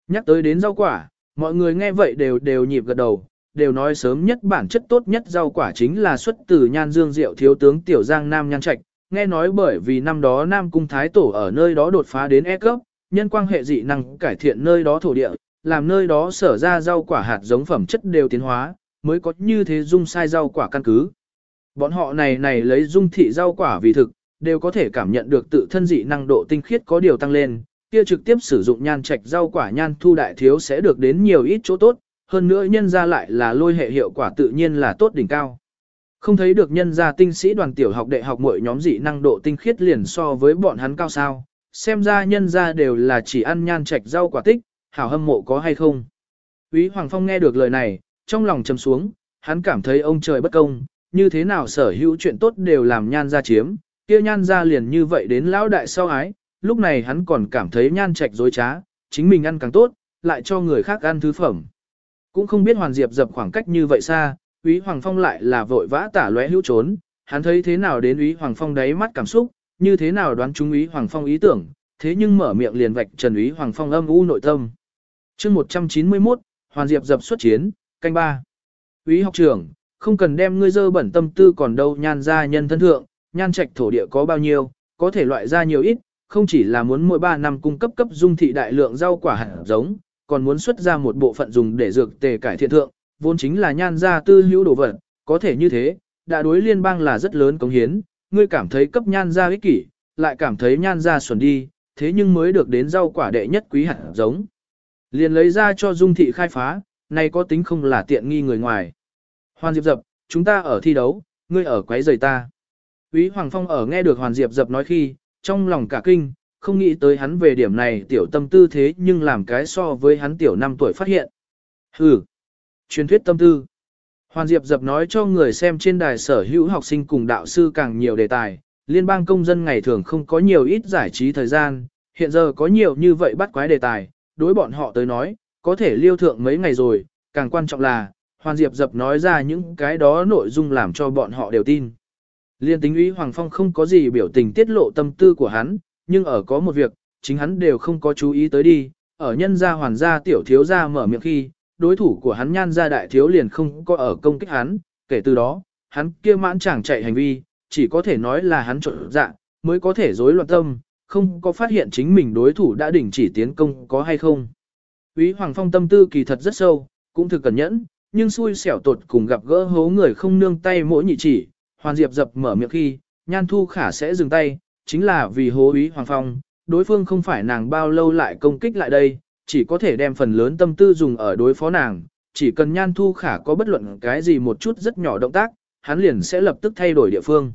Nhắc tới đến rau quả, mọi người nghe vậy đều đều nhịp gật đầu, đều nói sớm nhất bản chất tốt nhất rau quả chính là xuất từ nhan dương diệu thiếu tướng Tiểu Giang Nam Nhan Trạch, nghe nói bởi vì năm đó Nam Cung Thái Tổ ở nơi đó đột phá đến E cấp, nhân quan hệ dị năng cải thiện nơi đó thổ địa, làm nơi đó sở ra rau quả hạt giống phẩm chất đều tiến hóa, mới có như thế dung sai rau quả căn cứ. Bọn họ này này lấy dung thị rau quả vì thực, đều có thể cảm nhận được tự thân dị năng độ tinh khiết có điều tăng lên, kia trực tiếp sử dụng nhan trạch rau quả nhan thu đại thiếu sẽ được đến nhiều ít chỗ tốt, hơn nữa nhân ra lại là lôi hệ hiệu quả tự nhiên là tốt đỉnh cao. Không thấy được nhân gia tinh sĩ đoàn tiểu học đại học mỗi nhóm dị năng độ tinh khiết liền so với bọn hắn cao sao, xem ra nhân gia đều là chỉ ăn nhan trạch rau quả tích, hảo hâm mộ có hay không. Úy Hoàng Phong nghe được lời này, trong lòng trầm xuống, hắn cảm thấy ông trời bất công, như thế nào sở hữu chuyện tốt đều làm nhan gia chiếm, kia nhan ra liền như vậy đến lão đại sau ái, lúc này hắn còn cảm thấy nhan trạch dối trá, chính mình ăn càng tốt, lại cho người khác ăn thứ phẩm. Cũng không biết Hoàn Diệp dập khoảng cách như vậy xa, Úy Hoàng Phong lại là vội vã tả lóe hữu trốn, hắn thấy thế nào đến Úy Hoàng Phong đáy mắt cảm xúc, như thế nào đoán chúng Úy Hoàng Phong ý tưởng, thế nhưng mở miệng liền vạch Trần Úy Hoàng Phong âm u nội tâm. chương 191, Hoàn Diệp dập xuất chiến, canh ba. Úy học trưởng, không cần đem ngươi dơ bẩn tâm tư còn đâu nhan ra nhân thân thượng, nhan trạch thổ địa có bao nhiêu, có thể loại ra nhiều ít, không chỉ là muốn mỗi 3 năm cung cấp cấp dung thị đại lượng rau quả hạt giống, còn muốn xuất ra một bộ phận dùng để dược tề cải thiện thượng, vốn chính là nhan gia tư hữu đồ vật, có thể như thế, đã đối liên bang là rất lớn cống hiến, ngươi cảm thấy cấp nhan gia ích kỷ, lại cảm thấy nhan gia xuẩn đi, thế nhưng mới được đến rau quả đệ nhất quý hạt giống. Liền lấy ra cho dung thị khai phá, này có tính không là tiện nghi người ngoài. Hoan Diệp Dập, chúng ta ở thi đấu, ngươi ở quấy rầy ta. Úy Hoàng Phong ở nghe được Hoàn Diệp Dập nói khi, trong lòng cả kinh, không nghĩ tới hắn về điểm này tiểu tâm tư thế nhưng làm cái so với hắn tiểu 5 tuổi phát hiện. Hừ, truyền thuyết tâm tư. Hoàn Diệp Dập nói cho người xem trên đài sở hữu học sinh cùng đạo sư càng nhiều đề tài, liên bang công dân ngày thường không có nhiều ít giải trí thời gian, hiện giờ có nhiều như vậy bắt quái đề tài, đối bọn họ tới nói, có thể liêu thượng mấy ngày rồi, càng quan trọng là, Hoàn Diệp Dập nói ra những cái đó nội dung làm cho bọn họ đều tin. Liên tính úy Hoàng Phong không có gì biểu tình tiết lộ tâm tư của hắn, nhưng ở có một việc, chính hắn đều không có chú ý tới đi, ở nhân gia hoàn gia tiểu thiếu gia mở miệng khi, đối thủ của hắn nhan gia đại thiếu liền không có ở công kích hắn, kể từ đó, hắn kia mãn chẳng chạy hành vi, chỉ có thể nói là hắn trộn dạ, mới có thể rối loạn tâm, không có phát hiện chính mình đối thủ đã đình chỉ tiến công có hay không. Úy Hoàng Phong tâm tư kỳ thật rất sâu, cũng thực cẩn nhẫn, nhưng xui xẻo tột cùng gặp gỡ hố người không nương tay mỗi nhị chỉ, Hoàn Diệp dập mở miệng khi, Nhan Thu Khả sẽ dừng tay, chính là vì hố ý Hoàng Phong, đối phương không phải nàng bao lâu lại công kích lại đây, chỉ có thể đem phần lớn tâm tư dùng ở đối phó nàng, chỉ cần Nhan Thu Khả có bất luận cái gì một chút rất nhỏ động tác, hắn liền sẽ lập tức thay đổi địa phương.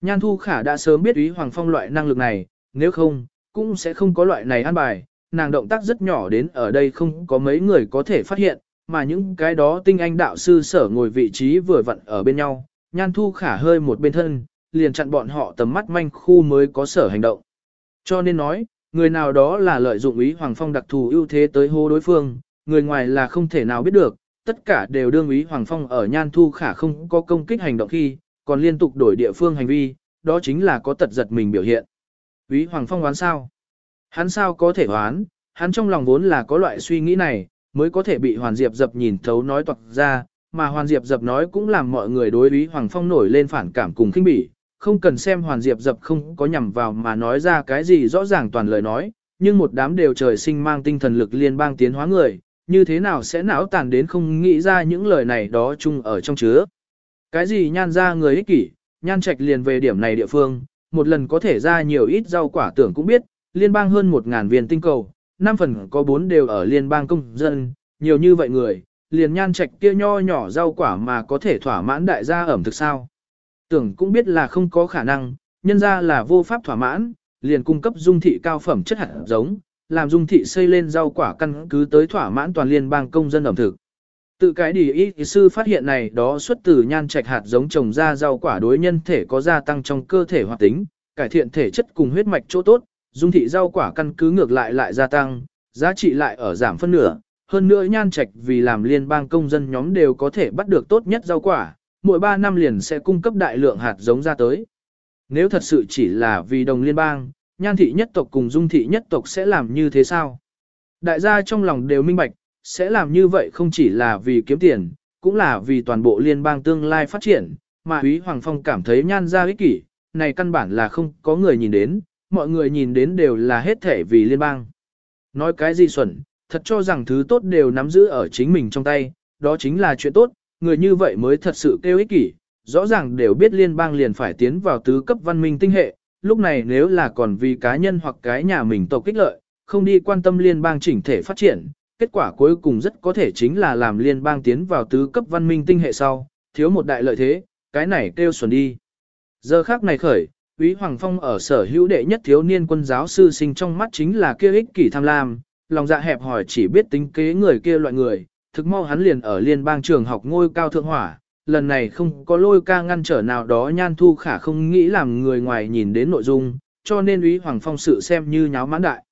Nhan Thu Khả đã sớm biết ý Hoàng Phong loại năng lực này, nếu không, cũng sẽ không có loại này an bài, nàng động tác rất nhỏ đến ở đây không có mấy người có thể phát hiện, mà những cái đó tinh anh đạo sư sở ngồi vị trí vừa vặn ở bên nhau, nhan thu khả hơi một bên thân, liền chặn bọn họ tầm mắt manh khu mới có sở hành động. Cho nên nói, người nào đó là lợi dụng ý Hoàng Phong đặc thù ưu thế tới hô đối phương, người ngoài là không thể nào biết được, tất cả đều đương ý Hoàng Phong ở nhan thu khả không có công kích hành động khi, còn liên tục đổi địa phương hành vi, đó chính là có tật giật mình biểu hiện. Ý Hoàng Phong đoán sao? Hắn sao có thể đoán? hắn trong lòng vốn là có loại suy nghĩ này, mới có thể bị Hoàn Diệp dập nhìn thấu nói toạc ra, mà Hoàn Diệp dập nói cũng làm mọi người đối ý Hoàng Phong nổi lên phản cảm cùng khinh bỉ, không cần xem Hoàn Diệp dập không có nhằm vào mà nói ra cái gì rõ ràng toàn lời nói, nhưng một đám đều trời sinh mang tinh thần lực liên bang tiến hóa người, như thế nào sẽ não tàn đến không nghĩ ra những lời này đó chung ở trong chứa. Cái gì nhan ra người ích kỷ, nhan trạch liền về điểm này địa phương, một lần có thể ra nhiều ít rau quả tưởng cũng biết, liên bang hơn một ngàn viên tinh cầu, năm phần có bốn đều ở liên bang công dân, nhiều như vậy người, liền nhan trạch kia nho nhỏ rau quả mà có thể thỏa mãn đại gia ẩm thực sao. Tưởng cũng biết là không có khả năng, nhân ra là vô pháp thỏa mãn, liền cung cấp dung thị cao phẩm chất hạt giống, làm dung thị xây lên rau quả căn cứ tới thỏa mãn toàn liên bang công dân ẩm thực. Tự cái đi ý sư phát hiện này đó xuất từ nhan trạch hạt giống trồng ra rau quả đối nhân thể có gia tăng trong cơ thể hoạt tính, cải thiện thể chất cùng huyết mạch chỗ tốt, dung thị rau quả căn cứ ngược lại lại gia tăng, giá trị lại ở giảm phân nửa. Hơn nữa nhan trạch vì làm liên bang công dân nhóm đều có thể bắt được tốt nhất rau quả, mỗi 3 năm liền sẽ cung cấp đại lượng hạt giống ra tới. Nếu thật sự chỉ là vì đồng liên bang, nhan thị nhất tộc cùng dung thị nhất tộc sẽ làm như thế sao? Đại gia trong lòng đều minh bạch, sẽ làm như vậy không chỉ là vì kiếm tiền, cũng là vì toàn bộ liên bang tương lai phát triển, mà Úy Hoàng Phong cảm thấy nhan ra ích kỷ, này căn bản là không có người nhìn đến, mọi người nhìn đến đều là hết thể vì liên bang. Nói cái gì xuẩn, thật cho rằng thứ tốt đều nắm giữ ở chính mình trong tay, đó chính là chuyện tốt, người như vậy mới thật sự kêu ích kỷ, rõ ràng đều biết liên bang liền phải tiến vào tứ cấp văn minh tinh hệ, lúc này nếu là còn vì cá nhân hoặc cái nhà mình tộc kích lợi, không đi quan tâm liên bang chỉnh thể phát triển, kết quả cuối cùng rất có thể chính là làm liên bang tiến vào tứ cấp văn minh tinh hệ sau, thiếu một đại lợi thế, cái này kêu xuẩn đi. Giờ khác này khởi, Úy Hoàng Phong ở sở hữu đệ nhất thiếu niên quân giáo sư sinh trong mắt chính là kia ích kỷ tham lam, lòng dạ hẹp hỏi chỉ biết tính kế người kia loại người, thực mau hắn liền ở liên bang trường học ngôi cao thượng hỏa, lần này không có lôi ca ngăn trở nào đó nhan thu khả không nghĩ làm người ngoài nhìn đến nội dung, cho nên Úy Hoàng Phong sự xem như nháo mãn đại.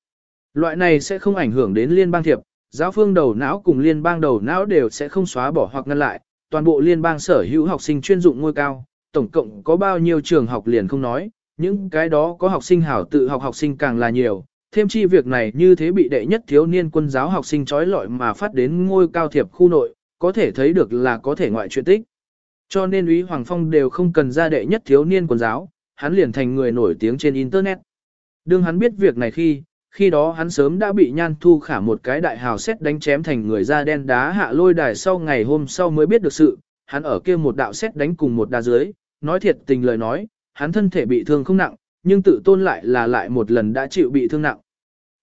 Loại này sẽ không ảnh hưởng đến liên bang thiệp, giáo phương đầu não cùng liên bang đầu não đều sẽ không xóa bỏ hoặc ngăn lại, toàn bộ liên bang sở hữu học sinh chuyên dụng ngôi cao, tổng cộng có bao nhiêu trường học liền không nói, những cái đó có học sinh hảo tự học học sinh càng là nhiều, Thêm chi việc này như thế bị đệ nhất thiếu niên quân giáo học sinh trói lọi mà phát đến ngôi cao thiệp khu nội, có thể thấy được là có thể ngoại chuyện tích. Cho nên Úy Hoàng Phong đều không cần ra đệ nhất thiếu niên quân giáo, hắn liền thành người nổi tiếng trên Internet. Đương hắn biết việc này khi, khi đó hắn sớm đã bị nhan thu khả một cái đại hào xét đánh chém thành người da đen đá hạ lôi đài sau ngày hôm sau mới biết được sự, hắn ở kia một đạo xét đánh cùng một đá dưới, nói thiệt tình lời nói, hắn thân thể bị thương không nặng, nhưng tự tôn lại là lại một lần đã chịu bị thương nặng.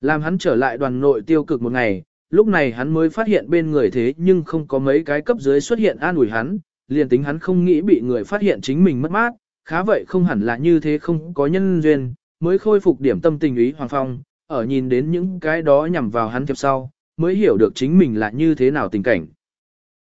Làm hắn trở lại đoàn nội tiêu cực một ngày, lúc này hắn mới phát hiện bên người thế nhưng không có mấy cái cấp dưới xuất hiện an ủi hắn, liền tính hắn không nghĩ bị người phát hiện chính mình mất mát, khá vậy không hẳn là như thế không có nhân duyên, mới khôi phục điểm tâm tình ý Hoàng Phong, ở nhìn đến những cái đó nhằm vào hắn thiệp sau, mới hiểu được chính mình là như thế nào tình cảnh.